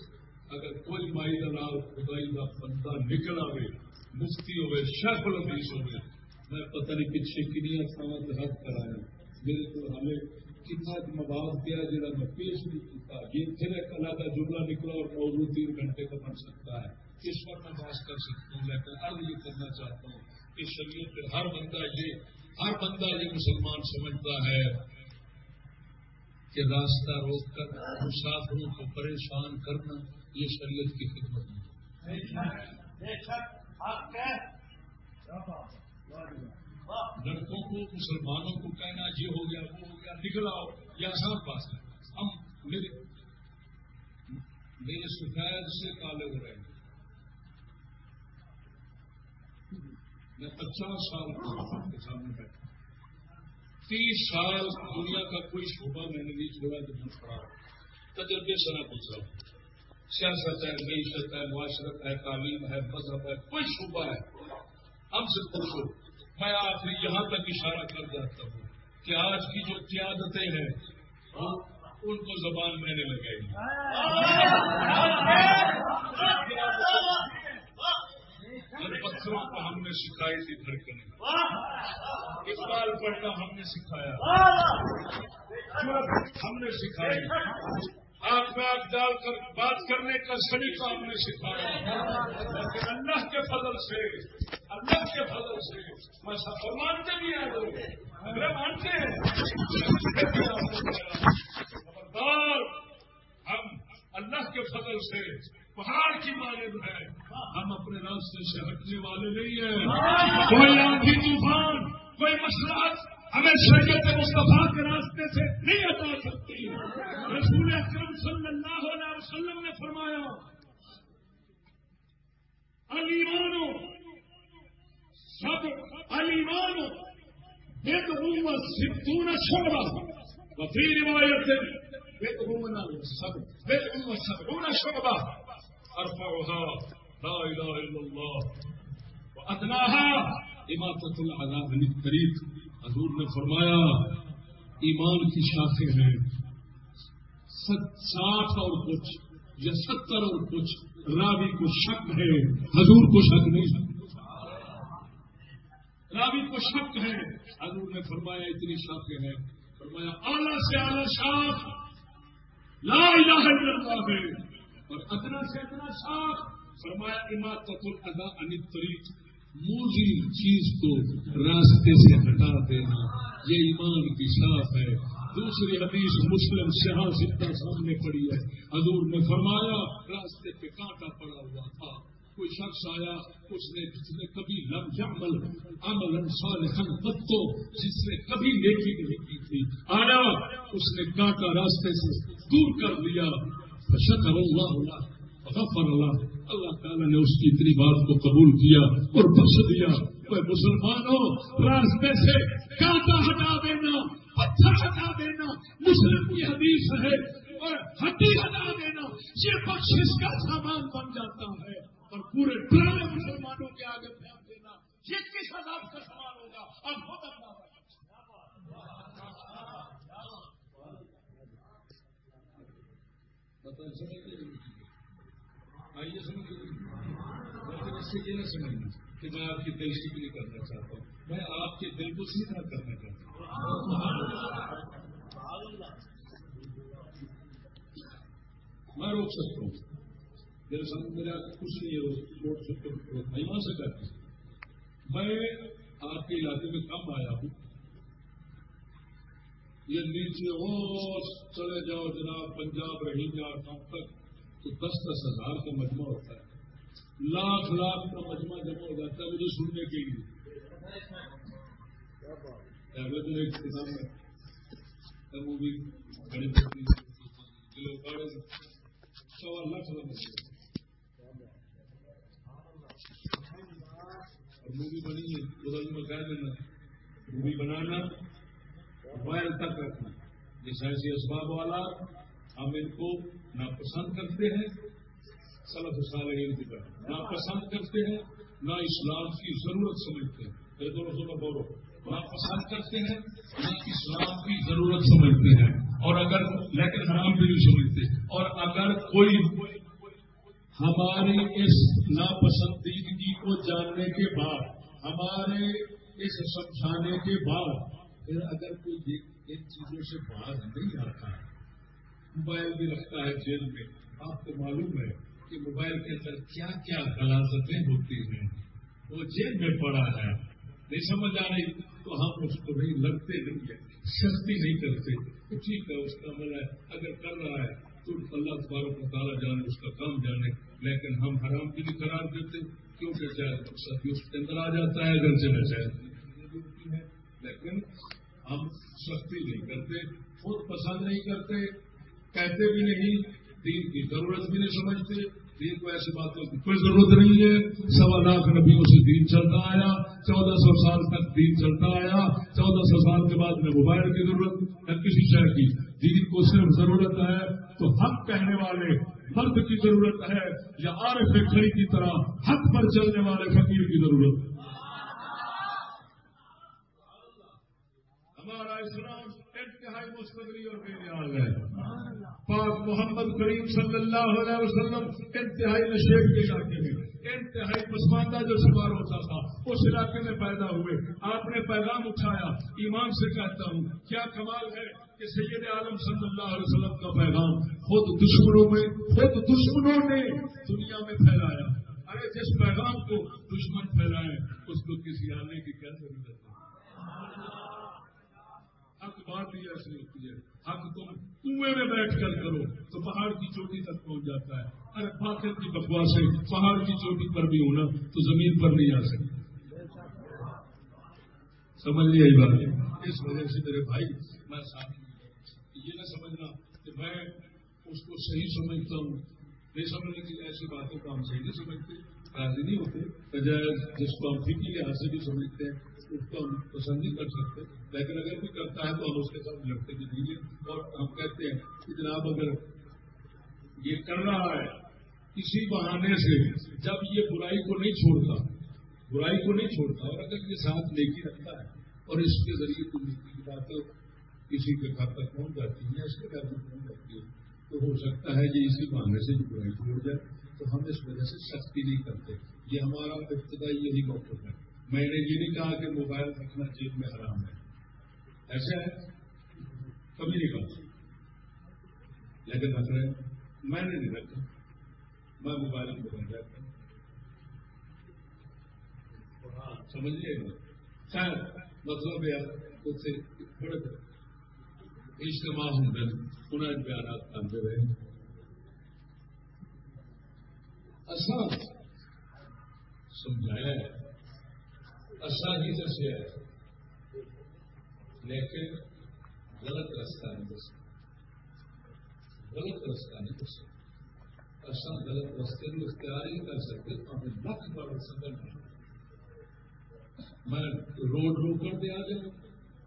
اگر کوئی مائی دلال خدائی کا بندہ نکل آئے مفتی ہوئے شیخ الحدیث ہوئے میں پتہ نہیں پیچھے کنیا تھاواں حق کرایا۔ میرے کو ہمیں کتنا مواد پیا جا میں پیش نہیں کیتا۔ یہ پھر ایک علیحدہ جملہ نکلا اور موضوع تین گھنٹے کا بن سکتا ہے۔ اس پر میں بات کر سکتا ہوں لیکن ارد یہ کرنا چاہتا ہوں کہ شریعت پہ ہر بندہ یہ، ہر بندہ یہ مسلمان سمجھتا ہے کہ راستہ روک کر مسافروں کو پریشان کرنا یہ شریعت کی خدمت نہیں۔ لڑکوں کو، مسلمانوں کو کہنا یہ ہو گیا، وہ ہو گیا نکلاؤ یہ آسان بات ہے۔ ہم میرے میرے سفید سے کالے ہو رہے ہیں۔ میں پچاس سال کے سامنے بیٹھا تیس سال دنیا کا کوئی شعبہ میں نے نہیں چھوڑا جو میں پڑھا تجربے سے نہ پوچھ رہا ہوں۔ سیاست ہے معیشت ہے معاشرت ہے تعلیم ہے مذہب ہے کوئی شعبہ ہے۔ ہم سے پوچھو میں آخری یہاں تک اشارہ کر جاتا ہوں کہ آج کی جو قیادتیں ہیں ان کو زبان میں نے لگائی۔ پتھروں کو ہم نے سکھائی تھی دھڑکنیں۔ اقبال پڑھنا ہم نے سکھایا۔ ہم نے سکھائی۔ آگ میں آگ ڈال کر بات کرنے کا سلیقہ ہم نے سکھایا لیکن اللہ کے فضل سے اللہ کے فضل سے میں سب مانتے بھی ہیں لوگ میرے مانتے ہیں۔ خبردار ہم اللہ کے فضل سے پہاڑ کی مانند ہے ہم اپنے راستے سے ہٹنے والے نہیں ہیں۔ کوئی آندھی طوفان کوئی مسئلہ ہمیں شریعت مصطفیٰ کے راستے سے نہیں ہٹا سکتی۔ رسول اکرم صلی اللہ علیہ وسلم نے فرمایا علیمانو سب علیمانو بد عمر ستون شعبہ، وفی روایت بد عمر سب بد عمر سبعون شعبہ ارفعها لا الہ الا اللہ، وادناها اماتت العذاب عن الطریق حضور نے فرمایا، ایمان کی شاخیں ہیں۔ ساٹھ اور کچھ یا ستر اور کچھ راوی کو شک ہے۔ حضور کو شک نہیں راوی کو شک ہے۔ حضور نے فرمایا، اتنی شاخیں ہیں۔ فرمایا، اعلیٰ سے اعلیٰ شاخ۔ لا الہ الا اللہ ہے۔ اور ادنا سے ادنا شاخ۔ فرمایا اماتت الادا ان طریق موزی چیز کو راستے سے ہٹا دینا، یہ ایمان کی شاخ ہے۔ دوسری حدیث مسلم شہاں سکتا سامنے پڑی ہے۔ حضور نے فرمایا، راستے پہ کانٹا پڑا ہوا تھا۔ کوئی شخص آیا، اس نے جس نے کبھی لم جمل عمل صالحا پتو جس نے کبھی نیکی نہیں کی تھی، آیا، اس نے کانٹا راستے سے دور کر دیا شکر اللہ غفر اللہ. اللہ تعالیٰ نے اس کی اتنی بات کو قبول کیا اور بخش دیا. مسلمانوں راستے سے کانٹا ہٹا دینا. پتھر ہٹا دینا. مسلم کی حدیث ہے. اور ہڈی ہٹا دینا. یہ بخش کا سامان بن جاتا ہے. اور پورے ڈرامے مسلمانوں کے آگے پھینک دینا. یہ کس عذاب کا سوال ہوگا؟ اب خود آئیے سمجھ لیکن اس سے یہ نہ سمجھنا کہ میں آپ کی تیزی نہیں کرنا چاہتا ہوں۔ میں آپ کے دل کو سیدھا کرنا چاہتا ہوں۔ میں روک سکتا ہوں۔ میرے سامنے میرا کچھ نہیں ہے روک سکتا ہوں۔ نہیں مان سکتا میں آپ کے علاقے میں کم آیا ہوں۔ یہ نیچے اور چلے جاؤ جناب، پنجاب رہی جاؤ تک تو دس دس ہزار کا مجمع ہوتا ہے۔ لاکھ لاکھ کا مجمع جمع ہو جاتا ہے مجھے سننے کے لیے۔ ایک کتاب ہے وہ بھی سوا لاکھ اور مووی بنی ہے خدا میں کہہ دینا مووی بنانا۔ موبائل تک رکھنا۔ جس ایسی اسباب والا، ہم ان کو ناپسند کرتے ہیں، سلف صالحین کی طرح ناپسند کرتے ہیں نہ اسلام کی ضرورت سمجھتے ہیں۔ میرے دونوں سو کا بولو ناپسند کرتے ہیں نہ اسلام کی ضرورت سمجھتے ہیں۔ اور اگر لیکن حرام بھی نہیں سمجھتے۔ اور اگر کوئی ہماری اس ناپسندیدگی کو جاننے کے بعد، ہمارے اس سمجھانے کے بعد، پھر اگر کوئی ان چیزوں سے باہر نہیں آتا ہے۔ موبائل بھی رکھتا ہے جیل میں۔ آپ کو معلوم ہے کہ موبائل کے اندر کیا کیا غلاظتیں ہوتی ہیں۔ وہ جیل میں پڑا ہے۔ نہیں سمجھ آ رہی تو ہم اس کو نہیں لگتے نہیں ہیں۔ سختی نہیں کرتے۔ تو ٹھیک ہے اس کا عمل ہے۔ اگر کر رہا ہے تو اللہ تبارک مطالعہ جانے اس کا کام جانے۔ لیکن ہم حرام کی بھی قرار دیتے، کیونکہ شاید مقصد اس کے اندر آ جاتا ہے، اگر سے شاید لیکن ہم سختی نہیں کرتے، خود پسند نہیں کرتے۔ کہتے بھی نہیں، دین کی ضرورت بھی نہیں سمجھتے، دین کو ایسی باتوں کی کوئی ضرورت نہیں ہے۔ سوا لاکھ نبیوں سے دین چلتا آیا، چودہ سو سال تک دین چلتا آیا، چودہ سو سال کے بعد میں موبائل کی ضرورت ہے کسی شہر کی۔ دین کو صرف ضرورت ہے تو حق کہنے والے، مرد کی ضرورت ہے یا عارف کھڑی کی طرح حق پر چلنے والے فقیر کی ضرورت۔ ہمارا اسلام انتہائی مستقری اور بے نیاز ہے۔ پاک محمد کریم صلی اللہ علیہ وسلم انتہائی نشیب کے علاقے میں انتہائی پسماندہ جو شمار ہوتا تھا، اس علاقے میں پیدا ہوئے۔ آپ نے پیغام اٹھایا، ایمان سے کہتا ہوں، کیا کمال ہے کہ سید عالم صلی اللہ علیہ وسلم کا پیغام خود دشمنوں میں، خود دشمنوں نے دنیا میں پھیلایا۔ ارے، جس پیغام کو دشمن پھیلائے، اس کو کسی آنے کی کیا ضرورت ہے؟ حق بات ہی ایسی ہوتی ہے، حق تم کنویں میں بیٹھ کر کرو تو پہاڑ کی چوٹی تک پہنچ جاتا ہے۔ ارے پاکر کی بکواس سے پہاڑ کی چوٹی پر بھی ہونا تو زمین پر نہیں آ سکتی سمجھ لیا بات؟ اس وجہ سے میرے بھائی، میں ساتھ یہ نہ سمجھنا کہ میں اس کو صحیح سمجھتا ہوں۔ نہیں سمجھنے کی ایسی باتوں کو ہم صحیح نہیں سمجھتے، راضی نہیں ہوتے۔ بجائے جس کو ہم فکی لحاظ سے بھی سمجھتے ہیں۔ اس کو ہم پسند نہیں کر سکتے۔ لیکن اگر بھی کرتا ہے تو ہم اس کے ساتھ لڑتے بھی نہیں ہیں۔ اور ہم کہتے ہیں کہ جناب اگر یہ کر رہا ہے کسی بہانے سے، جب یہ برائی کو نہیں چھوڑتا، برائی کو نہیں چھوڑتا، اور اگر یہ ساتھ نیکی رکھتا ہے اور اس کے ذریعے کی بات کسی کے گھر تک پہنچ جاتی ہے اس کے گھر تک پہنچ جاتی ہے تو ہو سکتا ہے کہ اسی بہانے سے جو برائی چھوڑ جائے۔ تو ہم اس وجہ سے سختی نہیں کرتے۔ یہ ہمارا ابتدائی یہی موقف ہے۔ میں نے یہ نہیں کہا کہ موبائل رکھنا جیب میں حرام ہے۔ ایسا ہے؟ کبھی نہیں کہا۔ لیکن رکھ رہے میں نے نہیں رکھا۔ میں موبائل کو بن جاتا ہوں۔ ہاں سمجھ لیے گا خیر مطلب یار اس سے بڑے اجتماع ہوں گے انہیں بیانات کرتے رہے۔ آسان سمجھایا ہے۔ آسان ہی دسیا ہے۔ لیکن غلط رستہ نہیں دسا غلط رستہ نہیں دسا اصا غلط رستے میں اختیار ہی کر سکتے ہمیں لکھ بار سدن میں روڈ روکن پہ آ جاؤں۔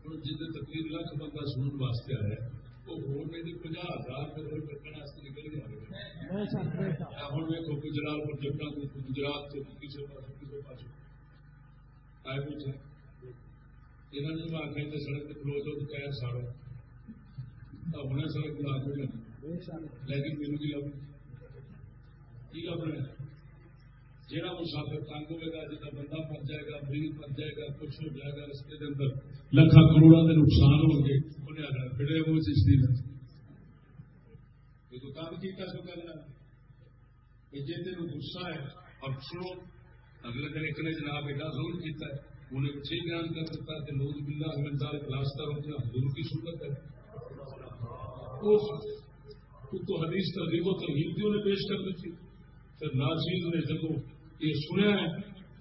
ہوں جن تقریر لاکھ بندہ سننے واسطے آیا وہ روڈ میں پناہ ہزار روڈ رکھنے واسطے نکل گیا ہوں ویکو گجرات پر جمنا گجرات کسی پاس کسی پاس۔ آئے پوچھا یہاں نے آخر کہ سڑک کلوز ہو تو کیا ساڑو۔ ہوں سڑک لا کے لیکن میرے بھی لگ کی لبنا جہاں مسافر تنگ ہوئے گا جہاں بندہ مر جائے گا مریض مر جائے گا، کچھ ہو جائے گا، رستے کے اندر لکھا کروڑوں کے نقصان ہو گے، انہیں آگے پھڑے وہ چشتی میں یہ تو کام کیا سو کرنا جی تین گسا ہے اور سنو اگلے دن ایک نے جناب ایڈا ضرور کیا ہے، انہیں چھ بیان کر دیتا کہ لوگ بلا ہمیں راستے ہوتے ہیں حضور کی صورت ہے۔ تو حدیث ترغیب و ترغیب بھی انہیں پیش کر دی تھی پھر ناچیز نے جب یہ سنیا ہے،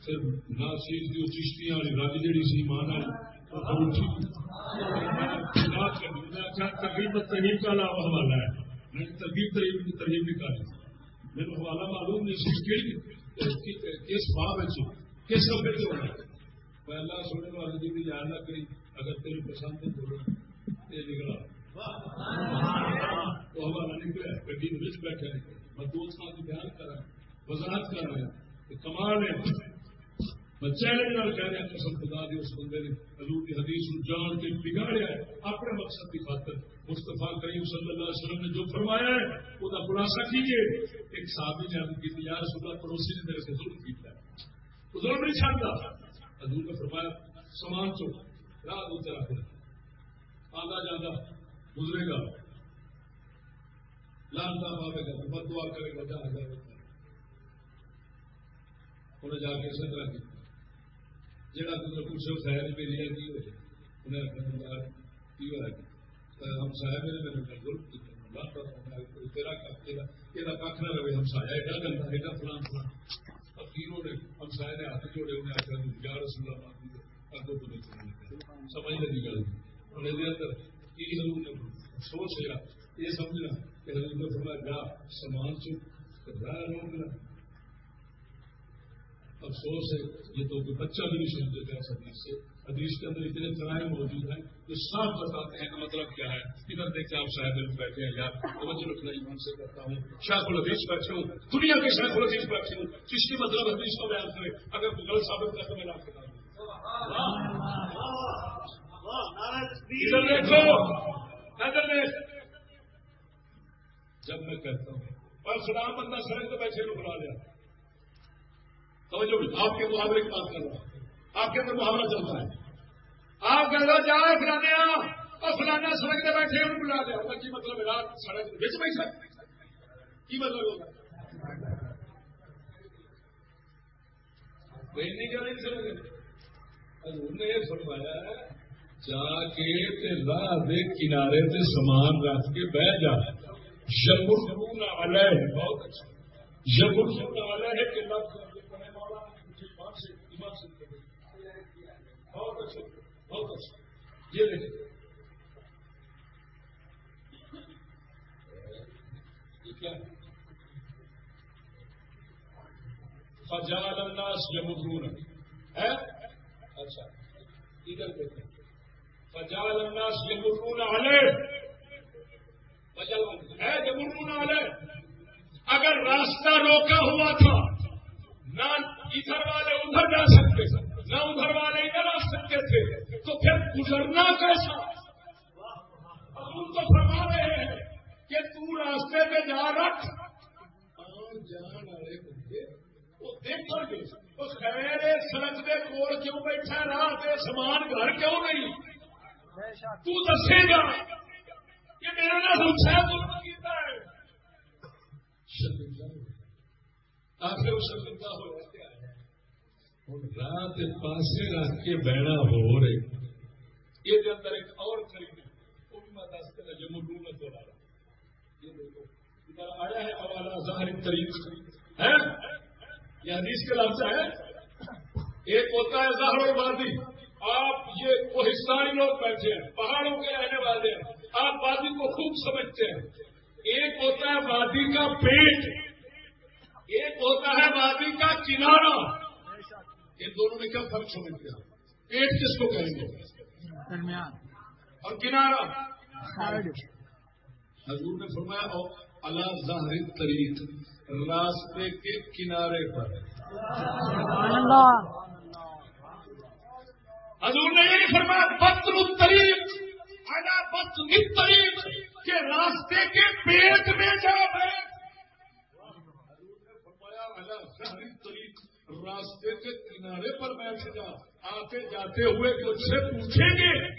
پھر ناچیز کی چشتی والی رج جہی سی مان ہے ترغیب ترغیب کا علاوہ حوالہ ہے۔ میں ترغیب ترغیب کی ترغیب نکالی میرے حوالہ معلوم نہیں سی کس باب کس سفر سے ہونا میں اللہ سننے والے جی بھی جاننا کری اگر تیری پسند ہے بولو۔ یہ نکلا تو ہمارا نکلا گڈی میں بیٹھے میں دو بیان کر رہا وضاحت کر رہا کہ کمال ہے۔ میں چیلنج نہ کہہ رہا قسم خدا دی، اس بندے نے حضور کی حدیث جان کے بگاڑیا ہے، اپنے مقصد کی خاطر مستفا کریم صلی اللہ علیہ وسلم نے جو فرمایا ہے، وہ خلاصہ کیجیے ایک صحابی نے کی تھی یار صبح پڑوسی نے میرے سے ظلم کیا ہے۔ وہ ظلم نہیں چھاڑتا حضور نے فرمایا، سامان چو راہ اتر رکھ آدھا جانا گزرے گا۔ لانتا پاوے گا بد دعا کرے گا جہاں جائے۔ گا انہیں جا کے اسی طرح کی جہاں تم پوچھو خیر میری ہے۔ کی ہو انہیں آخر کی ہوا ہے ہم سایہ میرے میرے گھر گل تیرا تیرا کھ نہ رہے، ہم سایا ایڈا گندا، ایڈا فلان فلان۔ فقیروں نے، ہم سایہ نے ہاتھ جوڑے انہیں آخر یا رسول اللہ اگوں تو نہیں چلنے سمجھ لگی گل؟ انہیں اندر کی حضور نے سوچ لیا یہ سمجھنا کہ حضور نے فرمایا جا سامان چک راہ روکنا افسوس ہے، یہ تو کوئی بچہ بھی نہیں سمجھے گا اس حدیث سے۔ حدیث کے اندر اتنے طرح موجود ہیں جو صاف بتاتے ہیں کہ مطلب کیا ہے۔ ادھر دیکھتے آپ صاحب میں بیٹھے ہیں، یار، توجہ رکھنا ایمان سے کرتا ہوں۔ شاہ الحدیث بیٹھے ہوں دنیا کے شاہ الحدیث بیٹھے ہوں جس کی مطلب حدیث کو بیان کرے، اگر غلط ثابت کرے تو میں آپ بتا دوں۔ ادھر دیکھو ادھر دیکھ۔ جب میں کہتا ہوں پر خدا بندہ سڑک پہ بیٹھے بلا لیا۔ توجہ آپ کے محاورے کی بات کر رہا ہوں۔ آپ کے اندر محاورہ چلتا ہے۔ آپ کہہ رہا جا فلانے اور فلانا سڑک پہ بیٹھے ان بلا دیا۔ کی مطلب رات سڑک بچ بیٹھا کی مطلب ہوگا انہیں یہ فرمایا، جا کے راہ دے کنارے تے سامان رکھ کے بہ جا۔ شبر والا ہے بہت اچھا۔ جبر والا ہے کہ لفظ بہت اچھا بہت اچھا یہ دیکھیں کیا فجال الناس یمرون ہے اچھا ادھر دیکھیں فجال الناس یمرون علیہ فجال ہے یمرون علیہ اگر راستہ روکا ہوا تھا نہ ادھر والے ادھر جا سکتے، نہ ادھر والے ادھر آ سکتے تھے۔ تو پھر گزرنا کیسا؟ ہم تو فرما رہے ہیں کہ تو راستے پہ جا رکھ۔ جان والے بندے، وہ وہ خیر سڑک کے کول کیوں بیٹھا راہ تے سامان گھر کیوں نہیں؟ تو دسے گا کہ ظلم کیتا ہے۔ آخر وہ شرمندہ ہو رات پاسے رکھ کے بہنا ہو رہے یہ اندر ایک اور خرید وہ بھی میں دس دینا جو مڈو میں تو ڈالا یہ دیکھو ادھر آیا ہے حوالہ ظاہر طریق ہے یہ حدیث کے لفظ ہے ایک ہوتا ہے ظاہر اور وادی آپ یہ وہ کوہستانی لوگ بیٹھے ہیں پہاڑوں کے رہنے والے ہیں آپ وادی کو خوب سمجھتے ہیں ایک ہوتا ہے وادی کا پیٹ ایک ہوتا ہے وادی کا کنارا ان دونوں میں کیا فرق سمجھتے ہیں پیٹ کس کو کہیں گے؟ درمیان۔ اور کنارا حضور نے فرمایا اور اللہ ظاہر طریق راستے کے کنارے پر اللہ۔ حضور نے یہ فرمایا بطر الطریق ادا بطر الطریق کے راستے کے پیٹ میں جا بیٹھ حضور نے فرمایا اعلیٰ ظاہر راستے کے کنارے پر بیٹھ جا، آتے جاتے ہوئے مجھ سے پوچھیں گے،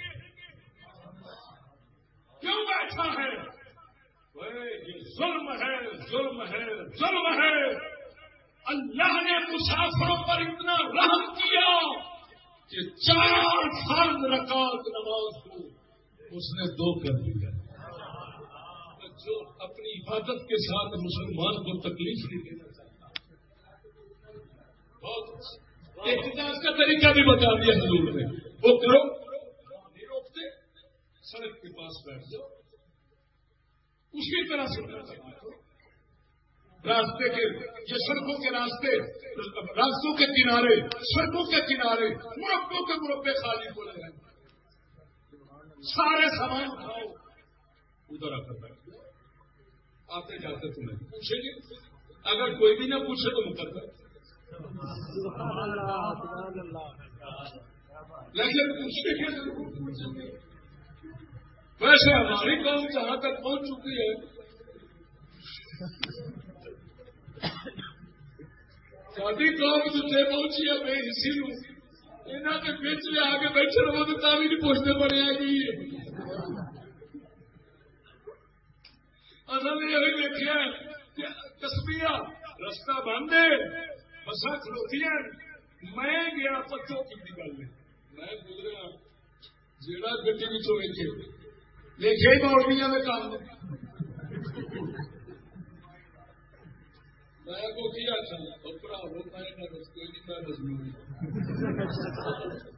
کیوں بیٹھا ہے؟ یہ ظلم ہے ظلم ہے ظلم ہے۔ اللہ نے مسافروں پر اتنا رحم کیا کہ چار فرض رکعت نماز کو اس نے دو کر دیا۔ جو اپنی عبادت کے ساتھ مسلمان کو تکلیف نہیں دینا چاہتا احتجاج کا طریقہ بھی بتا دیا حضور نے۔ وہ کرو۔ نہیں روکتے سڑک کے پاس بیٹھ جاؤ۔ اسی طرح سے راستے کے یہ سڑکوں کے راستے، راستوں کے کنارے، سڑکوں کے کنارے مربوں کے مربے خالی ہو رہے ہیں۔ سارے سامان کھاؤ۔ ادھر آ کر بیٹھ آتے جاتے تمہیں پوچھیں گے۔ اگر کوئی بھی نہ پوچھے تو مقدر۔ لیکن پوچھنے کے ضرور پوچھیں گے ویسے ہماری قوم جہاں تک پہنچ چکی ہے۔ ساری قوم جتنے پہنچی ہے بے حصی نو یہاں کے بچ لے آگے بیٹھے رہو تو تا بھی نہیں پوچھتے پڑے گی اصل یہ دیکھا کہ کسبیا رستہ بند ہے۔ بسا کھلوتی ہیں میں گیا پچو کی گل میں میں گزرا۔ جیڑا گڈی بچوں ویچے ہی مولویا میں کام۔ میں کو کیا تھا بکرا ہوتا ہے نہ بس کوئی نہیں میں مضمون۔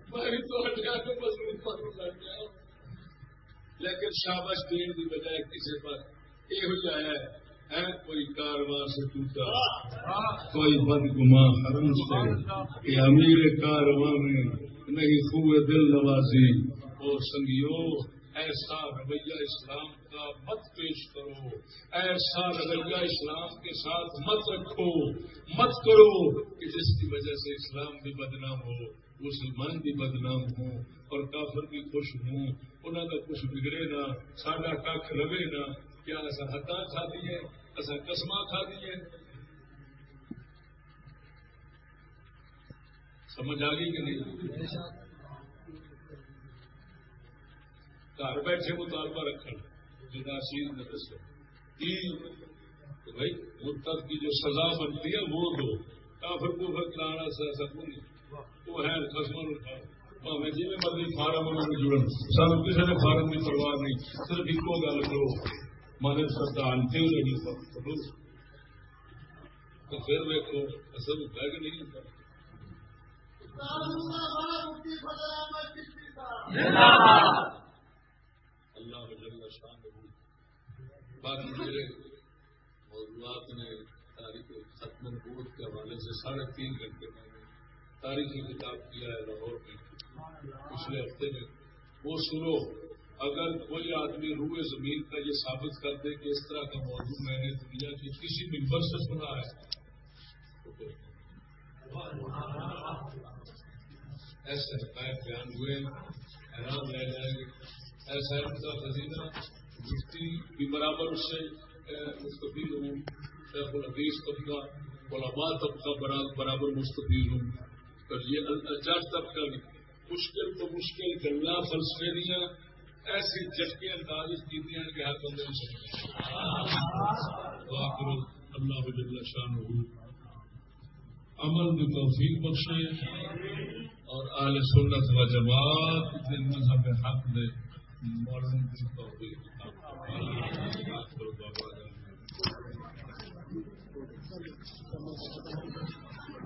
میں تو ہٹیا کے مضمون پر لگ گیا۔ لیکن شابش دین کی بجائے کسی پر یہ ہو جایا ہے۔ ہے کوئی کارواں سے ٹوٹا کوئی بدگما حرم سے کہ امیر کارواں میں نہیں خوب دل نوازی۔ اور سنگیو ایسا رویہ اسلام کا مت پیش کرو۔ ایسا رویہ اسلام کے ساتھ مت رکھو۔ مت کرو کہ جس کی وجہ سے اسلام بھی بدنام ہو مسلمان بھی بدنام ہو اور کافر بھی خوش ہوں۔ انہوں کا کچھ بگڑے نہ ساڈا کھ رہے نہ۔ کیا ایسا ہتا کھا ہے ایسا کسما کھا دی ہے۔ سمجھ آ گئی کہ نہیں؟ گھر بیٹھے مطالبہ رکھنا جدا شیر نے دسو کہ بھائی مرتب کی جو سزا بنتی ہے، وہ دو۔ کافر کو پھر کرانا سے ایسا نہیں۔ وہ ہے قسم اٹھاؤ میں جی مرضی فارم انہوں نے جڑن سب کسی نے فارم کی پرواہ نہیں۔ صرف ایک گل کرو۔ مانے سردا انتے نہیں کرو تو پھر دیکھو اصل ہوتا ہے کہ نہیں ہوتا۔ اللہ جل شان باقی میرے موضوعات نے تاریخ ختم نبوت کے حوالے سے ساڑھے تین گھنٹے میں نے تاریخی کتاب کیا ہے لاہور میں۔ پچھلے ہفتے میں وہ سنو اگر کوئی آدمی روئے زمین کا یہ ثابت کر دے کہ اس طرح کا موضوع میں نے دنیا کی کسی ممبر سے سنا ہے ایسے حقائق بیان ہوئے حیران رہ جائیں گے ایسا ان کا خزینہ، مفتی بھی برابر اس سے مستفید ہوں۔ شیخ الحدیث طبقہ علماء طبقہ برابر مستفید ہوں۔ اور یہ الجاج طبقہ مشکل تو مشکل گنگا فلسفیریاں ایسی جٹکے انداز کی ہر بندے اللہ جل شان ہو عمل کی توفیق بخشے اور اہل سنت و جماعت کے مذہب حق دے مولن کی توفیق بابا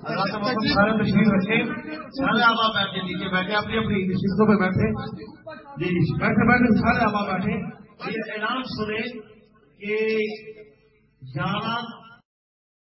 اللہ کا موسم سارے تشریف رکھے، سارے آپ بیٹھے نیچے بیٹھے، اپنی اپنی نشستوں پہ بیٹھے۔ جی جی, جی، بیٹھے بیٹھے سارے آپ بیٹھے۔ یہ اعلان سنے کہ گیارہ